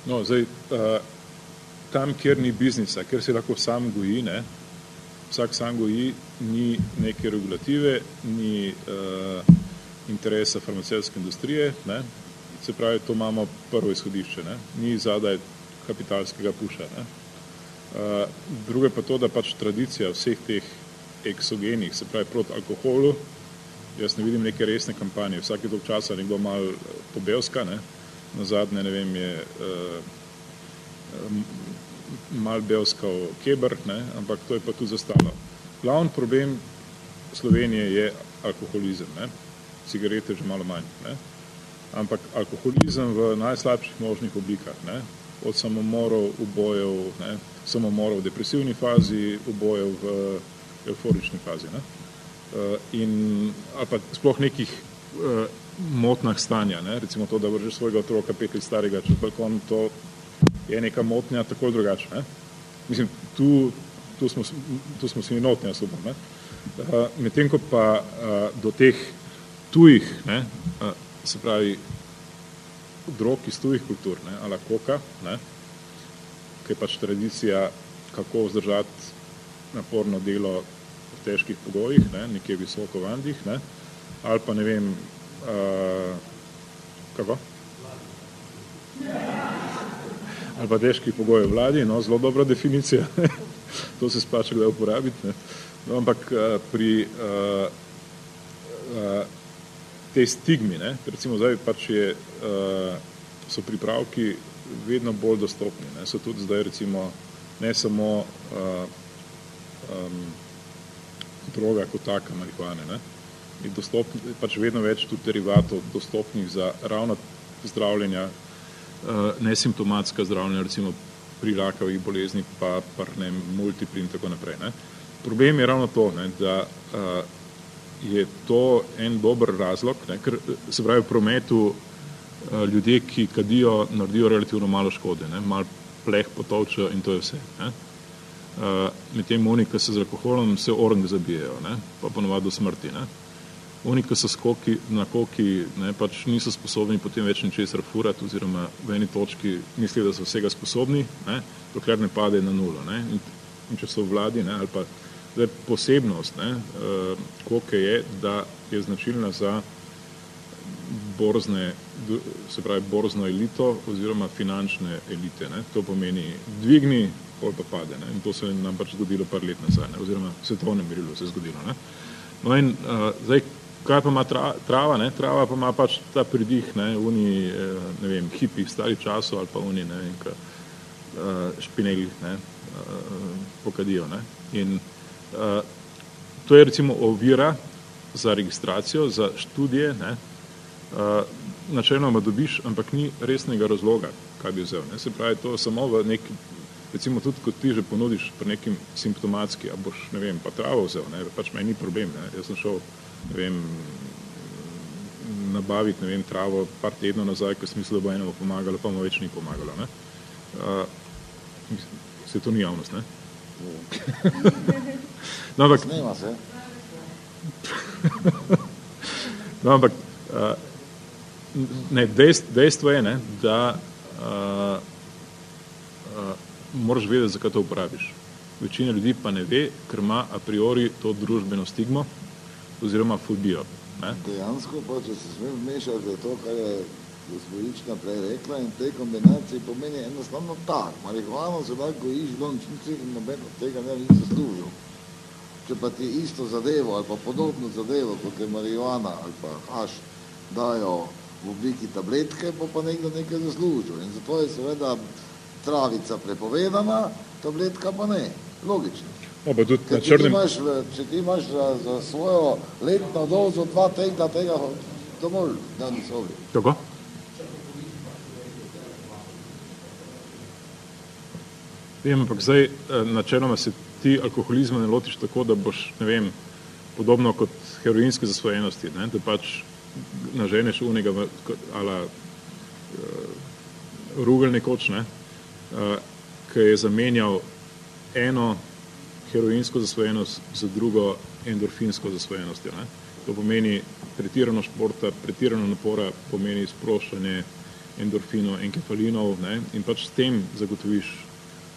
No, zdaj, uh, tam, kjer ni biznisa, kjer se lahko sam goji, ne, vsak sam goji, ni neke regulative, ni uh, interesa farmacevtske industrije, ne, se pravi, to imamo prvo izhodišče, ne, ni zadaj kapitalskega puša. Ne. Uh, drugo je pa to, da pač tradicija vseh teh eksogenih, se pravi proti alkoholu, jaz ne vidim neke resne kampanje, vsake tog časa nekdo malo pobelska, ne, na zadnje, ne vem, je uh, mal belskal Kebr, ne, ampak to je pa tu zastalo. Glavni problem Slovenije je alkoholizem, ne, cigarete že malo manj, ne, ampak alkoholizem v najslabših možnih oblikah, ne, od samomorov, ubojev, ne, samomorov v depresivni fazi, ubojev v euforični fazi. Ne. Uh, in, ali pa sploh nekih motnah stanja, ne? recimo to, da vržeš svojega otroka pet let starega čez balkon, to je neka motnja tako drugače. Ne? Mislim, tu, tu, smo, tu smo si notni osebom. Ne? Uh, Medtem ko pa uh, do teh tujih, ne, uh, se pravi, drog iz tujih kultur, ne, ala koka, ne, ki je pač tradicija, kako vzdržati naporno delo v težkih pogojih, ne, nekje visoko v Andih, ne, ali pa ne vem, uh, kako? Ali pa težki pogoj v vladi, no, zelo dobra definicija, to se splača kdaj uporabiti. Ne. No, ampak uh, pri uh, uh, tej stigmi, ne, recimo zdaj pač je, uh, so pripravki vedno bolj dostopni, ne, so tudi zdaj recimo ne samo uh, um, droga kot taka marihuane, ne, je dostopni, pač vedno več tudi derivatov dostopnih za ravno zdravljenja, uh, nesimptomatska zdravljenja, recimo pri rakavih bolezni, pa, pa ne, multipli in tako naprej. Ne. Problem je ravno to, ne, da uh, je to en dober razlog, ne, ker se pravi v prometu uh, ljudje, ki kadijo, naredijo relativno malo škode, ne, malo pleh potovčejo in to je vse. Ne. Uh, Medtem oni, ki se z alkoholom, se orne zabijajo, ne, pa ponovadi do smrti. Ne. Oni, ki so skoki na koki, ne, pač niso sposobni potem več ničesar furati oziroma v eni točki mislijo, da so vsega sposobni, ne, dokler ne pade na nulo. Ne. In, in če so v vladi, ne, ali pa zdaj, posebnost ne, uh, koke je, da je značilna za borzne, se pravi borzno elito oziroma finančne elite. Ne. To pomeni dvigni, pol pa pade. Ne. In to se je nam pač zgodilo par let nazaj, ne, oziroma svetovnem merilu se je zgodilo. Ne. No in uh, zdaj, kaj pa ima trava, ne? trava pa ima pač ta pridih, ne, uni, eh, ne vem, hipi starih časov ali pa uni, ne vem, ka, eh, špineli, ne, eh, pokadijo, ne. In to je recimo ovira za registracijo, za študije, ne, načeloma dobiš, ampak ni resnega razloga, kaj bi vzel, ne. Se pravi, to samo v neki, recimo tudi, kot ti že ponudiš pri nekim simptomatski, a boš, ne vem, pa travo vzel, ne, pač meni ni problem, ne, jaz sem šel vem, nabaviti, ne vem, travo par tednov nazaj, ko sem mislil, da bo enemu pomagalo, pa mu več ni pomagalo. Ne? Uh, se to ni javnost, ne? no, ampak, Snema se. no, ampak uh, ne, dejst, dejstvo je, ne, da uh, uh, moraš vedeti, zakaj to uporabiš. Večina ljudi pa ne ve, ker ima a priori to družbeno stigmo oziroma fobijo. Ne? Dejansko pa, če se smem vmešati, je to, kar je gospodična prej rekla in te kombinacije pomeni enostavno tak. Marihuano se lahko gojiš lončnici in noben od tega ne bi zaslužil. Če pa ti isto zadevo ali pa podobno zadevo, kot je marihuana ali pa haš, dajo v obliki tabletke, bo pa nekdo nekaj zaslužil. In zato je seveda travica prepovedana, tabletka pa ne. Logično. No, pa tudi Ker na če ti črnem, imaš, v- če ti imaš za, za svojo letno dozo dva tegla tega dovolj, da ni sobi. kako? Vem, ampak zdaj eh, načeloma se ti alkoholizma ne lotiš tako, da boš, ne vem, podobno kot heroinske zasvojenosti, ne, da pač naženeš unega ala uh, rugel nekoč, ne, uh, ki je zamenjal eno heroinsko zasvojenost z drugo endorfinsko zasvojenostjo. Ne. To pomeni pretirano športa, pretirano napora pomeni sproščanje endorfinov, enkefalinov ne, in pač s tem zagotoviš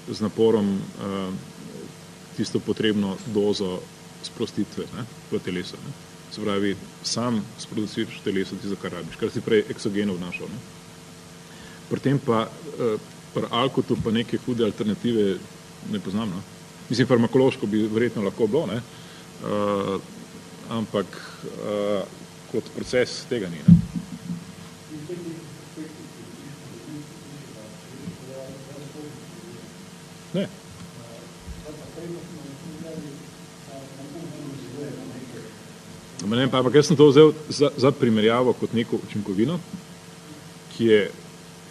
z naporom uh, tisto potrebno dozo sprostitve ne, v telesu. Ne. Se pravi, sam sproduciraš telesu tisto, kar rabiš, kar si prej eksogeno vnašal. Ne. Pri tem pa, uh, pri alkotu pa neke hude alternative ne poznam. No. Mislim, farmakološko bi verjetno lahko bilo, ne. Uh, ampak uh, kot proces tega ni. Ne. Ne. Ne, pa, ampak jaz sem to vzel za, za primerjavo kot neko učinkovino, ki je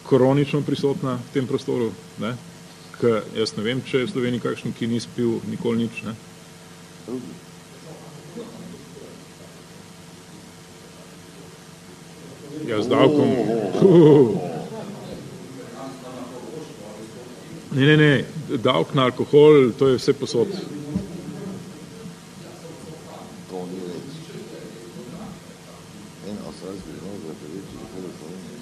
kronično prisotna v tem prostoru. Ne? K, jaz ne vem, če je v Sloveniji kakšen, ki ni spil nikoli nič. Ne? Ja, z davkom. Uh. Ne, ne, ne, davk na alkohol, to je vse posod. To ni reč. En avstralski znov je reči, da je Slovenija.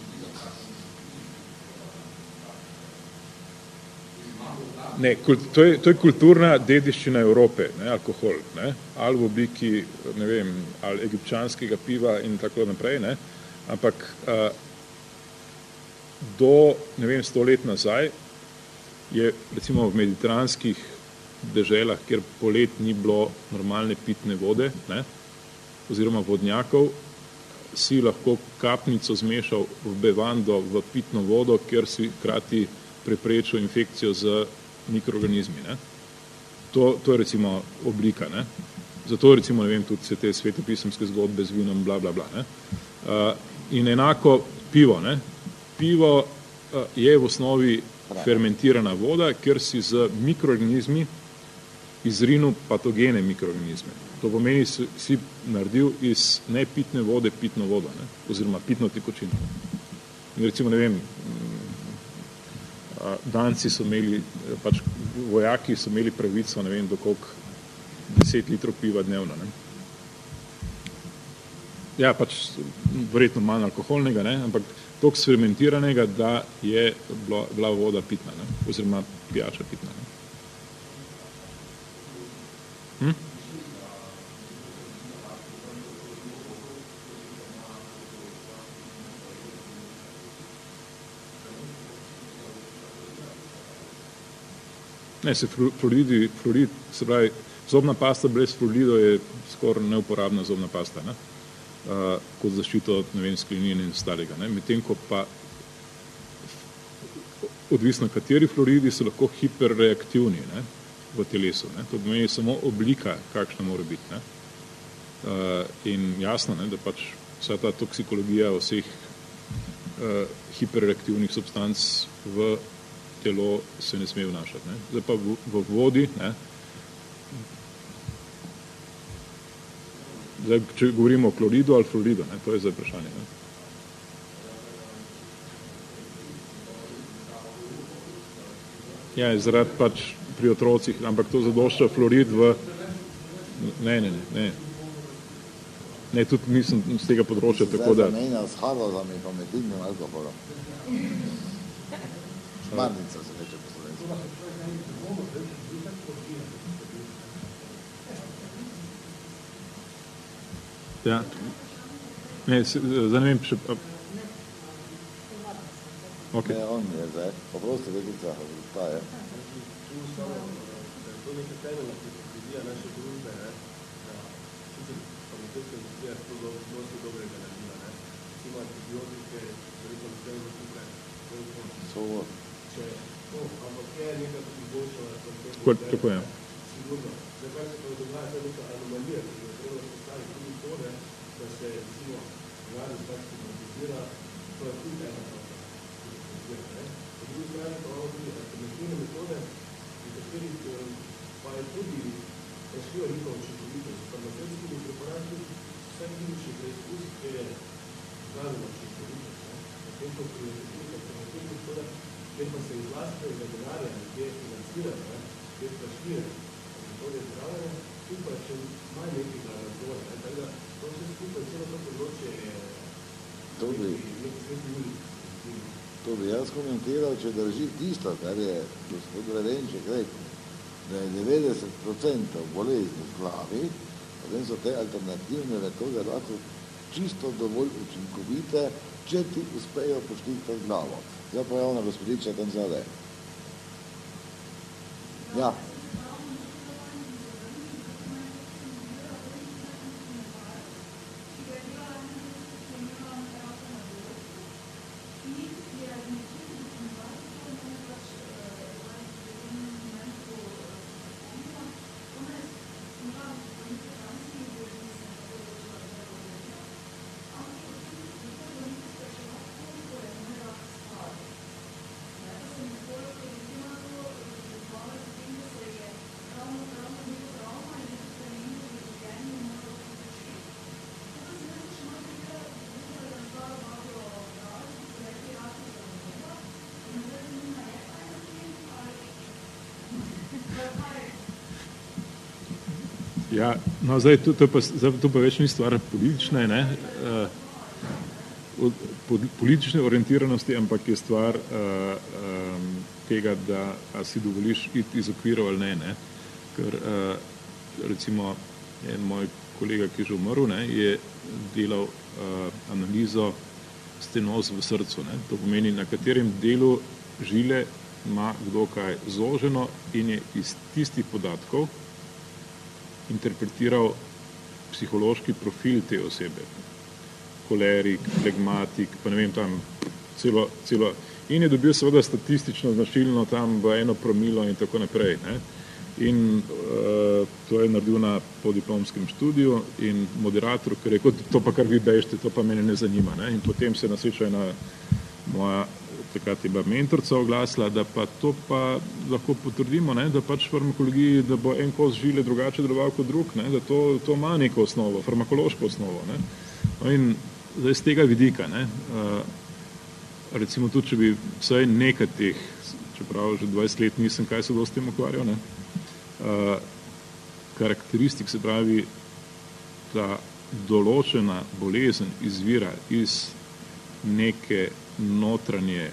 Ne, kul- to je, to je kulturna dediščina Evrope, ne, alkohol, ne, ali v obliki, ne vem, ali egipčanskega piva in tako naprej, ne, ampak a, do, ne vem, sto let nazaj je recimo v mediteranskih deželah, kjer polet ni bilo normalne pitne vode, ne, oziroma vodnjakov, si lahko kapnico zmešal v bevando v pitno vodo, ker si krati preprečil infekcijo z mikroorganizmi. Ne. To, to je recimo oblika. Ne. Zato recimo, ne vem, tudi se te svetopisemske zgodbe z vinom, bla, bla, bla. Ne. Uh, in enako pivo. Ne. Pivo uh, je v osnovi fermentirana voda, ker si z mikroorganizmi izrinil patogene mikroorganizme. To pomeni, si, si naredil iz nepitne vode pitno vodo, ne? oziroma pitno tekočino. In recimo, ne vem, danci so imeli, eh, pač vojaki so imeli pravico, ne vem, do koliko 10 litrov piva dnevno. Ne? Ja, pač verjetno manj alkoholnega, ne? ampak toliko sfermentiranega, da je bila, bila voda pitna, ne? oziroma pijača pitna. Ne? Hm? Ne, se flu- fluoridi, fluorid, se pravi, zobna pasta brez fluoridov je skoraj neuporabna zobna pasta, ne? Uh, kot zaščito, ne vem, sklenine in ostalega, ne? Medtem ko pa odvisno kateri fluoridi so lahko hiperreaktivni, ne? v telesu, ne? To pomeni samo oblika, kakšna mora biti, ne? Uh, in jasno, ne, da pač vsa ta toksikologija vseh uh, hiperreaktivnih substanc v telo se ne sme vnašati. Ne. Zdaj pa v, v vodi, ne, Zdaj, če govorimo o kloridu ali fluoridu, ne, to je zdaj vprašanje. Ne. Ja, zaradi pač pri otrocih, ampak to zadošča fluorid v... Ne, ne, ne, ne. Ne, tudi nisem z tega področja, tako da... Zdaj zamenja s Harvardom in pametnim alkoholom. Šmarnica se reče po slovensko. Ja. Ne, zdaj ne vem, še... Ok, Ne, on je zdaj. Poprosti, vekica, ta je. to neka temeljna filozofija naše družbe, ne, da sicer farmacevtska industrija to do, dosti dobrega naredila, ne. Recimo antibiotike, verjetno vse v tukaj, to je to. So, Če, no, ampak je neka boljša tako, je. Sigurno. Zdaj, kaj se pa dogaja, to je neka anomalija, ki je treba postaviti tudi to, ne, da se recimo mladi tak stigmatizira, to je tudi ena ne. Po drugi strani pa imamo tudi alternativne metode, pri katerih eh, pa je tudi razkriva njihova učinkovitost. S farmacevtskimi preparati vse klinični preizkus je znano učinkovitost. Medtem ko pri kjer pa se iz lastnega denarja nekje financirajo, ne, te plačljive metode zdravljenja, tu pa še manj nekega razvoja. Ne. Tako da to vse skupaj, celo to področje je to bi, neki sveti ulic. to bi jaz komentiral, če drži tisto, kar je gospod Revenček rekel, da je 90% bolezni v glavi, potem so te alternativne metode lahko čisto dovolj učinkovite, če ti uspejo poštihtati glavo. Zdaj pa je ona gospodiča tam zadaj. Ja. Ja, no zdaj, to, to, pa, zdaj, to pa več ni stvar politične, ne, uh, politične orientiranosti, ampak je stvar uh, um, tega, da si dovoliš iti iz okvirov ali ne, ne. Ker uh, recimo en moj kolega, ki je že umrl, ne, je delal uh, analizo stenoz v srcu, ne. To pomeni, na katerem delu žile ima kdo kaj zoženo in je iz tistih podatkov interpretiral psihološki profil te osebe. Kolerik, flegmatik, pa ne vem tam, celo, celo. In je dobil seveda statistično značilno tam v eno promilo in tako naprej. Ne. In uh, to je naredil na podiplomskem študiju in moderator, ki je rekel, to pa kar vi bežite, to pa mene ne zanima. Ne. In potem se nasveča ena moja takrat je bila mentorca oglasila, da pa to pa lahko potrdimo, ne, da pač v farmakologiji, da bo en kos žile drugače deloval kot drug, ne, da to, to ima neko osnovo, farmakološko osnovo. Ne. No in zdaj z tega vidika, ne, uh, recimo tudi, če bi vsaj nekaj teh, čeprav že 20 let nisem kaj se dosti tem ukvarjal, ne, uh, karakteristik se pravi, da določena bolezen izvira iz neke notranje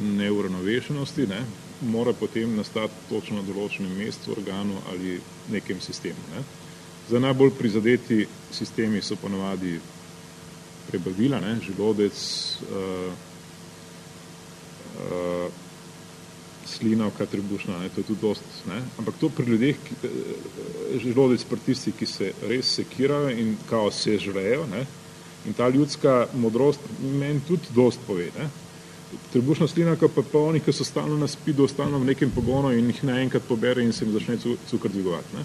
neuravnovešenosti, ne, mora potem nastati točno na določenem mestu, organu ali nekem sistemu. Ne. Za najbolj prizadeti sistemi so ponovadi prebavila, ne, želodec, uh, uh, slinavka trebušna, ne, to je tudi dost, ne, ampak to pri ljudeh, ki, uh, želodec pri tistih, ki se res sekirajo in kao se žrejo, ne, in ta ljudska modrost meni tudi dost pove, ne, trebušna slinavka pa pa oni, ki so stalno na spidu, stalno v nekem pogonu in jih naenkrat pobere in se jim začne cukr dvigovati, ne.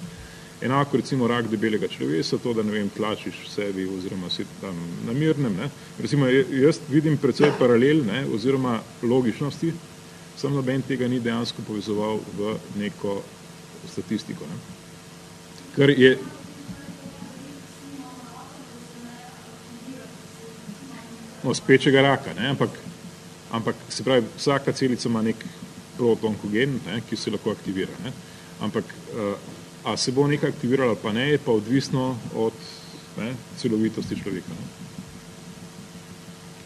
Enako recimo rak debelega črevesa, to, da ne vem, tlačiš sebi oziroma si tam na mirnem. Ne. Recimo jaz vidim precej paralel ne, oziroma logičnosti, sam noben tega ni dejansko povezoval v neko statistiko. Ne. Ker je no, spečega raka, ne, ampak, ampak se pravi, vsaka celica ima nek protonkogen, ne, ki se lahko aktivira. Ne. Ampak a se bo nekaj aktiviralo pa ne, je pa odvisno od ne, celovitosti človeka. Ne.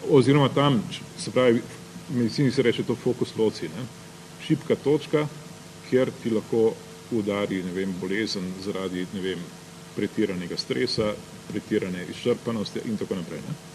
Oziroma tam, se pravi, v medicini se reče to fokus loci, ne. šipka točka, kjer ti lahko udari, ne vem, bolezen zaradi, ne vem, pretiranega stresa, pretirane izčrpanosti in tako naprej. Ne.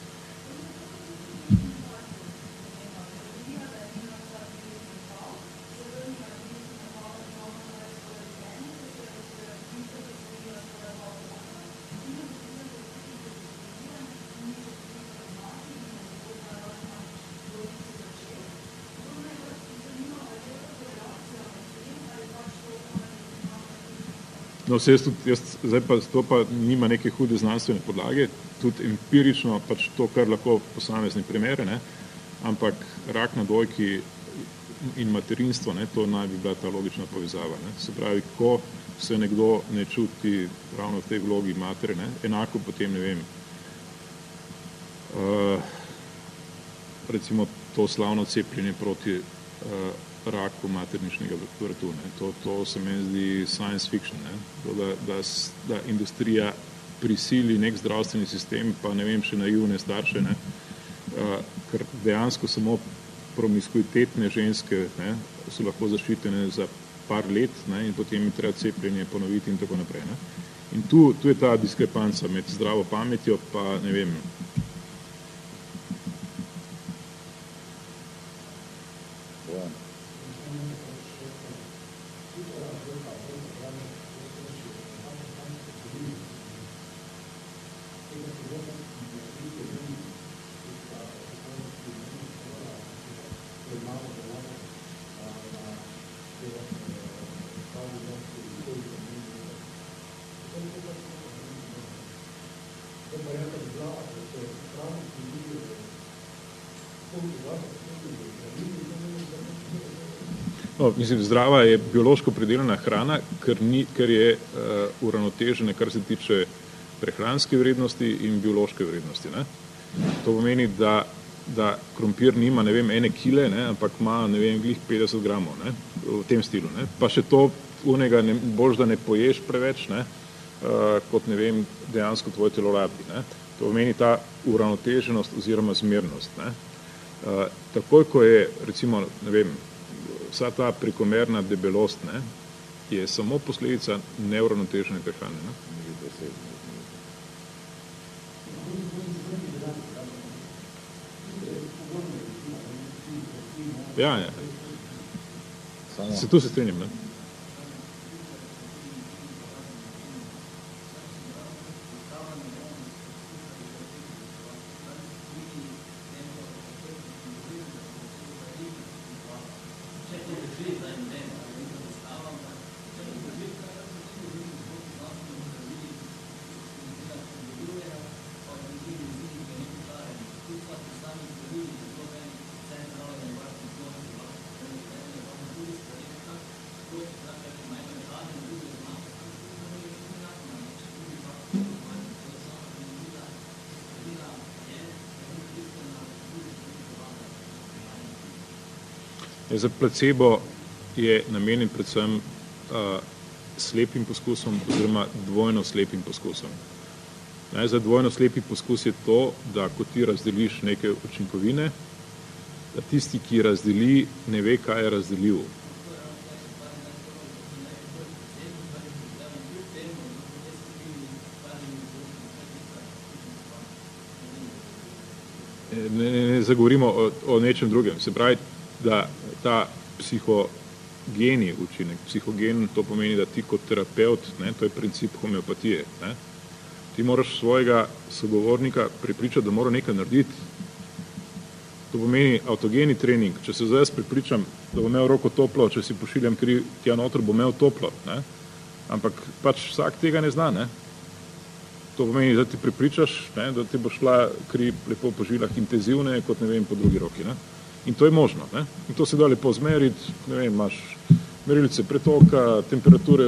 No, jaz tudi, jaz, zdaj pa to pa nima neke hude znanstvene podlage, tudi empirično pač to, kar lahko posamezni primere, ne, ampak rak na dojki in materinstvo, ne, to naj bi bila ta logična povezava. Ne. Se pravi, ko se nekdo ne čuti ravno v tej vlogi matere, ne, enako potem, ne vem, uh, recimo to slavno cepljenje proti uh, raku materničnega vrtu. Ne. To, to se meni zdi science fiction, ne. To, da, da, da industrija prisili nek zdravstveni sistem, pa ne vem, še naivne starše, ne, uh, ker dejansko samo promiskuitetne ženske ne, so lahko zaščitene za par let ne, in potem jim treba cepljenje ponoviti in tako naprej. Ne. In tu, tu je ta diskrepanca med zdravo pametjo pa, ne vem, No, mislim, zdrava je biološko pridelana hrana, ker, ni, ker je uh, uravnotežena, kar se tiče prehranske vrednosti in biološke vrednosti. Ne? To pomeni, da, da krompir nima, ne vem, ene kile, ne, ampak ima, ne vem, glih 50 gramov, ne, v tem stilu. Ne? Pa še to unega, ne, bož, da ne poješ preveč, ne, uh, kot, ne vem, dejansko tvoje telo rabi. Ne? To pomeni ta uravnoteženost oziroma zmernost. Ne? Uh, takoj, ko je, recimo, ne vem, vsa ta prekomerna debelost ne, je samo posledica neuravnotežene prehrane. Ne. Ja, ja. Se tu se strinjam, ne? Za placebo je namenjen predvsem uh, slepim poskusom oziroma dvojno slepim poskusom. Ne, za dvojno slepi poskus je to, da ko ti razdeliš neke učinkovine, da tisti, ki razdeli, ne ve, kaj je razdeljivo. Ne, ne, ne zagovorimo o, o nečem drugem. Se pravi, da ta psihogeni učinek, psihogen to pomeni, da ti kot terapeut, ne, to je princip homeopatije, ne, ti moraš svojega sogovornika pripričati, da mora nekaj narediti. To pomeni avtogeni trening, če se zdaj pripričam, da bo imel roko toplo, če si pošiljam kri tja noter, bo imel toplo, ne, ampak pač vsak tega ne zna, ne. To pomeni, da ti pripričaš, ne, da ti bo šla kri lepo po žilah intenzivne, kot ne vem, po drugi roki. Ne. In to je možno. Ne? In to se da lepo zmeriti, ne vem, imaš merilce pretoka, temperature,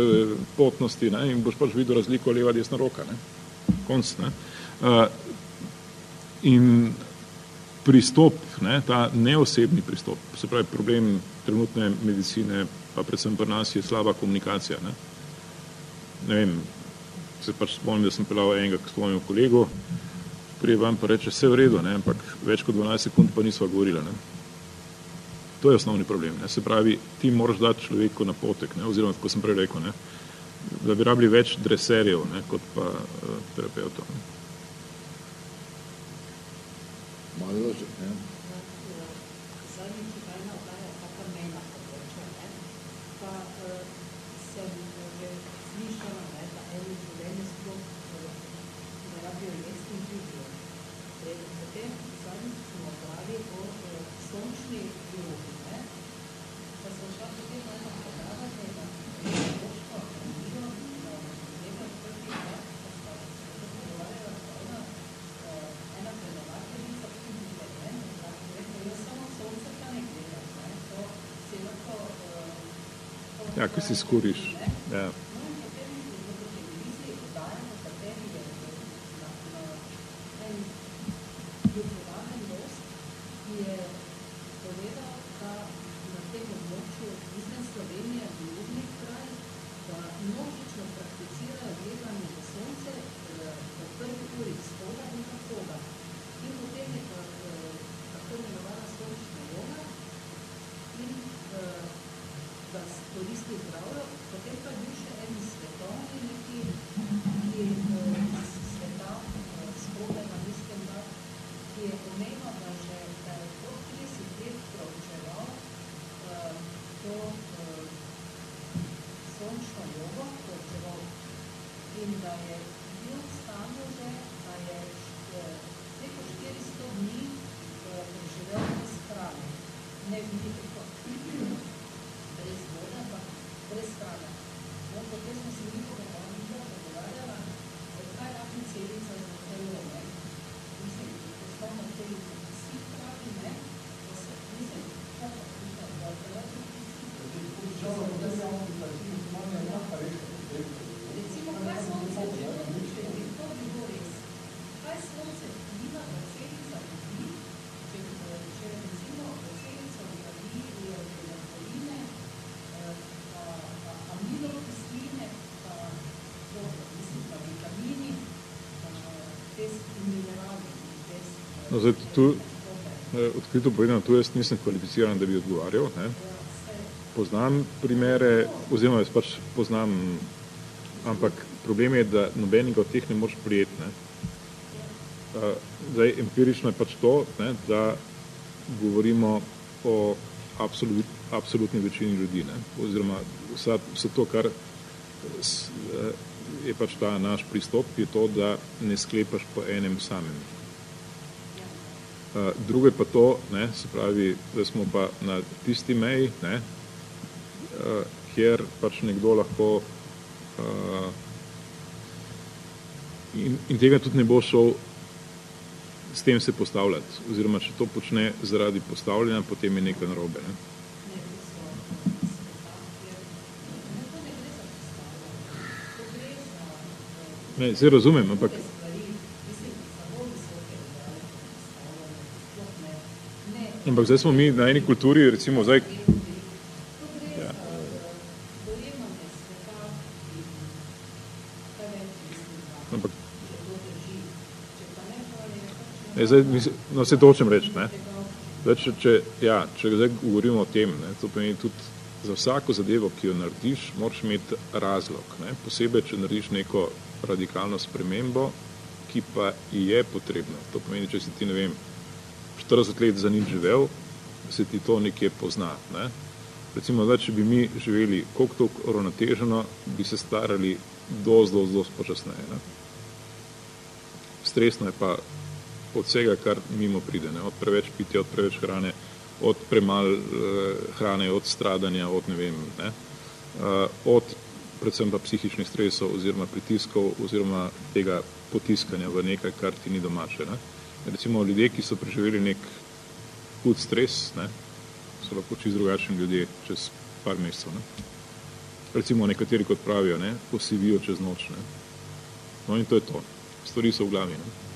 potnosti ne? in boš pač videl razliko leva, desna roka. Ne? Konc. Ne? Uh, in pristop, ne, ta neosebni pristop, se pravi problem trenutne medicine, pa predvsem pri nas, je slaba komunikacija. Ne, ne vem, se pač spomnim, da sem pelal enega k svojemu kolegu, prije vam pa reče, vse v redu, ne, ampak več kot 12 sekund pa nisva govorila. Ne. To je osnovni problem. Ne. Se pravi, ti moraš dati človeku napotek, ne, oziroma, kot sem prej rekel, ne, da bi rabili več dreserjev, ne, kot pa uh, terapeutov. Ne. Malo, ne. Ja, ko si skuriš. Ja. No, zdaj, tu, odkrito povedano, tu jaz nisem kvalificiran, da bi odgovarjal. Ne. Poznam primere, oziroma jaz pač poznam, ampak problem je, da nobenega od teh ne moreš prijeti. Ne. Zdaj, empirično je pač to, ne, da govorimo o absolut, absolutni večini ljudi, ne, oziroma vsa, vse to, kar je pač ta naš pristop, je to, da ne sklepaš po enem samem. Uh, drugo je pa to, ne, se pravi, da smo pa na tisti meji, ne, uh, kjer pač nekdo lahko uh, in, in tega tudi ne bo šel s tem se postavljati, oziroma če to počne zaradi postavljanja, potem je nekaj narobe. Ne. Ne, se razumem, ampak Ampak zdaj smo mi na eni kulturi, recimo zdaj... Ja. Ampak... Ne, zdaj, no, se to hočem reči, ne. Zdaj, če, če, ja, če zdaj govorimo o tem, ne, to pomeni tudi za vsako zadevo, ki jo narediš, moraš imeti razlog, ne. Posebej, če narediš neko radikalno spremembo, ki pa je potrebna. To pomeni, če si ti, ne vem, 40 let za nič živel, se ti to nekje pozna. Ne? Recimo, da če bi mi živeli koliko toliko uravnoteženo, bi se starali dosti, dosti, dosti počasneje. Ne? Stresno je pa od vsega, kar mimo pride. Ne? Od preveč pitja, od preveč hrane, od premal eh, hrane, od stradanja, od ne vem, ne? Uh, od predvsem pa psihičnih stresov oziroma pritiskov oziroma tega potiskanja v nekaj, kar ti ni domače. Ne? Recimo ljudje, ki so preživeli nek hud stres, ne, so lahko čisto drugačni ljudje čez par mesecev. Ne. Recimo nekateri, kot pravijo, ne, posivijo čez noč. Ne. No in to je to. Stvari so v glavi. Ne.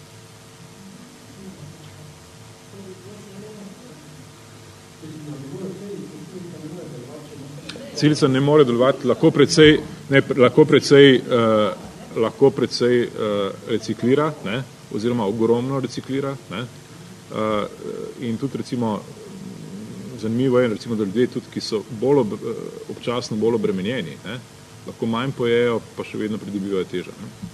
Celica ne more delovati, lahko precej, ne, lahko precej, uh, lahko precej uh, reciklira, ne, oziroma ogromno reciklira. Ne, uh, in tudi recimo, zanimivo je, recimo, da ljudje tudi, ki so bolj ob, občasno bolj obremenjeni, ne, lahko manj pojejo, pa še vedno pridobivajo težo. Ne.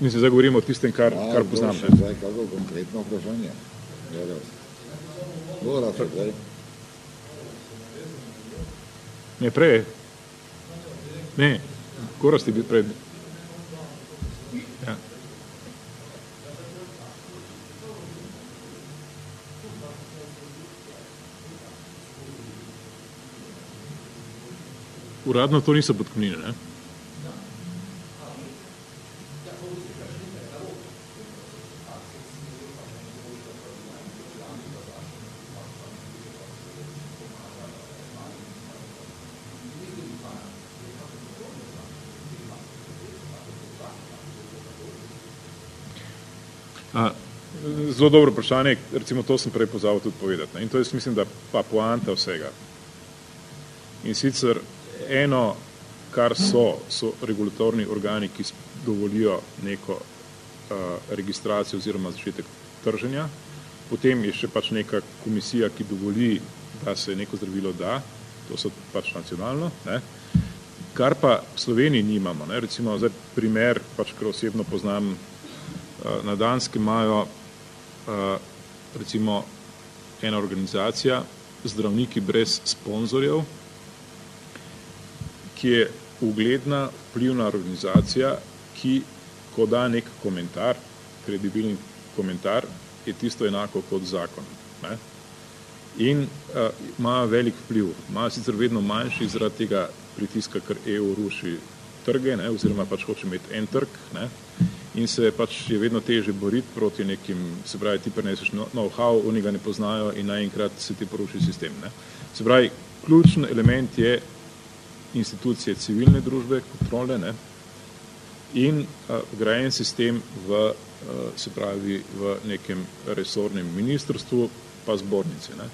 Mislim, zdaj govorimo o tistem, kar, A, kar poznam. Zdaj, kako konkretno vprašanje? Gora se zdaj. Ne, prej. Ne, Gora ste bil prej. Uradno to niso podknine, ne? zelo dobro vprašanje, recimo to sem prej pozabil tudi povedati. Ne? In to je, mislim, da pa poanta vsega. In sicer eno, kar so, so regulatorni organi, ki dovolijo neko uh, registracijo oziroma začetek trženja, potem je še pač neka komisija, ki dovoli, da se neko zdravilo da, to so pač nacionalno, ne? kar pa v Sloveniji nimamo. Ne? Recimo, zdaj primer, pač, ker osebno poznam, uh, na Danski imajo Eh, recimo ena organizacija, zdravniki brez sponzorjev, ki je ugledna, vplivna organizacija, ki, ko da nek komentar, kredibilni komentar, je tisto enako kot zakon. Ne? In uh, ima velik vpliv. Ima sicer vedno manjši zaradi tega pritiska, ker EU ruši trge, ne? oziroma pač hoče imeti en trg, ne? in se pač je vedno teže boriti proti nekim, se pravi, ti preneseš know-how, oni ga ne poznajo in naenkrat se ti poruši sistem. Ne. Se pravi, ključen element je institucije civilne družbe, kontrole ne, in uh, grajen sistem v, se pravi, v nekem resornem ministrstvu pa zbornici. Ne.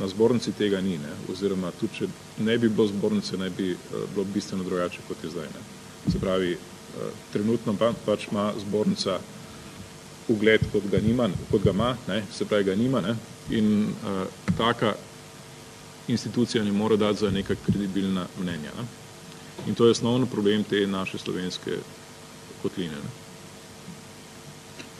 Na zbornici tega ni, ne, oziroma tudi, če ne bi bilo zbornice, ne bi bilo bistveno drugače, kot je zdaj. Ne. Se pravi, trenutno pa, pač ima zbornica ugled, kot ga, nima, kot ga ima, ne, se pravi, ga nima ne, in uh, taka institucija ne more dati za neka kredibilna mnenja. Ne. In to je osnovno problem te naše slovenske kotline. Ne.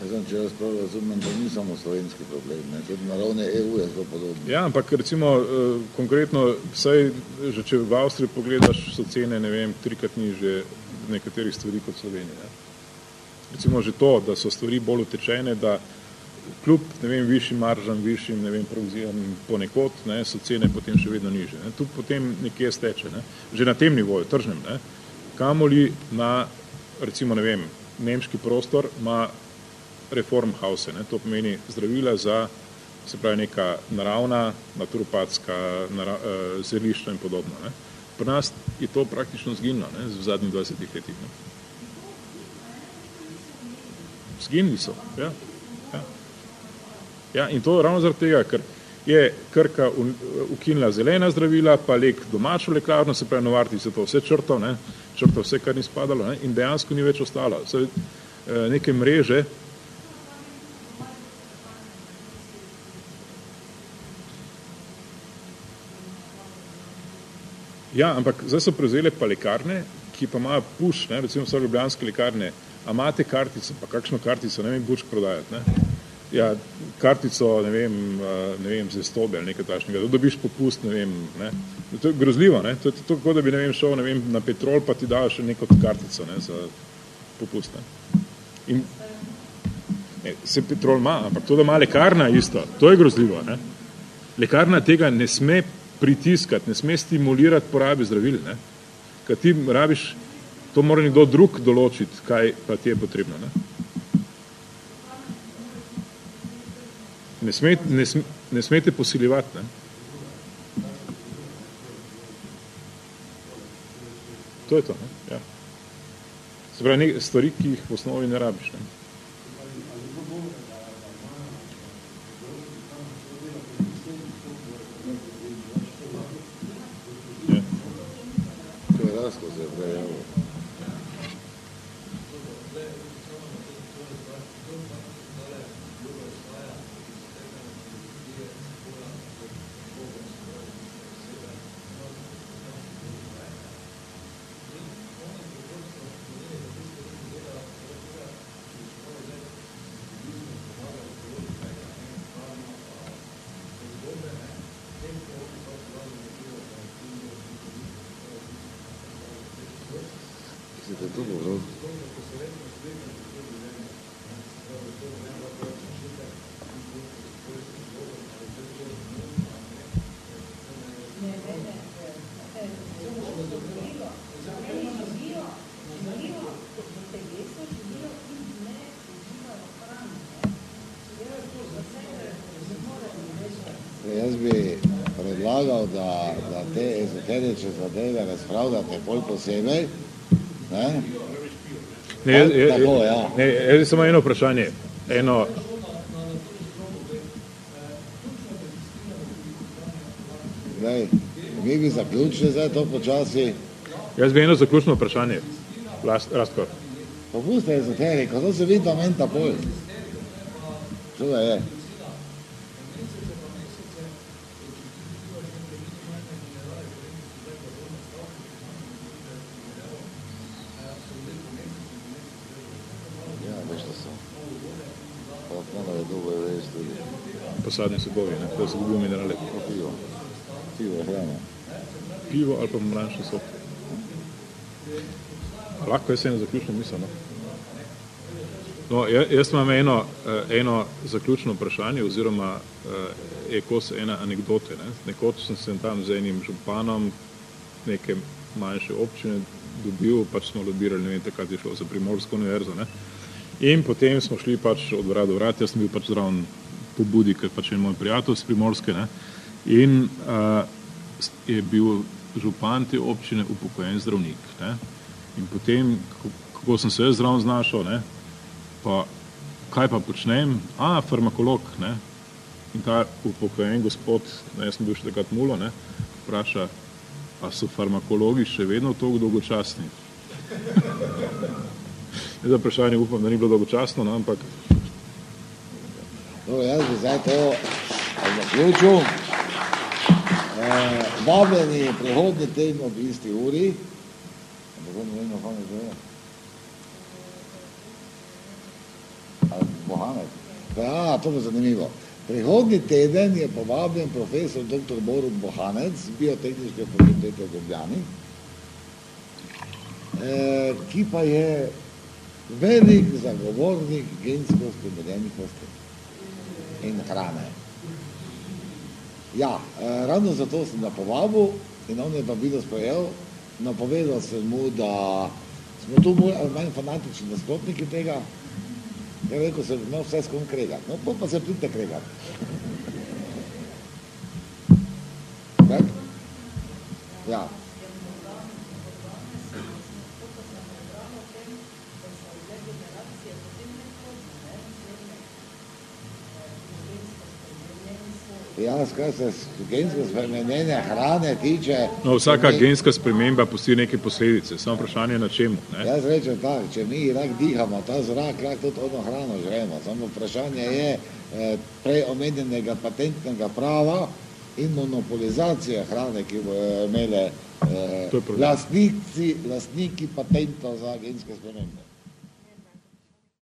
Ja, znam, če jaz prav razumem, to ni samo slovenski problem, ne, tudi na ravni EU je zelo podobno. Ja, ampak recimo uh, konkretno, vsaj, že če v Avstriji pogledaš, so cene, ne vem, trikrat niže nekaterih stvari kot Slovenija. Recimo že to, da so stvari bolj utečene, da kljub, vem, višjim maržam, višjim, vem, provizijam ponekod, ne, so cene potem še vedno niže. Ne. Tu potem nekje steče, ne. že na tem nivoju, tržnem, ne. kamoli na, recimo, ne vem, nemški prostor ima reform house, ne. to pomeni zdravila za, se pravi, neka naravna, naturopatska, nara, uh, zelišča in podobno. Ne. Pri nas je to praktično zginilo ne, v zadnjih 20 letih. Ne. Zginili so, ja. Ja. In to ravno zaradi tega, ker je Krka ukinila zelena zdravila, pa lek domačo lekarno, se pravi Novarti se to vse črto, ne, črto vse, kar ni spadalo ne, in dejansko ni več ostalo. Se, eh, neke mreže, Ja, ampak zdaj so prevzele pa lekarne, ki pa imajo puš, ne, recimo so ljubljanske lekarne, a imate kartico, pa kakšno kartico, ne vem, buč prodajati, ne? Ja, kartico, ne vem, ne vem, za stobe ali nekaj tašnega, da dobiš popust, ne vem, ne? To je grozljivo, ne? To je to, kot da bi, ne vem, šel, ne vem, na petrol, pa ti dajo še neko kartico, ne, za popust, ne? In, ne, se petrol ima, ampak to, da ima lekarna isto, to je grozljivo, ne? Lekarna tega ne sme pritiskati, ne sme stimulirati porabe zdravil. Ne? Kaj ti rabiš, to mora nekdo drug določiti, kaj pa ti je potrebno. Ne, ne, sme, ne, sme, ne smete posiljevati. Ne? To je to. Ne? Ja. Se pravi, stvari, ki jih v osnovi ne rabiš. Ne? masko se prejel. Mislite, to bo prav? Jaz bi predlagal, da, da te ezoterične zadeve razpravljate bolj posebej, ne? Ne, jaz, jaz, Tako, ja. ne, jaz bi samo eno vprašanje. Eno, Zdaj, mi bi zaključili zdaj to počasi. jaz bi eno zaključno vprašanje. Last, Rastko. Popustite ezoteriko, to se vidi, da menta pol. Što da je? Ja, veš, da so. Pa malo je dobro veš tudi. Posadni sobovi, ne, da se gubijo minerale. Pivo. Pivo je hrana. Pivo ali pa mrančni sok. Lahko jaz eno zaključno misel, no? No, ja- jaz imam eno, eh, eno zaključno vprašanje oziroma eh, je kos ene anekdote. Ne? Nekoč sem se tam z enim županom neke manjše občine dobil, pač smo lobirali, ne vem, takrat je šlo za Primorsko univerzo. Ne? In potem smo šli pač od vrat do vrat, jaz sem bil pač zraven pobudi, ker pač je moj prijatelj z Primorske. Ne? In uh, je bil župan te občine upokojen zdravnik. Ne? In potem, kako, kako sem se jaz zraven znašel, ne? pa kaj pa počnem? A, farmakolog. Ne? In ta upokojen gospod, ne, jaz sem bil še takrat mulo, ne, vpraša, a so farmakologi še vedno toliko dolgočasni? Za vprašanje upam, da ni bilo dolgočasno, no, ampak Dobro, jaz bi zdaj to zaključil. E, vabljeni prihodnji teden ob isti uri. Ampak ne vem, kako ne zove. Ali Mohamed. Ja, to bo zanimivo. Prihodnji teden je povabljen profesor dr. Borut Bohanec z Biotehnične fakultete v Ljubljani, e, ki pa je velik zagovornik gensko spremenjenih rastlin in hrane. Ja, eh, ravno zato sem ga povabil in on je pa bilo sprejel. Napovedal sem mu, da smo tu bolj ali manj fanatični nasprotniki tega. Ja, rekel sem, no vse s kom kregati. No, pa se pridite kregati. Ja. Ja, skaj se gensko spremenjene hrane tiče. no, vsaka mi- genska sprememba pusti neke posledice, samo vprašanje na čemu. Ne? Jaz rečem tako, če mi lahko dihamo ta zrak, lahko tudi ono hrano žremo. Samo vprašanje je eh, prej omenjenega patentnega prava in monopolizacije hrane, ki imele eh, je problem. lastnici, lastniki patentov za genske spremembe.